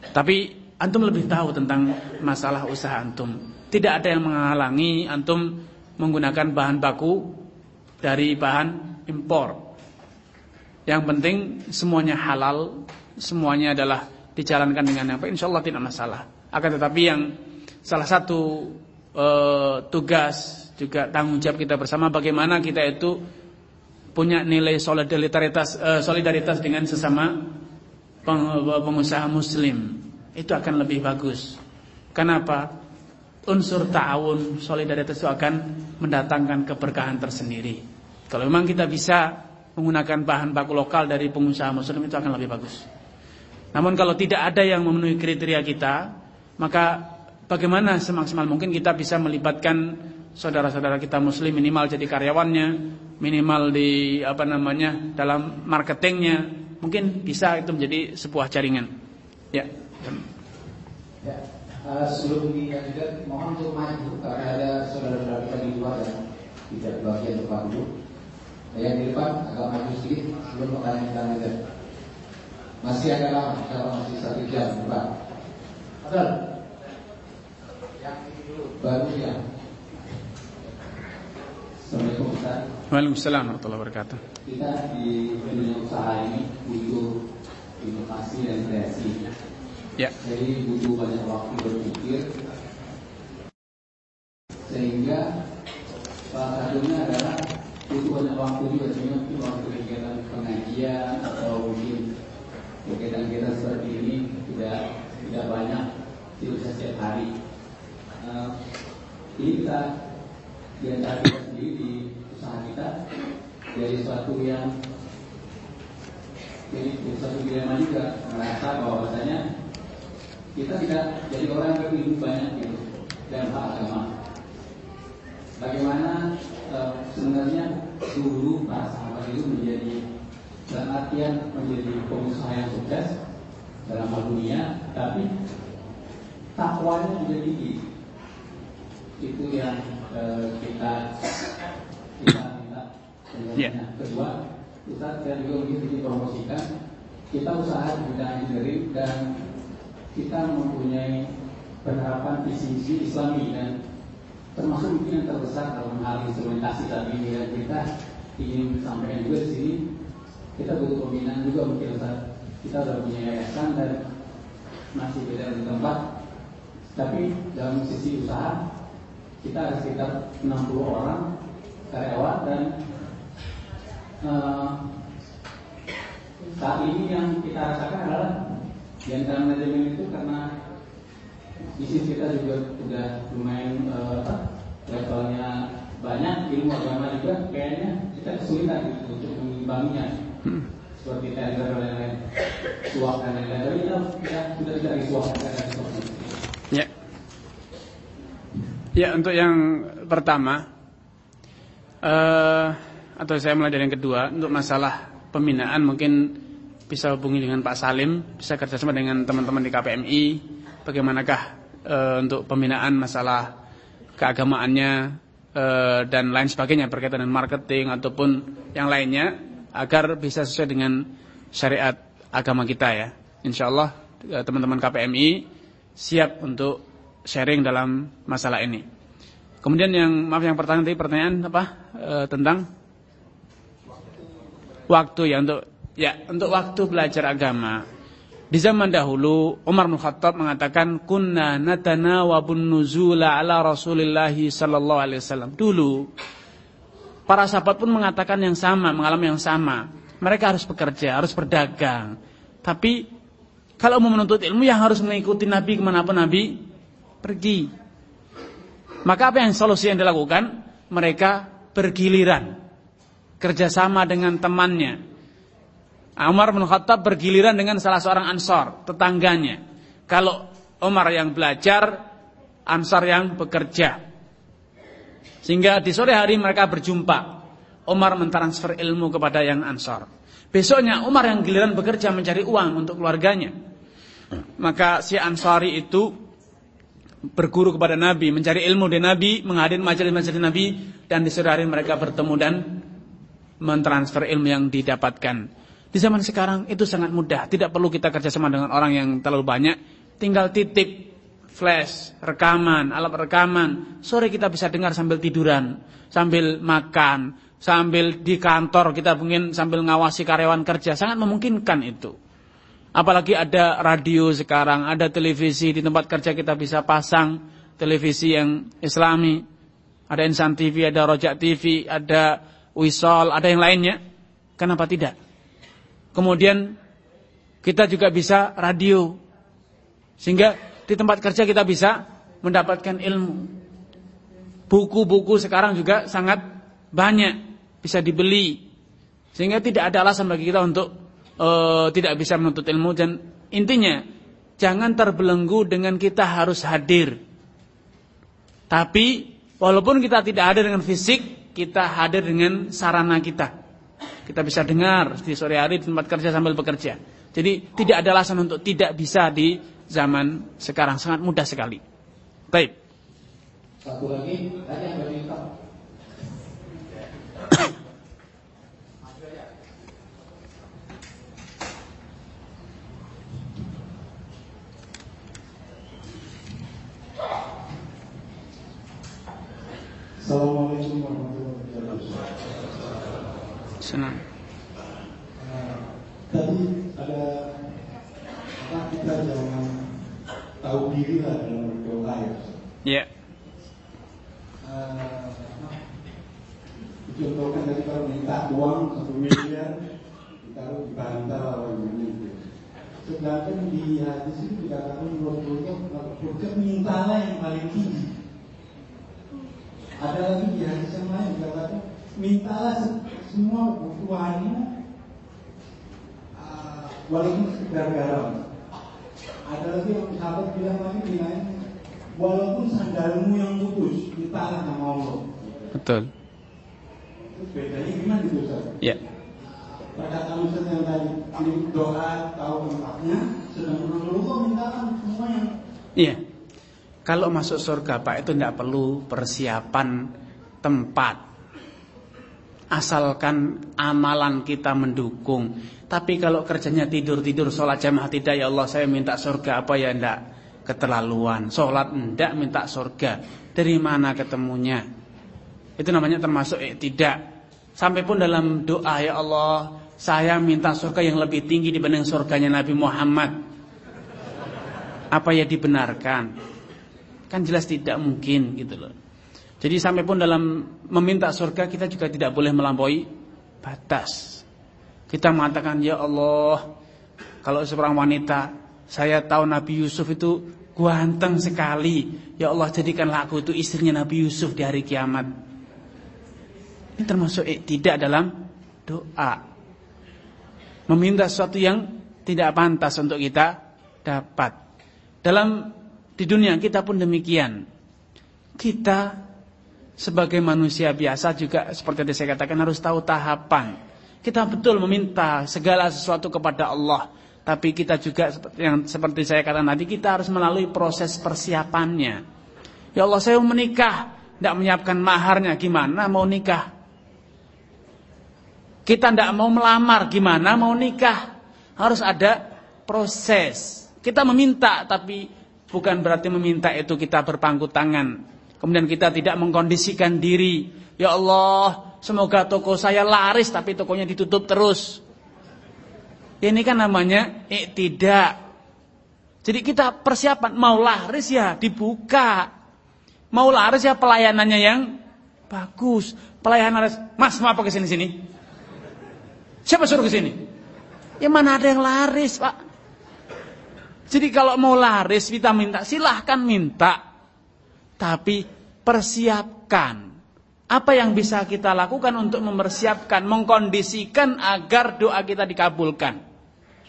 Tapi antum lebih tahu tentang masalah usaha antum. Tidak ada yang menghalangi antum menggunakan bahan baku dari bahan impor. Yang penting semuanya halal, semuanya adalah dijalankan dengan apa? Insya Allah tidak masalah. Akan tetapi yang salah satu e, tugas juga tanggung jawab kita bersama bagaimana kita itu punya nilai solidaritas uh, solidaritas dengan sesama pengusaha muslim itu akan lebih bagus. Kenapa? Unsur ta'awun solidaritas itu akan mendatangkan keberkahan tersendiri. Kalau memang kita bisa menggunakan bahan baku lokal dari pengusaha muslim itu akan lebih bagus. Namun kalau tidak ada yang memenuhi kriteria kita, maka bagaimana semaksimal mungkin kita bisa melibatkan saudara-saudara kita muslim minimal jadi karyawannya, minimal di apa namanya dalam marketingnya, mungkin bisa itu menjadi sebuah jaringan. Ya. Ya, uh, sebelum dilanjutkan mohon untuk maju karena ada saudara-saudara kita di luar dan tidak bagian depan dulu. Yang di depan agak maju sedikit sebelum pertanyaan kita lanjutkan. Masih agak lama, kalau masih satu jam depan. Betul. Yang ini dulu. Baru ya. Assalamualaikum Ustaz. Waalaikumsalam warahmatullahi wabarakatuh. Kita di dunia usaha ini butuh inovasi dan kreasi. Ya. Jadi butuh banyak waktu berpikir sehingga salah satunya adalah butuh banyak waktu juga mungkin waktu kegiatan pengajian atau mungkin kegiatan kita seperti ini tidak tidak banyak tidak bisa setiap hari. Uh, ini kita di antara sendiri di usaha kita dari suatu yang jadi suatu dilema juga merasa bahwasanya kita tidak jadi orang yang berilmu banyak gitu dalam hal agama. Bagaimana e, sebenarnya dulu para sahabat itu menjadi dalam artian menjadi pengusaha yang sukses dalam hal dunia, tapi takwanya juga tinggi. Itu yang Eh, kita kita minta yeah. kedua kita saya juga ingin dipromosikan. Kita usaha di bidang engineering dan kita mempunyai penerapan visi misi Islami dan termasuk mungkin yang terbesar dalam hal instrumentasi ini. Dan kita ingin sampaikan juga di sini kita butuh pembinaan juga mungkin saat kita sudah punya yayasan dan masih beda di tempat. Tapi dalam sisi usaha kita ada sekitar 60 orang karyawan dan uh, saat ini yang kita rasakan adalah di antara manajemen itu karena bisnis kita juga sudah lumayan uh, levelnya banyak ilmu agama juga kayaknya kita kesulitan gitu, untuk mengimbanginya hmm. seperti tender dan lain-lain suap dan lain-lain tapi kita, kita sudah tidak disuap dan lain-lain Ya. Ya, untuk yang pertama uh, atau saya mulai dari yang kedua, untuk masalah pembinaan mungkin bisa hubungi dengan Pak Salim, bisa kerjasama dengan teman-teman di KPMI, bagaimanakah uh, untuk pembinaan masalah keagamaannya uh, dan lain sebagainya berkaitan dengan marketing ataupun yang lainnya agar bisa sesuai dengan syariat agama kita ya. Insya Allah teman-teman KPMI siap untuk sharing dalam masalah ini. Kemudian yang maaf yang pertanyaan tadi pertanyaan apa e, tentang waktu ya untuk ya untuk waktu belajar agama. Di zaman dahulu Umar bin Khattab mengatakan kunna natana wabun nuzula ala Rasulillah sallallahu alaihi wasallam. Dulu para sahabat pun mengatakan yang sama, mengalami yang sama. Mereka harus bekerja, harus berdagang. Tapi kalau mau menuntut ilmu yang harus mengikuti Nabi ke mana pun Nabi pergi. Maka apa yang solusi yang dilakukan? Mereka bergiliran. Kerjasama dengan temannya. Umar bin Khattab bergiliran dengan salah seorang ansor, tetangganya. Kalau Umar yang belajar, ansar yang bekerja. Sehingga di sore hari mereka berjumpa. Umar mentransfer ilmu kepada yang ansor. Besoknya Umar yang giliran bekerja mencari uang untuk keluarganya. Maka si Ansari itu berguru kepada Nabi, mencari ilmu dari Nabi, menghadiri majelis-majelis Nabi dan di hari mereka bertemu dan mentransfer ilmu yang didapatkan. Di zaman sekarang itu sangat mudah, tidak perlu kita kerjasama dengan orang yang terlalu banyak, tinggal titip flash, rekaman, alat rekaman. Sore kita bisa dengar sambil tiduran, sambil makan, sambil di kantor kita mungkin sambil ngawasi karyawan kerja, sangat memungkinkan itu. Apalagi ada radio sekarang, ada televisi di tempat kerja kita bisa pasang televisi yang islami. Ada Insan TV, ada Rojak TV, ada Wisol, ada yang lainnya. Kenapa tidak? Kemudian kita juga bisa radio. Sehingga di tempat kerja kita bisa mendapatkan ilmu. Buku-buku sekarang juga sangat banyak bisa dibeli. Sehingga tidak ada alasan bagi kita untuk uh, tidak bisa menuntut ilmu dan intinya jangan terbelenggu dengan kita harus hadir. Tapi walaupun kita tidak hadir dengan fisik, kita hadir dengan sarana kita. Kita bisa dengar di sore hari di tempat kerja sambil bekerja. Jadi tidak ada alasan untuk tidak bisa di zaman sekarang sangat mudah sekali. Baik. Satu lagi, tadi yang <coughs> Assalamualaikum warahmatullahi wabarakatuh. Senang. Tadi ada apa kita jangan tahu diri lah dalam berdoa ya. Ya. Uh, contohkan tadi kalau minta uang satu miliar ditaruh di bantal atau gimana itu. Sedangkan di hadis itu dikatakan Rasulullah mintalah yang paling tinggi ada lagi di hadis yang lain dikatakan mintalah semua kebutuhannya uh, walaupun sekedar garam. Ada lagi yang sahabat bilang lagi di lain walaupun sandalmu yang putus mintalah sama Allah. Betul. Terus bedanya gimana itu Ustaz? Ya. Pada kamu yang tadi doa tahu tempatnya, sedang Rasulullah mintalah semua yang Iya. Kalau masuk surga Pak itu tidak perlu persiapan tempat. Asalkan amalan kita mendukung. Tapi kalau kerjanya tidur-tidur sholat jamaah tidak ya Allah saya minta surga apa ya enggak keterlaluan. Sholat enggak minta surga. Dari mana ketemunya? Itu namanya termasuk eh, tidak. Sampai pun dalam doa ya Allah, saya minta surga yang lebih tinggi dibanding surganya Nabi Muhammad. Apa ya dibenarkan? Kan jelas tidak mungkin gitu loh. Jadi sampai pun dalam meminta surga kita juga tidak boleh melampaui batas. Kita mengatakan ya Allah, kalau seorang wanita saya tahu Nabi Yusuf itu ganteng sekali. Ya Allah jadikanlah aku itu istrinya Nabi Yusuf di hari kiamat. Ini termasuk tidak dalam doa. Meminta sesuatu yang tidak pantas untuk kita dapat. Dalam di dunia kita pun demikian. Kita sebagai manusia biasa juga seperti yang saya katakan harus tahu tahapan. Kita betul meminta segala sesuatu kepada Allah, tapi kita juga yang seperti saya katakan tadi kita harus melalui proses persiapannya. Ya Allah saya mau menikah, tidak menyiapkan maharnya gimana mau nikah? Kita tidak mau melamar gimana mau nikah? Harus ada proses. Kita meminta tapi bukan berarti meminta itu kita berpangku tangan. Kemudian kita tidak mengkondisikan diri. Ya Allah, semoga toko saya laris tapi tokonya ditutup terus. Ini kan namanya tidak. Jadi kita persiapan mau laris ya dibuka. Mau laris ya pelayanannya yang bagus. Pelayanan laris. Mas mau apa ke sini-sini? Siapa suruh ke sini? Ya mana ada yang laris, Pak? Jadi kalau mau laris kita minta silahkan minta. Tapi persiapkan. Apa yang bisa kita lakukan untuk mempersiapkan, mengkondisikan agar doa kita dikabulkan.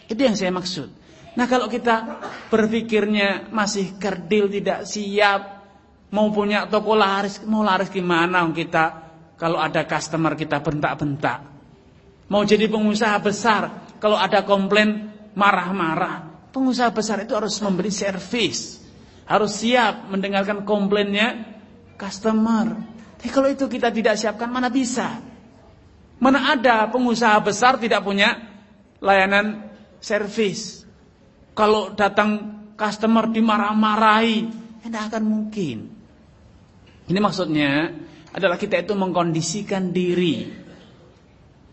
Itu yang saya maksud. Nah kalau kita berpikirnya masih kerdil, tidak siap, mau punya toko laris, mau laris gimana kita kalau ada customer kita bentak-bentak. Mau jadi pengusaha besar, kalau ada komplain marah-marah. Pengusaha besar itu harus memberi servis. Harus siap mendengarkan komplainnya customer. Tapi kalau itu kita tidak siapkan mana bisa? Mana ada pengusaha besar tidak punya layanan servis? Kalau datang customer dimarah-marahi, tidak akan mungkin. Ini maksudnya adalah kita itu mengkondisikan diri.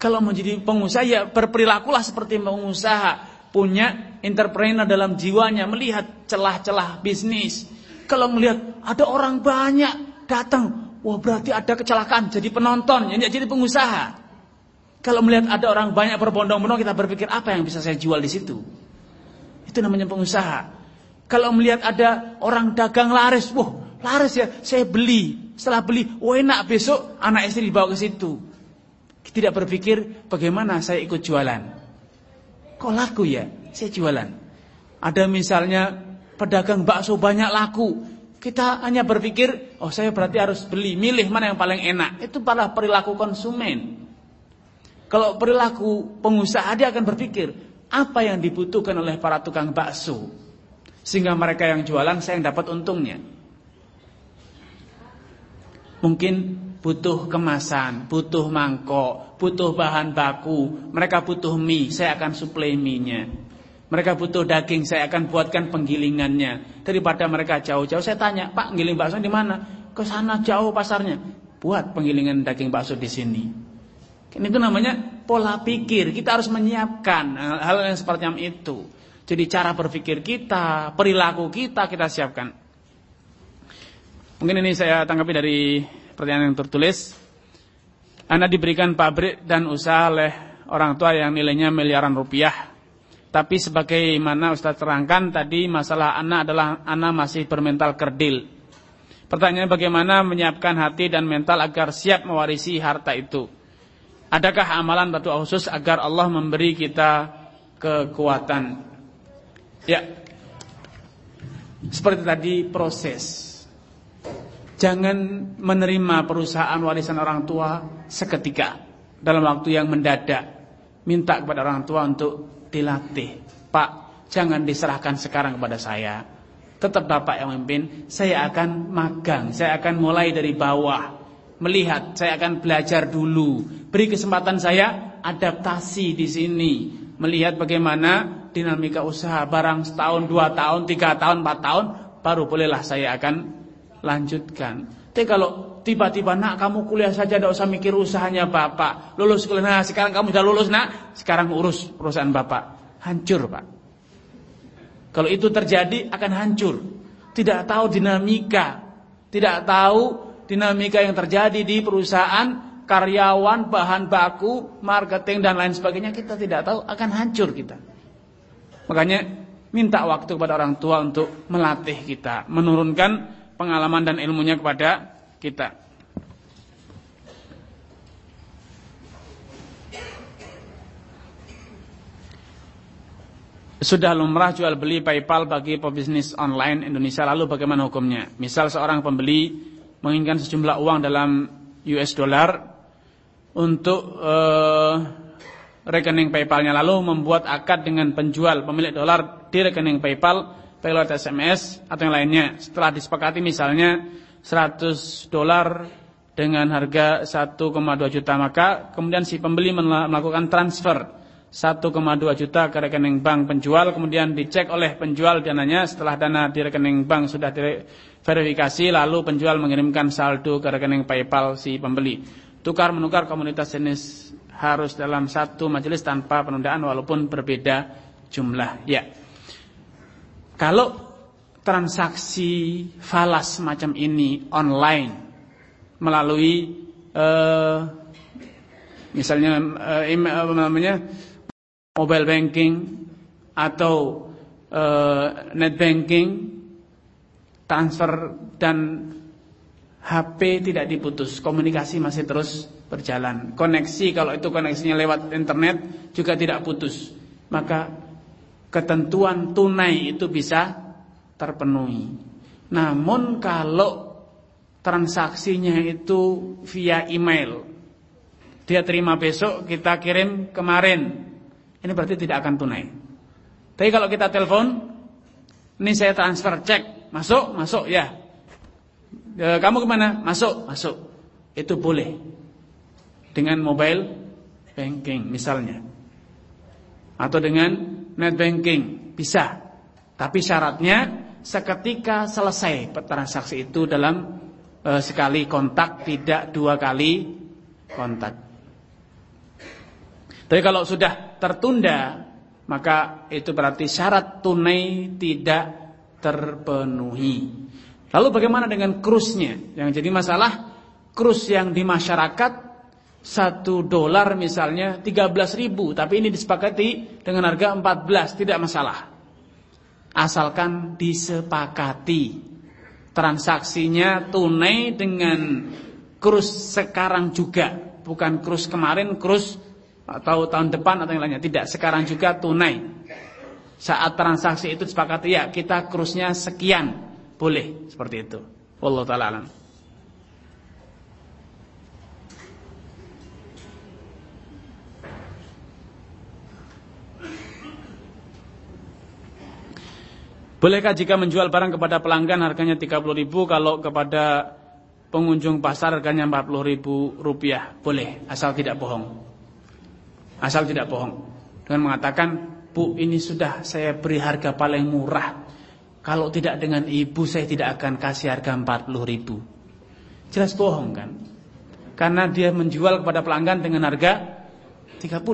Kalau menjadi pengusaha ya berperilakulah seperti pengusaha punya entrepreneur dalam jiwanya melihat celah-celah bisnis. Kalau melihat ada orang banyak datang, wah berarti ada kecelakaan jadi penonton, ya jadi pengusaha. Kalau melihat ada orang banyak berbondong-bondong kita berpikir apa yang bisa saya jual di situ. Itu namanya pengusaha. Kalau melihat ada orang dagang laris, wah laris ya, saya beli. Setelah beli, wah enak besok anak istri dibawa ke situ. Tidak berpikir bagaimana saya ikut jualan. Kok laku ya? Saya jualan. Ada misalnya pedagang bakso banyak laku. Kita hanya berpikir, oh saya berarti harus beli, milih mana yang paling enak. Itu pada perilaku konsumen. Kalau perilaku pengusaha dia akan berpikir, apa yang dibutuhkan oleh para tukang bakso. Sehingga mereka yang jualan saya yang dapat untungnya. Mungkin butuh kemasan, butuh mangkok, butuh bahan baku, mereka butuh mie, saya akan suplai mie-nya. Mereka butuh daging, saya akan buatkan penggilingannya. Daripada mereka jauh-jauh, saya tanya, Pak, giling bakso di mana? Ke sana jauh pasarnya. Buat penggilingan daging bakso di sini. Ini itu namanya pola pikir. Kita harus menyiapkan hal yang seperti itu. Jadi cara berpikir kita, perilaku kita kita siapkan. Mungkin ini saya tanggapi dari pertanyaan yang tertulis. Anak diberikan pabrik dan usaha oleh orang tua yang nilainya miliaran rupiah. Tapi sebagaimana Ustaz terangkan tadi masalah anak adalah anak masih bermental kerdil. Pertanyaan bagaimana menyiapkan hati dan mental agar siap mewarisi harta itu. Adakah amalan batu khusus agar Allah memberi kita kekuatan? Ya. Seperti tadi proses. Jangan menerima perusahaan warisan orang tua seketika dalam waktu yang mendadak. Minta kepada orang tua untuk dilatih. Pak, jangan diserahkan sekarang kepada saya. Tetap Bapak yang memimpin, saya akan magang, saya akan mulai dari bawah. Melihat, saya akan belajar dulu. Beri kesempatan saya adaptasi di sini. Melihat bagaimana dinamika usaha barang setahun, dua tahun, tiga tahun, empat tahun, baru bolehlah saya akan lanjutkan. Tapi kalau tiba-tiba nak kamu kuliah saja tidak usah mikir usahanya bapak. Lulus kuliah, nah sekarang kamu sudah lulus nak, sekarang urus perusahaan bapak. Hancur pak. Kalau itu terjadi akan hancur. Tidak tahu dinamika, tidak tahu dinamika yang terjadi di perusahaan, karyawan, bahan baku, marketing dan lain sebagainya kita tidak tahu akan hancur kita. Makanya minta waktu kepada orang tua untuk melatih kita, menurunkan pengalaman dan ilmunya kepada kita. Sudah lumrah jual beli PayPal bagi pebisnis online Indonesia lalu bagaimana hukumnya? Misal seorang pembeli menginginkan sejumlah uang dalam US dollar untuk uh, rekening PayPalnya lalu membuat akad dengan penjual pemilik dolar di rekening PayPal baik lewat SMS atau yang lainnya. Setelah disepakati misalnya 100 dolar dengan harga 1,2 juta maka kemudian si pembeli melakukan transfer 1,2 juta ke rekening bank penjual kemudian dicek oleh penjual dananya setelah dana di rekening bank sudah diverifikasi lalu penjual mengirimkan saldo ke rekening PayPal si pembeli. Tukar menukar komunitas jenis harus dalam satu majelis tanpa penundaan walaupun berbeda jumlah. Ya. Kalau transaksi falas semacam ini online melalui uh, misalnya uh, namanya mobile banking atau uh, net banking transfer dan HP tidak diputus, komunikasi masih terus berjalan. Koneksi kalau itu koneksinya lewat internet juga tidak putus. Maka ketentuan tunai itu bisa terpenuhi. Namun kalau transaksinya itu via email, dia terima besok, kita kirim kemarin, ini berarti tidak akan tunai. Tapi kalau kita telepon, ini saya transfer cek, masuk, masuk ya. E, kamu ke mana? Masuk, masuk. Itu boleh dengan mobile banking misalnya, atau dengan net banking bisa. Tapi syaratnya seketika selesai transaksi itu dalam e, sekali kontak tidak dua kali kontak. Tapi kalau sudah tertunda maka itu berarti syarat tunai tidak terpenuhi. Lalu bagaimana dengan krusnya? Yang jadi masalah krus yang di masyarakat satu dolar misalnya 13 ribu. Tapi ini disepakati dengan harga 14 Tidak masalah. Asalkan disepakati. Transaksinya tunai dengan Krus sekarang juga. Bukan krus kemarin Krus atau tahun depan atau yang lainnya. Tidak, sekarang juga tunai. Saat transaksi itu disepakati Ya kita krusnya sekian. Boleh, seperti itu. Wallahu ta'ala alam Bolehkah jika menjual barang kepada pelanggan harganya 30 ribu Kalau kepada pengunjung pasar harganya 40 ribu rupiah? Boleh, asal tidak bohong. Asal tidak bohong. Dengan mengatakan Bu ini sudah saya beri harga paling murah. Kalau tidak dengan ibu saya tidak akan kasih harga 40 ribu. Jelas bohong kan? Karena dia menjual kepada pelanggan dengan harga 30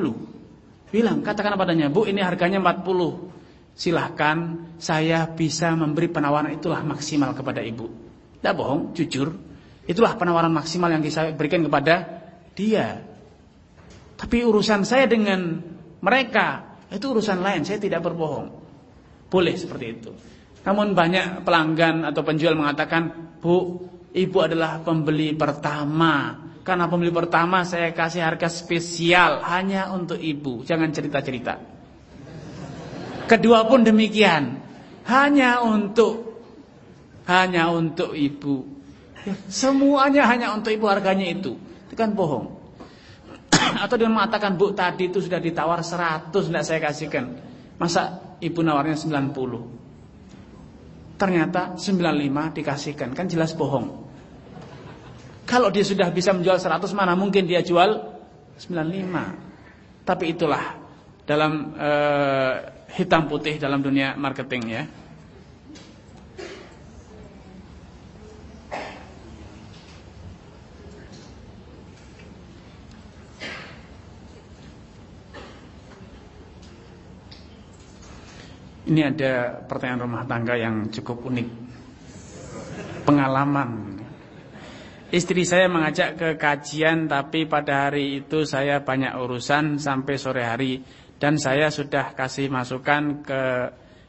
Bilang, katakan padanya Bu ini harganya 40 silahkan saya bisa memberi penawaran itulah maksimal kepada ibu. Tidak bohong, jujur. Itulah penawaran maksimal yang saya berikan kepada dia. Tapi urusan saya dengan mereka itu urusan lain, saya tidak berbohong. Boleh seperti itu. Namun banyak pelanggan atau penjual mengatakan, "Bu, ibu adalah pembeli pertama. Karena pembeli pertama saya kasih harga spesial hanya untuk ibu. Jangan cerita-cerita." Kedua pun demikian. Hanya untuk hanya untuk ibu. Ya, semuanya hanya untuk ibu harganya itu. Itu kan bohong. <clears throat> Atau dia mengatakan, "Bu, tadi itu sudah ditawar 100 tidak saya kasihkan." Masa ibu nawarnya 90? Ternyata 95 dikasihkan. Kan jelas bohong. Kalau dia sudah bisa menjual 100 mana mungkin dia jual 95. Tapi itulah dalam uh, hitam putih dalam dunia marketing ya. Ini ada pertanyaan rumah tangga yang cukup unik. Pengalaman. Istri saya mengajak ke kajian tapi pada hari itu saya banyak urusan sampai sore hari dan saya sudah kasih masukan ke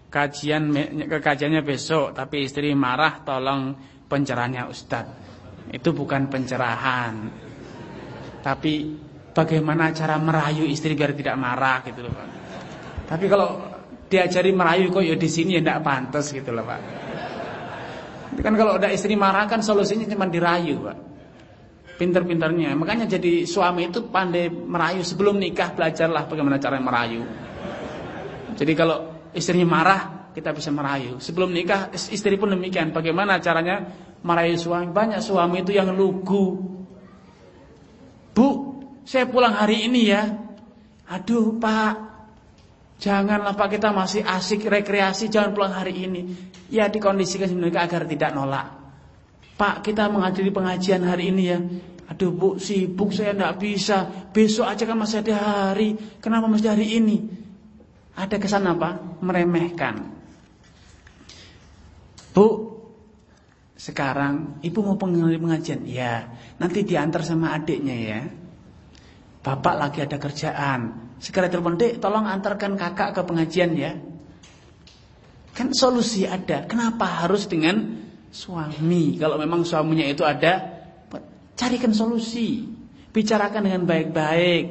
kajian ke kajiannya besok tapi istri marah tolong pencerahannya Ustadz. Itu bukan pencerahan. Tapi bagaimana cara merayu istri biar tidak marah gitu loh Pak. Tapi kalau diajari merayu kok ya di sini ya tidak pantas gitu loh pak. Kan kalau udah istri marah kan solusinya cuma dirayu pak. Pinter-pinternya. Makanya jadi suami itu pandai merayu sebelum nikah belajarlah bagaimana cara merayu. Jadi kalau istrinya marah kita bisa merayu. Sebelum nikah istri pun demikian. Bagaimana caranya merayu suami? Banyak suami itu yang lugu. Bu, saya pulang hari ini ya. Aduh pak, Janganlah Pak kita masih asik rekreasi Jangan pulang hari ini Ya dikondisikan sebenarnya agar tidak nolak Pak kita menghadiri pengajian hari ini ya. Aduh bu sibuk saya tidak bisa. Besok aja kan masih ada hari. Kenapa masih hari ini? Ada kesan apa? Meremehkan. Bu Sekarang ibu mau pengajian? Ya nanti diantar sama adiknya ya. Bapak lagi ada kerjaan. Segera telepon, dek tolong antarkan kakak ke pengajian ya. Kan solusi ada. Kenapa harus dengan suami? Kalau memang suaminya itu ada, carikan solusi. Bicarakan dengan baik-baik.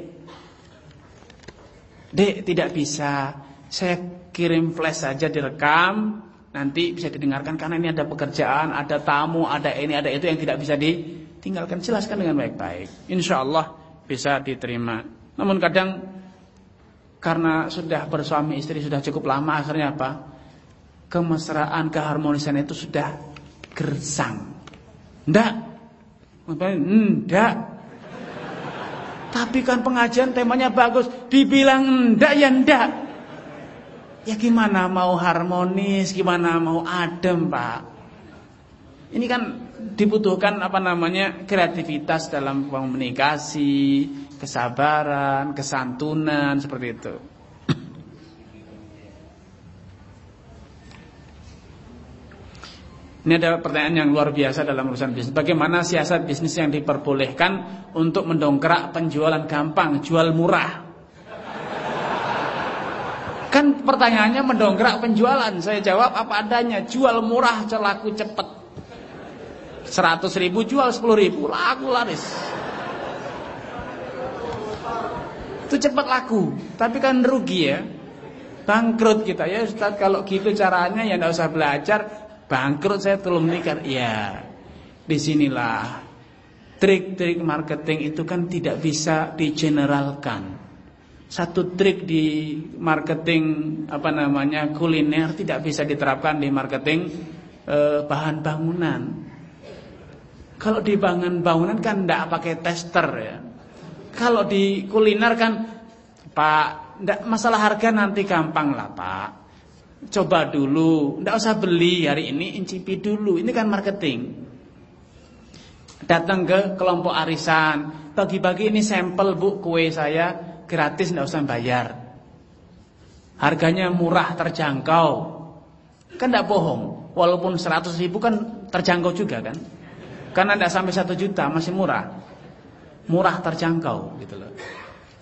Dek, tidak bisa. Saya kirim flash saja direkam. Nanti bisa didengarkan karena ini ada pekerjaan, ada tamu, ada ini, ada itu yang tidak bisa ditinggalkan. Jelaskan dengan baik-baik. Insya Allah bisa diterima. Namun kadang karena sudah bersuami istri sudah cukup lama akhirnya apa? Kemesraan, keharmonisan itu sudah gersang. Ndak. Ndak. Tapi kan pengajian temanya bagus, dibilang ndak ya ndak. Ya gimana mau harmonis, gimana mau adem, Pak? Ini kan dibutuhkan apa namanya? kreativitas dalam komunikasi, kesabaran, kesantunan seperti itu. Ini ada pertanyaan yang luar biasa dalam urusan bisnis. Bagaimana siasat bisnis yang diperbolehkan untuk mendongkrak penjualan gampang, jual murah? Kan pertanyaannya mendongkrak penjualan. Saya jawab apa adanya, jual murah, celaku cepet. 100 ribu jual 10 ribu, laku laris. Itu cepat laku, tapi kan rugi ya. Bangkrut kita ya Ustaz kalau gitu caranya ya enggak usah belajar, bangkrut saya belum nikah. Ya. Di sinilah trik-trik marketing itu kan tidak bisa digeneralkan. Satu trik di marketing apa namanya kuliner tidak bisa diterapkan di marketing eh, bahan bangunan. Kalau di bangun bangunan kan tidak pakai tester ya. Kalau di kuliner kan Pak, ndak masalah harga nanti gampang lah Pak. Coba dulu, ndak usah beli hari ini, incipi dulu. Ini kan marketing. Datang ke kelompok arisan, bagi-bagi ini sampel Bu kue saya gratis ndak usah bayar. Harganya murah terjangkau. Kan ndak bohong. Walaupun 100 ribu kan terjangkau juga kan. Karena ndak sampai 1 juta masih murah murah terjangkau gitu loh.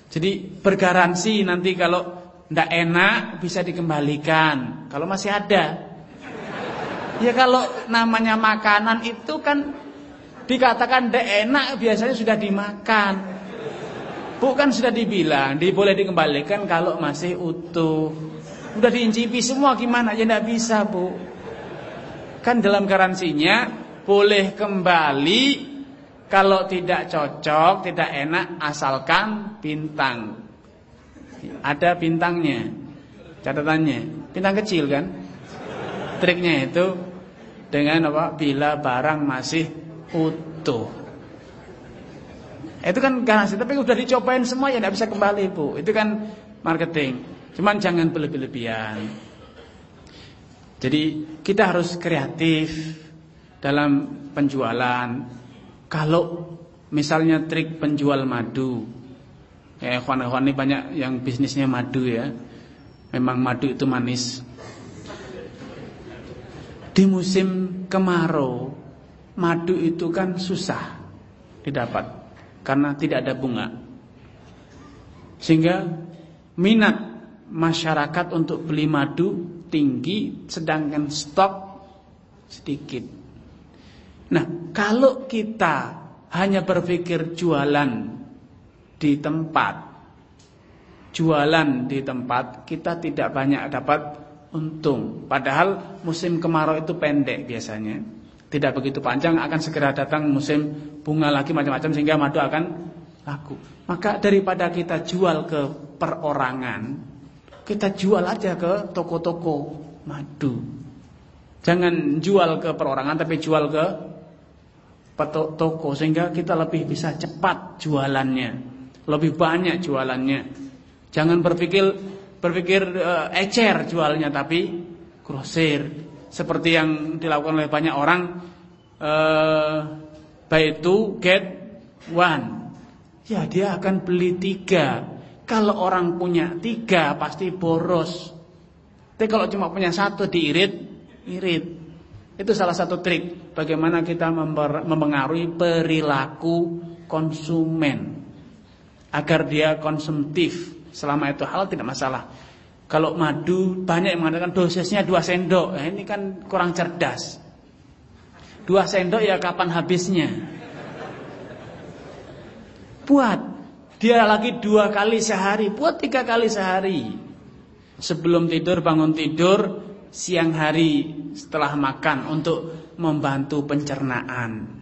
Jadi bergaransi nanti kalau ndak enak bisa dikembalikan kalau masih ada. Ya kalau namanya makanan itu kan dikatakan ndak enak biasanya sudah dimakan. Bukan sudah dibilang, di boleh dikembalikan kalau masih utuh. Udah diincipi semua gimana? Ya ndak bisa, Bu. Kan dalam garansinya boleh kembali kalau tidak cocok, tidak enak, asalkan bintang. Ada bintangnya. Catatannya, bintang kecil kan? Triknya itu dengan apa? Bila barang masih utuh. Itu kan garansi, tapi udah dicobain semua ya tidak bisa kembali, Bu. Itu kan marketing. Cuman jangan berlebih-lebihan. Jadi kita harus kreatif dalam penjualan, kalau misalnya trik penjual madu, ya kawan-kawan ini banyak yang bisnisnya madu ya. Memang madu itu manis. Di musim kemarau, madu itu kan susah didapat karena tidak ada bunga. Sehingga minat masyarakat untuk beli madu tinggi sedangkan stok sedikit. Nah, kalau kita hanya berpikir jualan di tempat, jualan di tempat, kita tidak banyak dapat untung. Padahal musim kemarau itu pendek biasanya. Tidak begitu panjang akan segera datang musim bunga lagi macam-macam sehingga madu akan laku. Maka daripada kita jual ke perorangan, kita jual aja ke toko-toko madu. Jangan jual ke perorangan tapi jual ke toko sehingga kita lebih bisa cepat jualannya, lebih banyak jualannya. Jangan berpikir berpikir uh, ecer jualnya tapi grosir. Seperti yang dilakukan oleh banyak orang uh, baik itu get one. Ya dia akan beli tiga. Kalau orang punya tiga pasti boros. Tapi kalau cuma punya satu diirit irit. Itu salah satu trik bagaimana kita mempengaruhi perilaku konsumen agar dia konsumtif selama itu hal tidak masalah kalau madu banyak yang mengatakan dosisnya dua sendok. Nah, ini kan kurang cerdas. Dua sendok ya kapan habisnya? Buat dia lagi dua kali sehari, buat tiga kali sehari. Sebelum tidur bangun tidur, siang hari setelah makan untuk membantu pencernaan.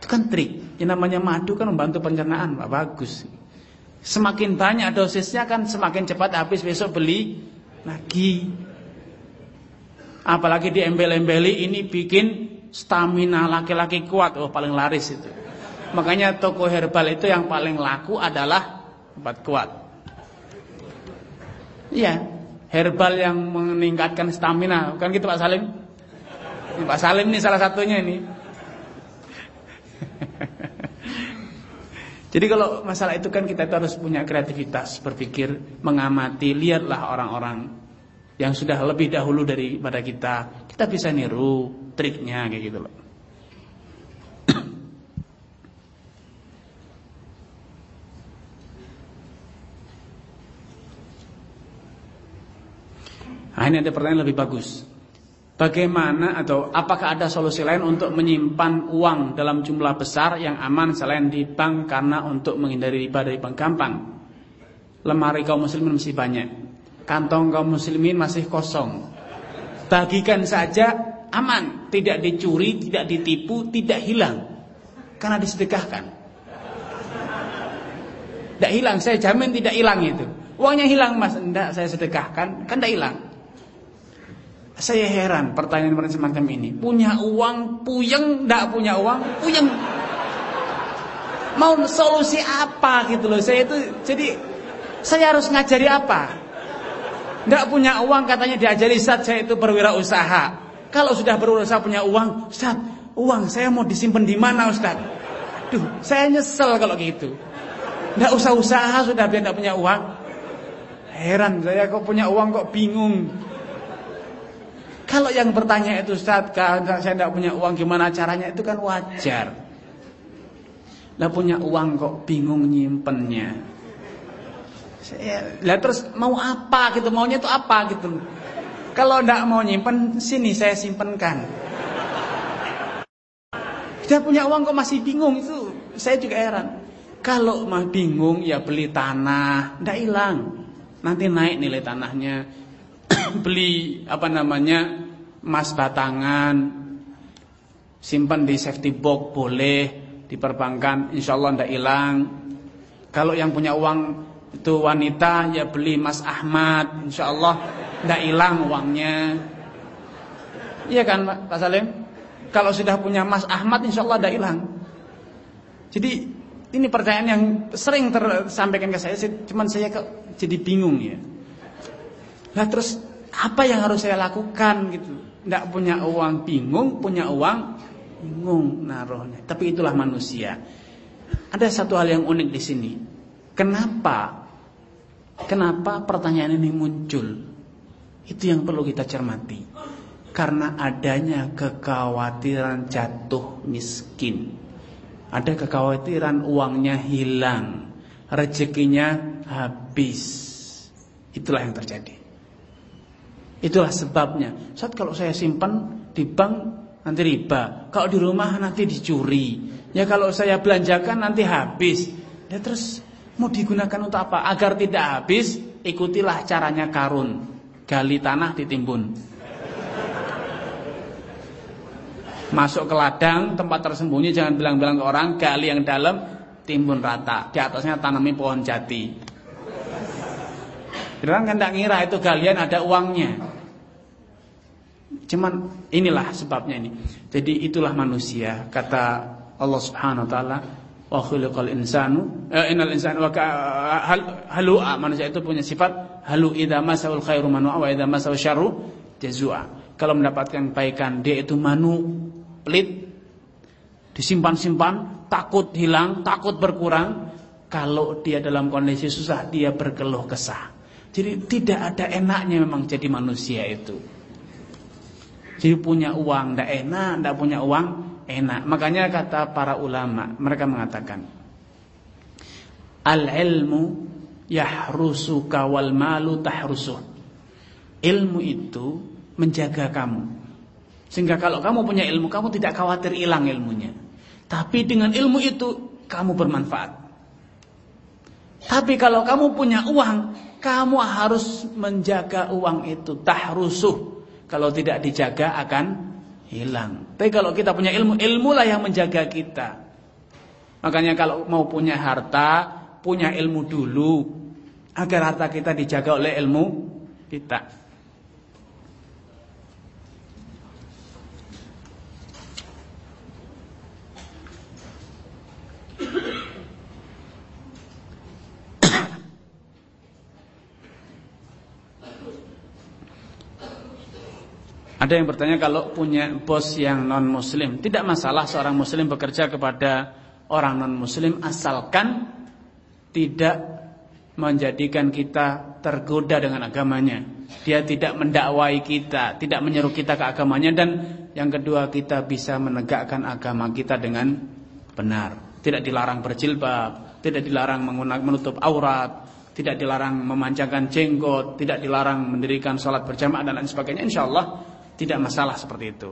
Itu kan trik. Yang namanya madu kan membantu pencernaan, Pak. Bagus. Semakin banyak dosisnya kan semakin cepat habis besok beli lagi. Apalagi di embel-embeli ini bikin stamina laki-laki kuat. Oh paling laris itu. Makanya toko herbal itu yang paling laku adalah obat kuat. Iya, herbal yang meningkatkan stamina. Kan gitu Pak Salim? Ini Pak Salim nih salah satunya ini. <laughs> Jadi kalau masalah itu kan kita itu harus punya kreativitas, berpikir, mengamati, lihatlah orang-orang yang sudah lebih dahulu daripada kita. Kita bisa niru triknya kayak gitu loh. <clears throat> Nah, ini ada pertanyaan lebih bagus. Bagaimana atau apakah ada solusi lain untuk menyimpan uang dalam jumlah besar yang aman selain di bank karena untuk menghindari riba dari bank gampang? Lemari kaum muslimin masih banyak. Kantong kaum muslimin masih kosong. Bagikan saja aman, tidak dicuri, tidak ditipu, tidak hilang. Karena disedekahkan. Tidak hilang, saya jamin tidak hilang itu. Uangnya hilang mas, tidak saya sedekahkan, kan tidak hilang. Saya heran pertanyaan-pertanyaan semacam ini. Punya uang, puyeng, tidak punya uang, puyeng. Mau solusi apa gitu loh. Saya itu jadi saya harus ngajari apa? Tidak punya uang katanya diajari saat saya itu berwirausaha. Kalau sudah berwirausaha punya uang, Ustaz, uang saya mau disimpan di mana Ustaz? Duh, saya nyesel kalau gitu. Tidak usah usaha sudah biar tidak punya uang. Heran saya kok punya uang kok bingung. Kalau yang bertanya itu Ustaz, saya tidak punya uang gimana caranya itu kan wajar. Lah punya uang kok bingung nyimpennya. Lah terus mau apa gitu, maunya itu apa gitu. Kalau tidak mau nyimpen, sini saya simpenkan. Dia punya uang kok masih bingung itu, saya juga heran. Kalau mah bingung ya beli tanah, tidak hilang. Nanti naik nilai tanahnya. Beli apa namanya emas batangan simpan di safety box boleh di perbankan insya Allah tidak hilang. Kalau yang punya uang itu wanita ya beli emas Ahmad insya Allah tidak hilang uangnya. Iya kan Pak Salim? Kalau sudah punya emas Ahmad insya Allah tidak hilang. Jadi ini pertanyaan yang sering tersampaikan ke saya cuman saya kok jadi bingung ya. Nah terus apa yang harus saya lakukan gitu? Tidak punya uang bingung, punya uang bingung naruhnya. Tapi itulah manusia. Ada satu hal yang unik di sini. Kenapa Kenapa pertanyaan ini muncul? Itu yang perlu kita cermati. Karena adanya kekhawatiran jatuh miskin. Ada kekhawatiran uangnya hilang, rezekinya habis. Itulah yang terjadi. Itulah sebabnya. Saat kalau saya simpan di bank nanti riba, kalau di rumah nanti dicuri. Ya kalau saya belanjakan nanti habis. Ya terus mau digunakan untuk apa? Agar tidak habis, ikutilah caranya karun. Gali tanah ditimbun. Masuk ke ladang, tempat tersembunyi jangan bilang-bilang ke orang, gali yang dalam, timbun rata. Di atasnya tanami pohon jati. Orang kan tidak ngira itu galian ada uangnya. Cuman inilah sebabnya ini. Jadi itulah manusia kata Allah Subhanahu wa taala wa khuliqal insanu eh, innal insana wa hal, halua manusia itu punya sifat halu idza masaul khairu manua wa idza masaul syarru jazua. Kalau mendapatkan kebaikan dia itu manu pelit disimpan-simpan takut hilang, takut berkurang. Kalau dia dalam kondisi susah dia berkeluh kesah. Jadi tidak ada enaknya memang jadi manusia itu. Jadi punya uang tidak enak, tidak punya uang enak. Makanya kata para ulama, mereka mengatakan al-ilmu yahrusuka wal malu tahrusuh. Ilmu itu menjaga kamu. Sehingga kalau kamu punya ilmu, kamu tidak khawatir hilang ilmunya. Tapi dengan ilmu itu kamu bermanfaat. Tapi kalau kamu punya uang, kamu harus menjaga uang itu tahrusuh. Kalau tidak dijaga akan hilang. Tapi kalau kita punya ilmu, ilmulah yang menjaga kita. Makanya kalau mau punya harta, punya ilmu dulu agar harta kita dijaga oleh ilmu kita. Ada yang bertanya kalau punya bos yang non muslim Tidak masalah seorang muslim bekerja kepada orang non muslim Asalkan tidak menjadikan kita tergoda dengan agamanya. Dia tidak mendakwai kita Tidak menyeru kita ke agamanya. Dan yang kedua kita bisa menegakkan agama kita dengan benar. Tidak dilarang berjilbab Tidak dilarang menutup aurat Tidak dilarang memanjangkan jenggot Tidak dilarang mendirikan sholat berjamaah dan lain sebagainya. Insya Allah tidak masalah seperti itu.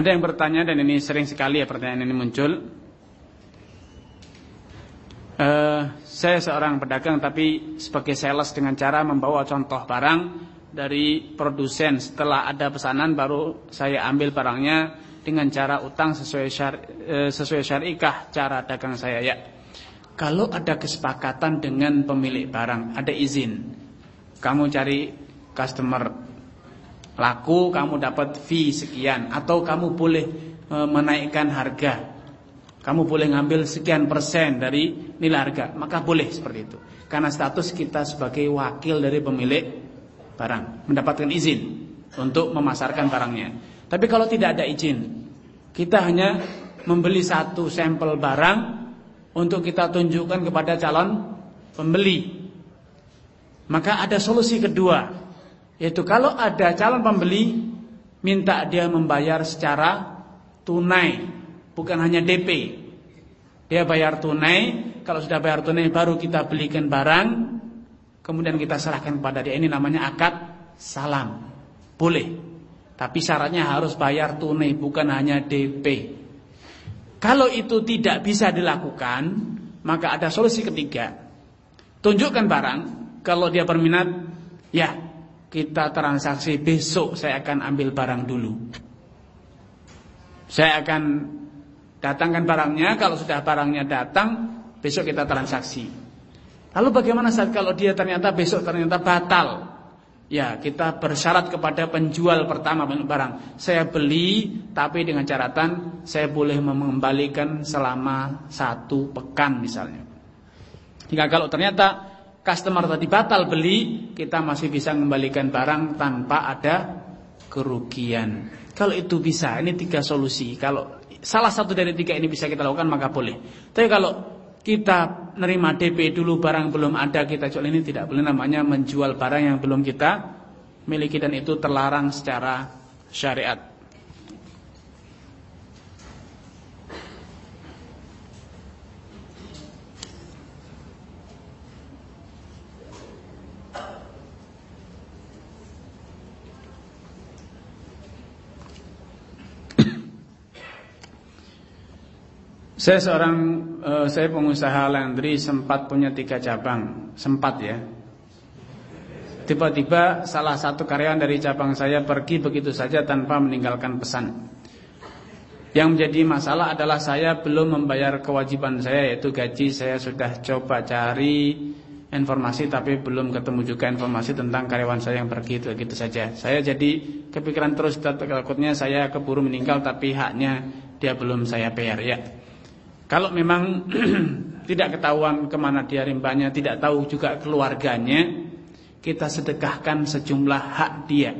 Ada yang bertanya dan ini sering sekali ya pertanyaan ini muncul. Uh, saya seorang pedagang tapi sebagai sales dengan cara membawa contoh barang dari produsen. Setelah ada pesanan baru saya ambil barangnya dengan cara utang sesuai syari, uh, sesuai syarikah cara dagang saya ya. Kalau ada kesepakatan dengan pemilik barang, ada izin. Kamu cari customer laku kamu dapat fee sekian atau kamu boleh e, menaikkan harga. Kamu boleh ngambil sekian persen dari nilai harga, maka boleh seperti itu. Karena status kita sebagai wakil dari pemilik barang, mendapatkan izin untuk memasarkan barangnya. Tapi kalau tidak ada izin, kita hanya membeli satu sampel barang untuk kita tunjukkan kepada calon pembeli. Maka ada solusi kedua yaitu kalau ada calon pembeli minta dia membayar secara tunai, bukan hanya DP. Dia bayar tunai, kalau sudah bayar tunai baru kita belikan barang, kemudian kita serahkan kepada dia. Ini namanya akad salam. Boleh. Tapi syaratnya harus bayar tunai, bukan hanya DP. Kalau itu tidak bisa dilakukan, maka ada solusi ketiga. Tunjukkan barang, kalau dia berminat, ya kita transaksi besok saya akan ambil barang dulu. Saya akan datangkan barangnya, kalau sudah barangnya datang, besok kita transaksi. Lalu bagaimana saat kalau dia ternyata besok ternyata batal? Ya, kita bersyarat kepada penjual pertama barang. Saya beli, tapi dengan catatan saya boleh mengembalikan selama satu pekan misalnya. Jika kalau ternyata customer tadi batal beli, kita masih bisa mengembalikan barang tanpa ada kerugian. Kalau itu bisa, ini tiga solusi. Kalau salah satu dari tiga ini bisa kita lakukan maka boleh. Tapi kalau kita nerima DP dulu barang belum ada kita jual ini tidak boleh namanya menjual barang yang belum kita miliki dan itu terlarang secara syariat. Saya seorang uh, saya pengusaha laundry sempat punya tiga cabang, sempat ya. Tiba-tiba salah satu karyawan dari cabang saya pergi begitu saja tanpa meninggalkan pesan. Yang menjadi masalah adalah saya belum membayar kewajiban saya yaitu gaji. Saya sudah coba cari informasi tapi belum ketemu juga informasi tentang karyawan saya yang pergi itu gitu saja. Saya jadi kepikiran terus takutnya saya keburu meninggal tapi haknya dia belum saya bayar ya. Kalau memang <clears throat> tidak ketahuan ke mana dia rimbanya, tidak tahu juga keluarganya, kita sedekahkan sejumlah hak dia.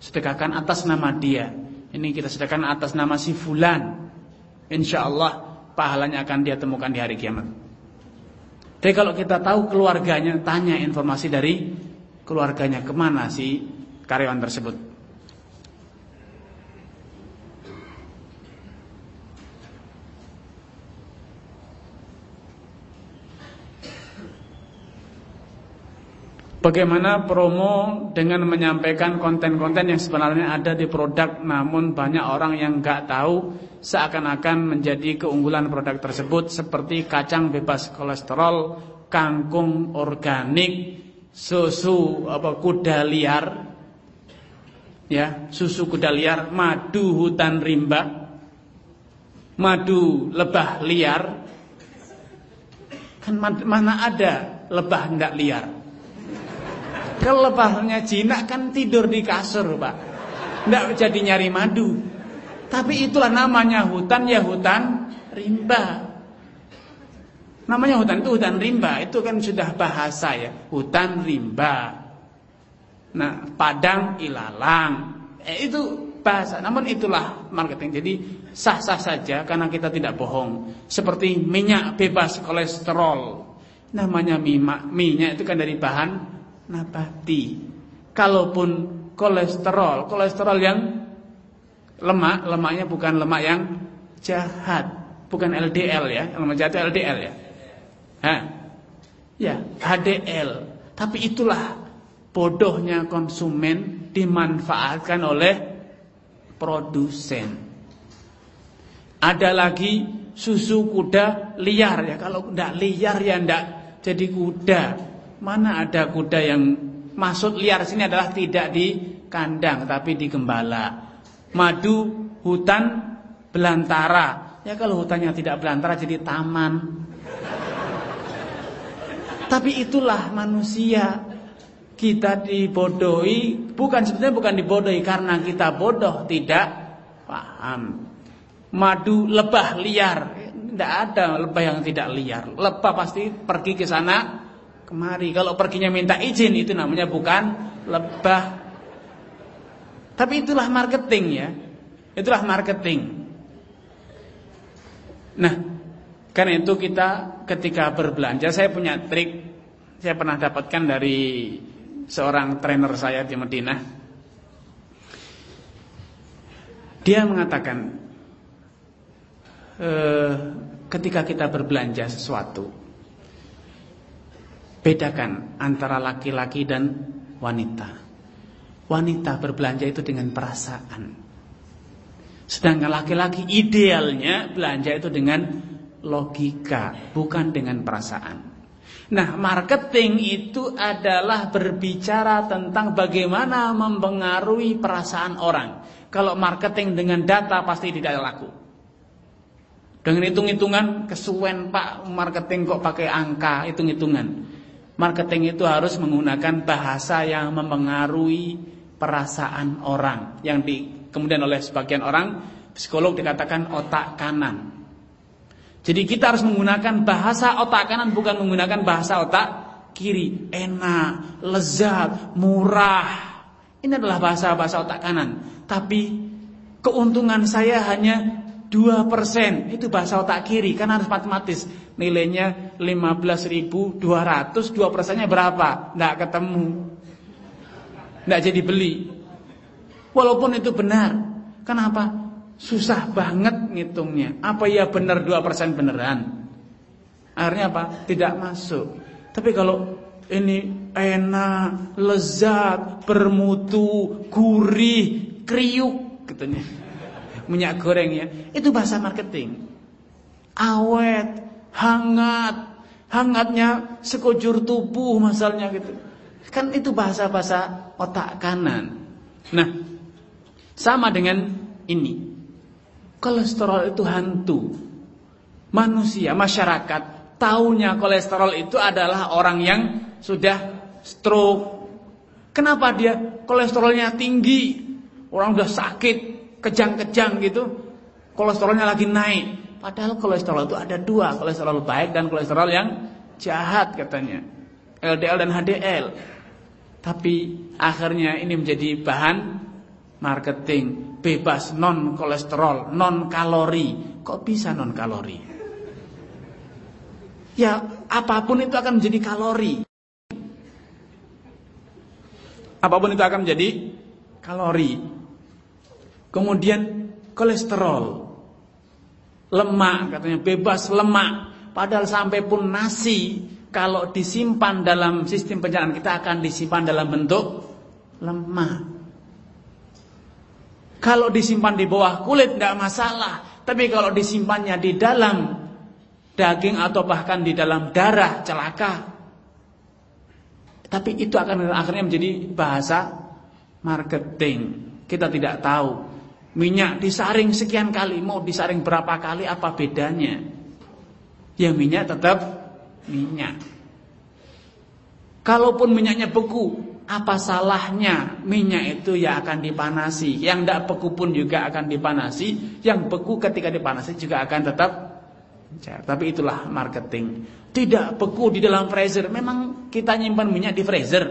Sedekahkan atas nama dia. Ini kita sedekahkan atas nama si fulan. Insya Allah pahalanya akan dia temukan di hari kiamat. Tapi kalau kita tahu keluarganya, tanya informasi dari keluarganya ke mana si karyawan tersebut. Bagaimana promo dengan menyampaikan konten-konten yang sebenarnya ada di produk Namun banyak orang yang nggak tahu Seakan-akan menjadi keunggulan produk tersebut Seperti kacang bebas kolesterol Kangkung organik Susu apa kuda liar Ya, susu kuda liar Madu hutan rimba Madu lebah liar. Kan mana ada lebah tidak liar Kelepahnya jinak kan tidur di kasur pak. Tidak jadi nyari madu. Tapi itulah namanya hutan ya hutan rimba. Namanya hutan itu hutan rimba. Itu kan sudah bahasa ya. Hutan rimba. Nah padang ilalang. Eh, Itu bahasa. Namun itulah marketing. Jadi sah-sah saja karena kita tidak bohong. Seperti minyak bebas kolesterol. Namanya minyak itu kan dari bahan nabati. Kalaupun kolesterol, kolesterol yang lemak, lemaknya bukan lemak yang jahat, bukan LDL ya, lemak jahat LDL ya. Hah? Ya, HDL. Tapi itulah bodohnya konsumen dimanfaatkan oleh produsen. Ada lagi susu kuda liar ya. Kalau tidak liar ya tidak jadi kuda. Mana ada kuda yang maksud liar sini adalah tidak di kandang tapi di gembala. Madu hutan belantara. Ya kalau hutannya tidak belantara jadi taman. Tapi itulah manusia. Kita dibodohi bukan sebenarnya bukan dibodohi karena kita bodoh tidak paham. Madu lebah liar. Tidak ada lebah yang tidak liar. Lebah pasti pergi ke sana kemari. Kalau perginya minta izin itu namanya bukan lebah. Tapi itulah marketing ya. Itulah marketing. Nah, karena itu kita ketika berbelanja saya punya trik saya pernah dapatkan dari seorang trainer saya di Madinah. Dia mengatakan e, ketika kita berbelanja sesuatu Bedakan antara laki-laki dan wanita. Wanita berbelanja itu dengan perasaan. Sedangkan laki-laki idealnya belanja itu dengan logika, bukan dengan perasaan. Nah, marketing itu adalah berbicara tentang bagaimana mempengaruhi perasaan orang. Kalau marketing dengan data pasti tidak laku. Dengan hitung-hitungan kesuwen Pak marketing kok pakai angka hitung-hitungan. Marketing itu harus menggunakan bahasa yang mempengaruhi perasaan orang yang di kemudian oleh sebagian orang psikolog dikatakan otak kanan. Jadi kita harus menggunakan bahasa otak kanan bukan menggunakan bahasa otak kiri. Enak, lezat, murah. Ini adalah bahasa-bahasa otak kanan. Tapi keuntungan saya hanya 2% itu bahasa otak kiri kan harus matematis. Nilainya 15.200 2 persennya berapa? Tidak ketemu. Tidak jadi beli. Walaupun itu benar. Kenapa? Susah banget ngitungnya. Apa ya benar 2% beneran? Akhirnya apa? Tidak masuk. Tapi kalau ini enak lezat bermutu gurih kriuk gitu nih minyak goreng ya. Itu bahasa marketing. Awet, hangat, hangatnya sekujur tubuh masalahnya gitu. Kan itu bahasa-bahasa otak kanan. Nah, sama dengan ini. Kolesterol itu hantu. Manusia, masyarakat taunya kolesterol itu adalah orang yang sudah stroke. Kenapa dia kolesterolnya tinggi? Orang sudah sakit, kejang-kejang gitu, kolesterolnya lagi naik. Padahal kolesterol itu ada dua, kolesterol baik dan kolesterol yang jahat katanya. LDL dan HDL. Tapi akhirnya ini menjadi bahan marketing, bebas non kolesterol, non kalori. Kok bisa non kalori? Ya, apa pun itu akan menjadi kalori. Apa pun itu akan menjadi kalori. Kemudian kolesterol. Lemak katanya bebas lemak. Padahal sampai pun nasi kalau disimpan dalam sistem pencernaan kita akan disimpan dalam bentuk lemak. Kalau disimpan di bawah kulit tidak masalah, tapi kalau disimpannya di dalam daging atau bahkan di dalam darah celaka. Tapi itu akan akhirnya menjadi bahasa marketing. Kita tidak tahu Minyak disaring sekian kali, mau disaring berapa kali apa bedanya? Ya minyak tetap minyak. Kalaupun minyaknya beku, apa salahnya minyak itu ya akan dipanasi. Yang tidak beku pun juga akan dipanasi. Yang beku ketika dipanasi juga akan tetap cair. Tapi itulah marketing. Tidak beku di dalam freezer. Memang kita nyimpan minyak di freezer.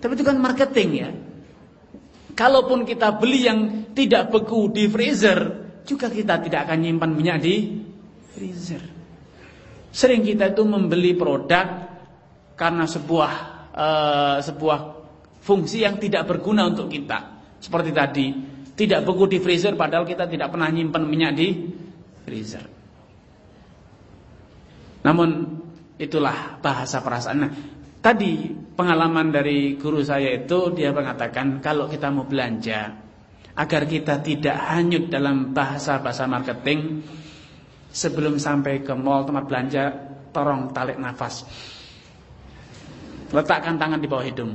Tapi itu kan marketing ya. Kalaupun kita beli yang tidak beku di freezer, juga kita tidak akan nyimpan minyak di freezer. Sering kita itu membeli produk karena sebuah uh, sebuah fungsi yang tidak berguna untuk kita. Seperti tadi, tidak beku di freezer padahal kita tidak pernah nyimpan minyak di freezer. Namun itulah bahasa perasaan. Tadi pengalaman dari guru saya itu dia mengatakan kalau kita mau belanja agar kita tidak hanyut dalam bahasa-bahasa marketing sebelum sampai ke mall tempat belanja tolong tarik nafas. Letakkan tangan di bawah hidung.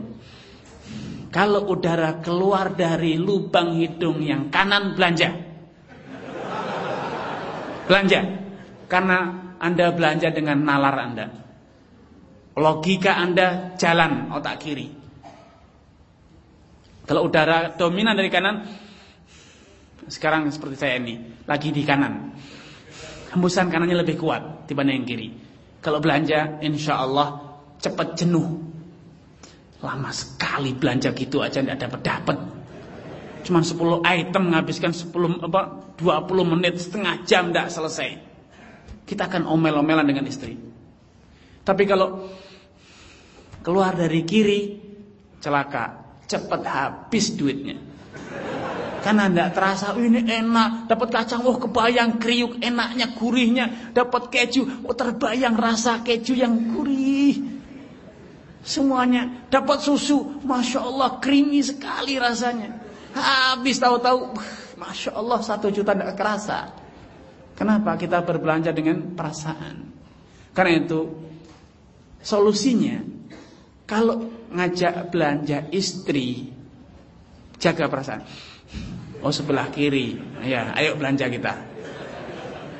Kalau udara keluar dari lubang hidung yang kanan belanja. Belanja. Karena Anda belanja dengan nalar Anda. Logika Anda jalan otak kiri. Kalau udara dominan dari kanan, sekarang seperti saya ini, lagi di kanan. Hembusan kanannya lebih kuat dibanding yang kiri. Kalau belanja, insya Allah cepat jenuh. Lama sekali belanja gitu aja tidak dapat dapat. Cuma 10 item menghabiskan 10 apa 20 menit setengah jam tidak selesai. Kita akan omel-omelan dengan istri. Tapi kalau keluar dari kiri celaka, cepat habis duitnya. Karena tidak terasa oh, ini enak, dapat kacang, oh kebayang kriuk enaknya, gurihnya, dapat keju, oh terbayang rasa keju yang gurih. Semuanya dapat susu, masya Allah creamy sekali rasanya. Habis tahu-tahu, masya Allah satu juta tidak kerasa. Kenapa kita berbelanja dengan perasaan? Karena itu solusinya kalau ngajak belanja istri, jaga perasaan. Oh sebelah kiri, ya, ayo belanja kita.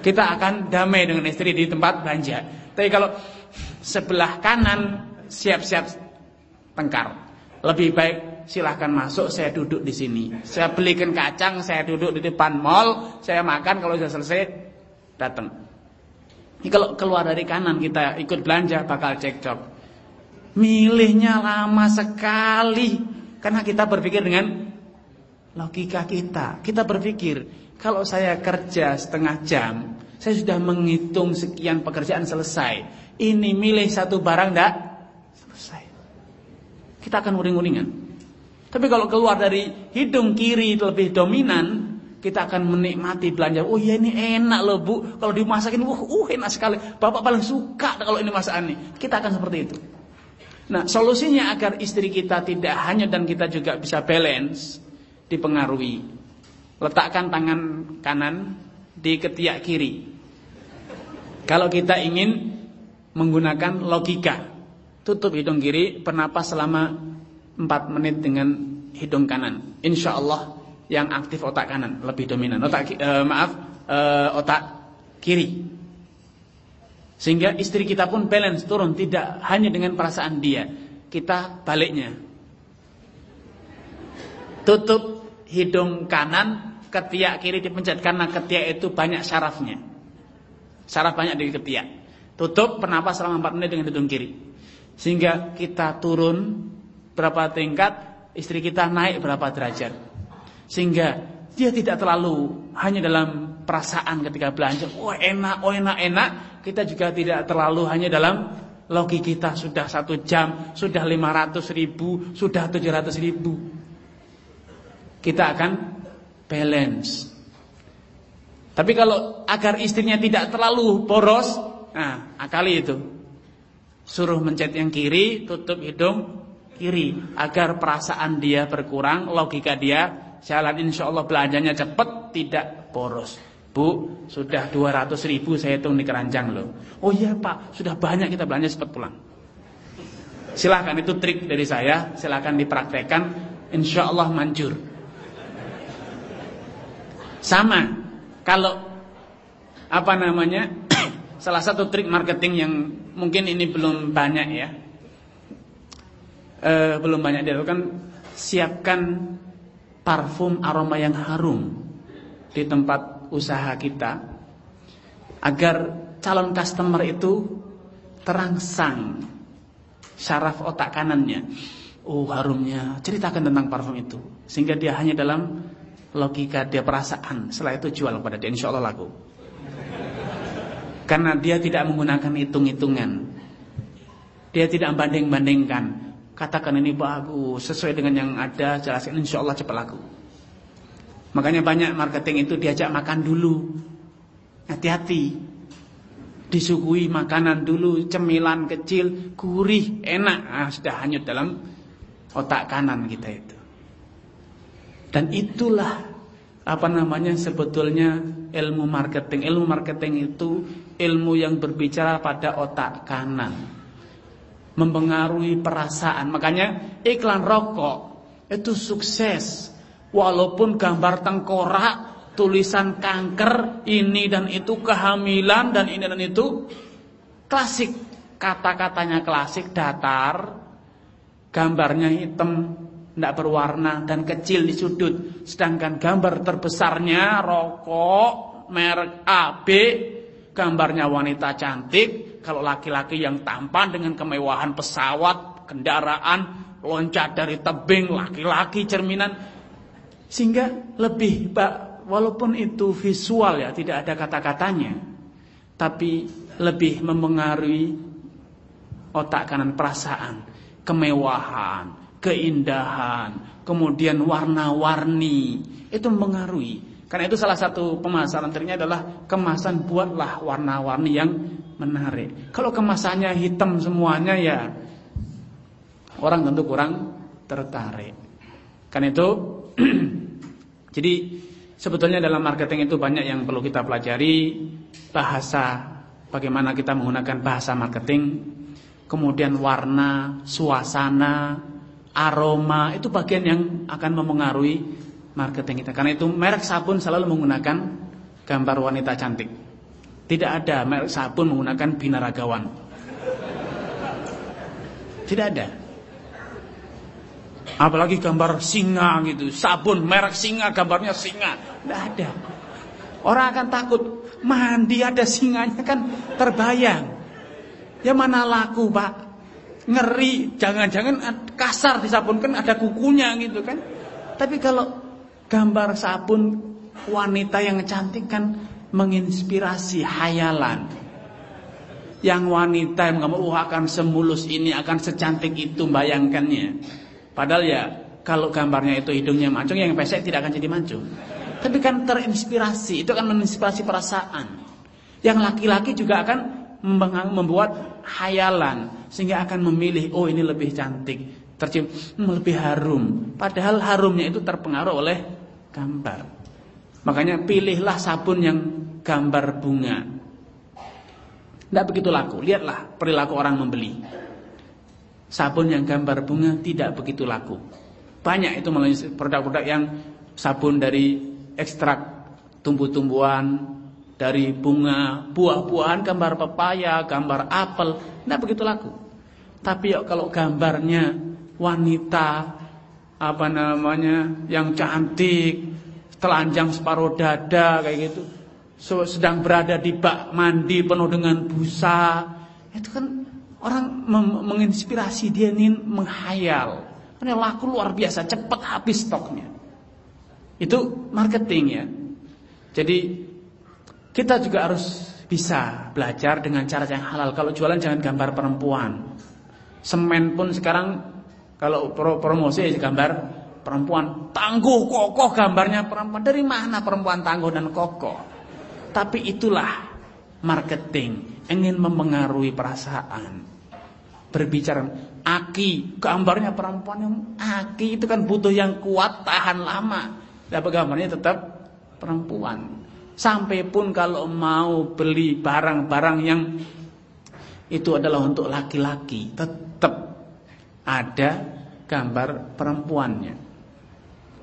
kita akan damai dengan istri di tempat belanja. Tapi kalau sebelah kanan siap-siap tengkar. Lebih baik silahkan masuk, saya duduk di sini. Saya belikan kacang, saya duduk di depan mall, saya makan kalau sudah selesai datang. Ini kalau keluar dari kanan kita ikut belanja bakal cekcok. Milihnya lama sekali karena kita berpikir dengan logika kita. Kita berpikir kalau saya kerja setengah jam, saya sudah menghitung sekian pekerjaan selesai. Ini milih satu barang enggak selesai. Kita akan uring-uringan. Tapi kalau keluar dari hidung kiri lebih dominan, kita akan menikmati belanja. Oh ya ini enak loh bu. Kalau dimasakin, wah uh, enak sekali. Bapak paling suka kalau ini masakan ini. Kita akan seperti itu. Nah solusinya agar istri kita tidak hanya dan kita juga bisa balance, dipengaruhi. Letakkan tangan kanan di ketiak kiri. Kalau kita ingin menggunakan logika. Tutup hidung kiri, bernapas selama 4 menit dengan hidung kanan. Insya Allah yang aktif otak kanan lebih dominan. Otak eh, maaf eh, otak kiri. Sehingga istri kita pun balance turun tidak hanya dengan perasaan dia. Kita baliknya. Tutup hidung kanan, ketiak kiri dipencet karena ketiak itu banyak syarafnya. Syaraf banyak di ketiak. Tutup pernapas selama 4 menit dengan hidung kiri. Sehingga kita turun berapa tingkat, istri kita naik berapa derajat. Sehingga dia tidak terlalu hanya dalam perasaan ketika belanja, oh enak, oh enak, enak. Kita juga tidak terlalu hanya dalam logi kita sudah satu jam, sudah 500 ribu, sudah 700 ribu. Kita akan balance. Tapi kalau agar istrinya tidak terlalu boros, Nah, akali itu. Suruh mencet yang kiri, tutup hidung kiri agar perasaan dia berkurang, logika dia jalan insya Allah belanjanya cepat, tidak boros. Bu, sudah 200 ribu saya hitung di keranjang loh. Oh iya pak, sudah banyak kita belanja cepat pulang. Silahkan itu trik dari saya, silahkan dipraktekkan, insya Allah manjur. Sama, kalau apa namanya <clears throat> salah satu trik marketing yang mungkin ini belum banyak ya. E, belum banyak dilakukan siapkan parfum aroma yang harum di tempat usaha kita agar calon customer itu terangsang syaraf otak kanannya. Oh harumnya, ceritakan tentang parfum itu sehingga dia hanya dalam logika dia perasaan. Setelah itu jual kepada dia, insya Allah laku. Karena dia tidak menggunakan hitung-hitungan. Dia tidak banding-bandingkan. Katakan ini bagus, sesuai dengan yang ada, jelaskan insya Allah cepat laku. Makanya banyak marketing itu diajak makan dulu. Hati-hati. Disuguhi makanan dulu, cemilan kecil, gurih, enak. Nah, sudah hanyut dalam otak kanan kita itu. Dan itulah apa namanya sebetulnya ilmu marketing. Ilmu marketing itu ilmu yang berbicara pada otak kanan. Mempengaruhi perasaan. Makanya iklan rokok itu sukses. Walaupun gambar tengkorak, tulisan kanker, ini dan itu kehamilan dan ini dan itu klasik. Kata-katanya klasik, datar, gambarnya hitam, tidak berwarna dan kecil di sudut. Sedangkan gambar terbesarnya rokok merek AB, gambarnya wanita cantik. Kalau laki-laki yang tampan dengan kemewahan pesawat, kendaraan, loncat dari tebing, laki-laki cerminan. Sehingga lebih, walaupun itu visual ya, tidak ada kata-katanya. Tapi lebih mempengaruhi otak kanan perasaan, kemewahan, keindahan, kemudian warna-warni, itu mempengaruhi. Karena itu salah satu pemasaran triknya adalah kemasan buatlah warna-warni yang menarik. Kalau kemasannya hitam semuanya ya orang tentu kurang tertarik. Karena itu <clears throat> jadi sebetulnya dalam marketing itu banyak yang perlu kita pelajari bahasa bagaimana kita menggunakan bahasa marketing, kemudian warna, suasana, aroma itu bagian yang akan mempengaruhi marketing kita. Karena itu merek sabun selalu menggunakan gambar wanita cantik. Tidak ada merek sabun menggunakan binaragawan. Tidak ada. Apalagi gambar singa gitu, sabun merek singa gambarnya singa. Tidak ada. Orang akan takut mandi ada singanya kan terbayang. Ya mana laku pak? Ngeri, jangan-jangan kasar di kan ada kukunya gitu kan. Tapi kalau gambar sabun wanita yang cantik kan menginspirasi hayalan. Yang wanita yang kamu oh, akan semulus ini, akan secantik itu bayangkannya. Padahal ya kalau gambarnya itu hidungnya mancung, yang pesek tidak akan jadi mancung. Tapi kan terinspirasi, itu akan menginspirasi perasaan. Yang laki-laki juga akan membuat hayalan sehingga akan memilih oh ini lebih cantik, tercium hmm, lebih harum. Padahal harumnya itu terpengaruh oleh gambar. Makanya pilihlah sabun yang gambar bunga. Tidak begitu laku. Lihatlah perilaku orang membeli. Sabun yang gambar bunga tidak begitu laku. Banyak itu melalui produk-produk yang sabun dari ekstrak tumbuh-tumbuhan, dari bunga, buah-buahan, gambar pepaya, gambar apel, tidak begitu laku. Tapi kalau gambarnya wanita apa namanya yang cantik, telanjang separuh dada kayak gitu, sedang berada di bak mandi penuh dengan busa, itu kan orang menginspirasi dia ingin menghayal. Ini laku luar biasa, cepat habis stoknya. Itu marketing ya. Jadi kita juga harus bisa belajar dengan cara yang halal. Kalau jualan jangan gambar perempuan. Semen pun sekarang kalau promosi gambar perempuan tangguh kokoh gambarnya perempuan. Dari mana perempuan tangguh dan kokoh? Tapi itulah marketing, ingin mempengaruhi perasaan. Berbicara aki, gambarnya perempuan yang aki itu kan butuh yang kuat, tahan lama. Tapi gambarnya tetap perempuan. Sampai pun kalau mau beli barang-barang yang itu adalah untuk laki-laki, tetap ada gambar perempuannya.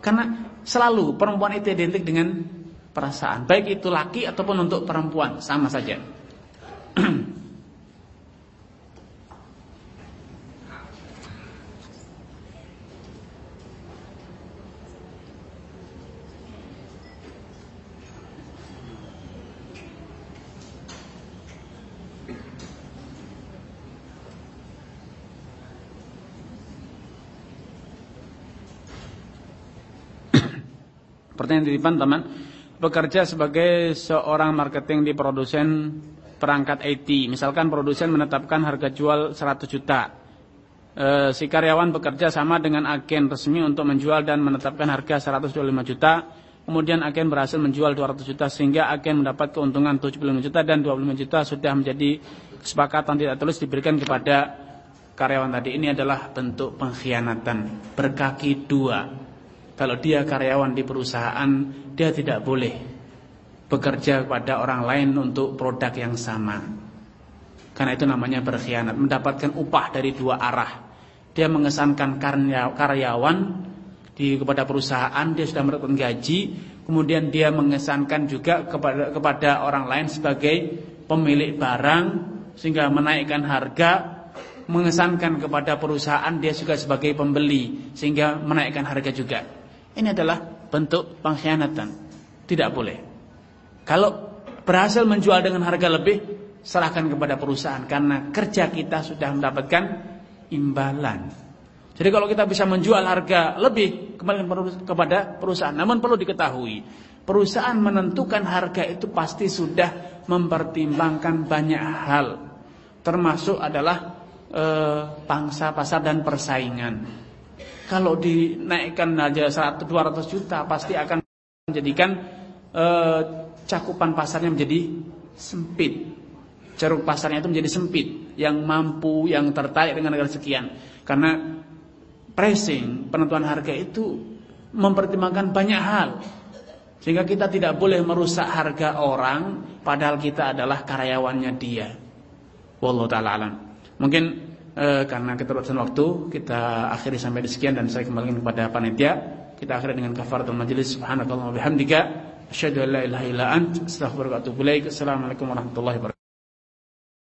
Karena selalu perempuan itu identik dengan perasaan, baik itu laki ataupun untuk perempuan, sama saja. <clears throat> Pertanyaan titipan teman Bekerja sebagai seorang marketing di produsen perangkat IT Misalkan produsen menetapkan harga jual 100 juta. E, Si karyawan bekerja sama dengan agen resmi untuk menjual dan menetapkan harga 125 juta. Kemudian agen berhasil menjual 200 juta Sehingga agen mendapat keuntungan 75 juta Dan 25 juta sudah menjadi kesepakatan tidak tulis diberikan kepada karyawan tadi. Ini adalah bentuk pengkhianatan. Berkaki dua kalau dia karyawan di perusahaan, dia tidak boleh bekerja kepada orang lain untuk produk yang sama. Karena itu namanya berkhianat, mendapatkan upah dari dua arah. Dia mengesankan karyawan di kepada perusahaan, dia sudah mendapatkan gaji, kemudian dia mengesankan juga kepada kepada orang lain sebagai pemilik barang sehingga menaikkan harga mengesankan kepada perusahaan dia juga sebagai pembeli sehingga menaikkan harga juga. Ini adalah bentuk pengkhianatan. Tidak boleh. Kalau berhasil menjual dengan harga lebih, serahkan kepada perusahaan karena kerja kita sudah mendapatkan imbalan. Jadi kalau kita bisa menjual harga lebih kembali kepada perusahaan. Namun perlu diketahui, perusahaan menentukan harga itu pasti sudah mempertimbangkan banyak hal. Termasuk adalah e, pangsa pasar dan persaingan. Kalau dinaikkan aja 100 200 juta pasti akan menjadikan eh, cakupan pasarnya menjadi sempit. Ceruk pasarnya itu menjadi sempit, yang mampu, yang tertarik dengan negara sekian. Karena pricing, penentuan harga itu mempertimbangkan banyak hal. Sehingga kita tidak boleh merusak harga orang padahal kita adalah karyawannya dia. Wallahu taala alam. Mungkin e, karena keterbatasan waktu kita akhiri sampai di sekian dan saya kembalikan kepada panitia kita akhiri dengan kafaratul majelis subhanallahi wa bihamdika Asyhadu an la ilaha illa ant, astaghfiruka wa atubu ilaik. Assalamualaikum warahmatullahi wabarakatuh.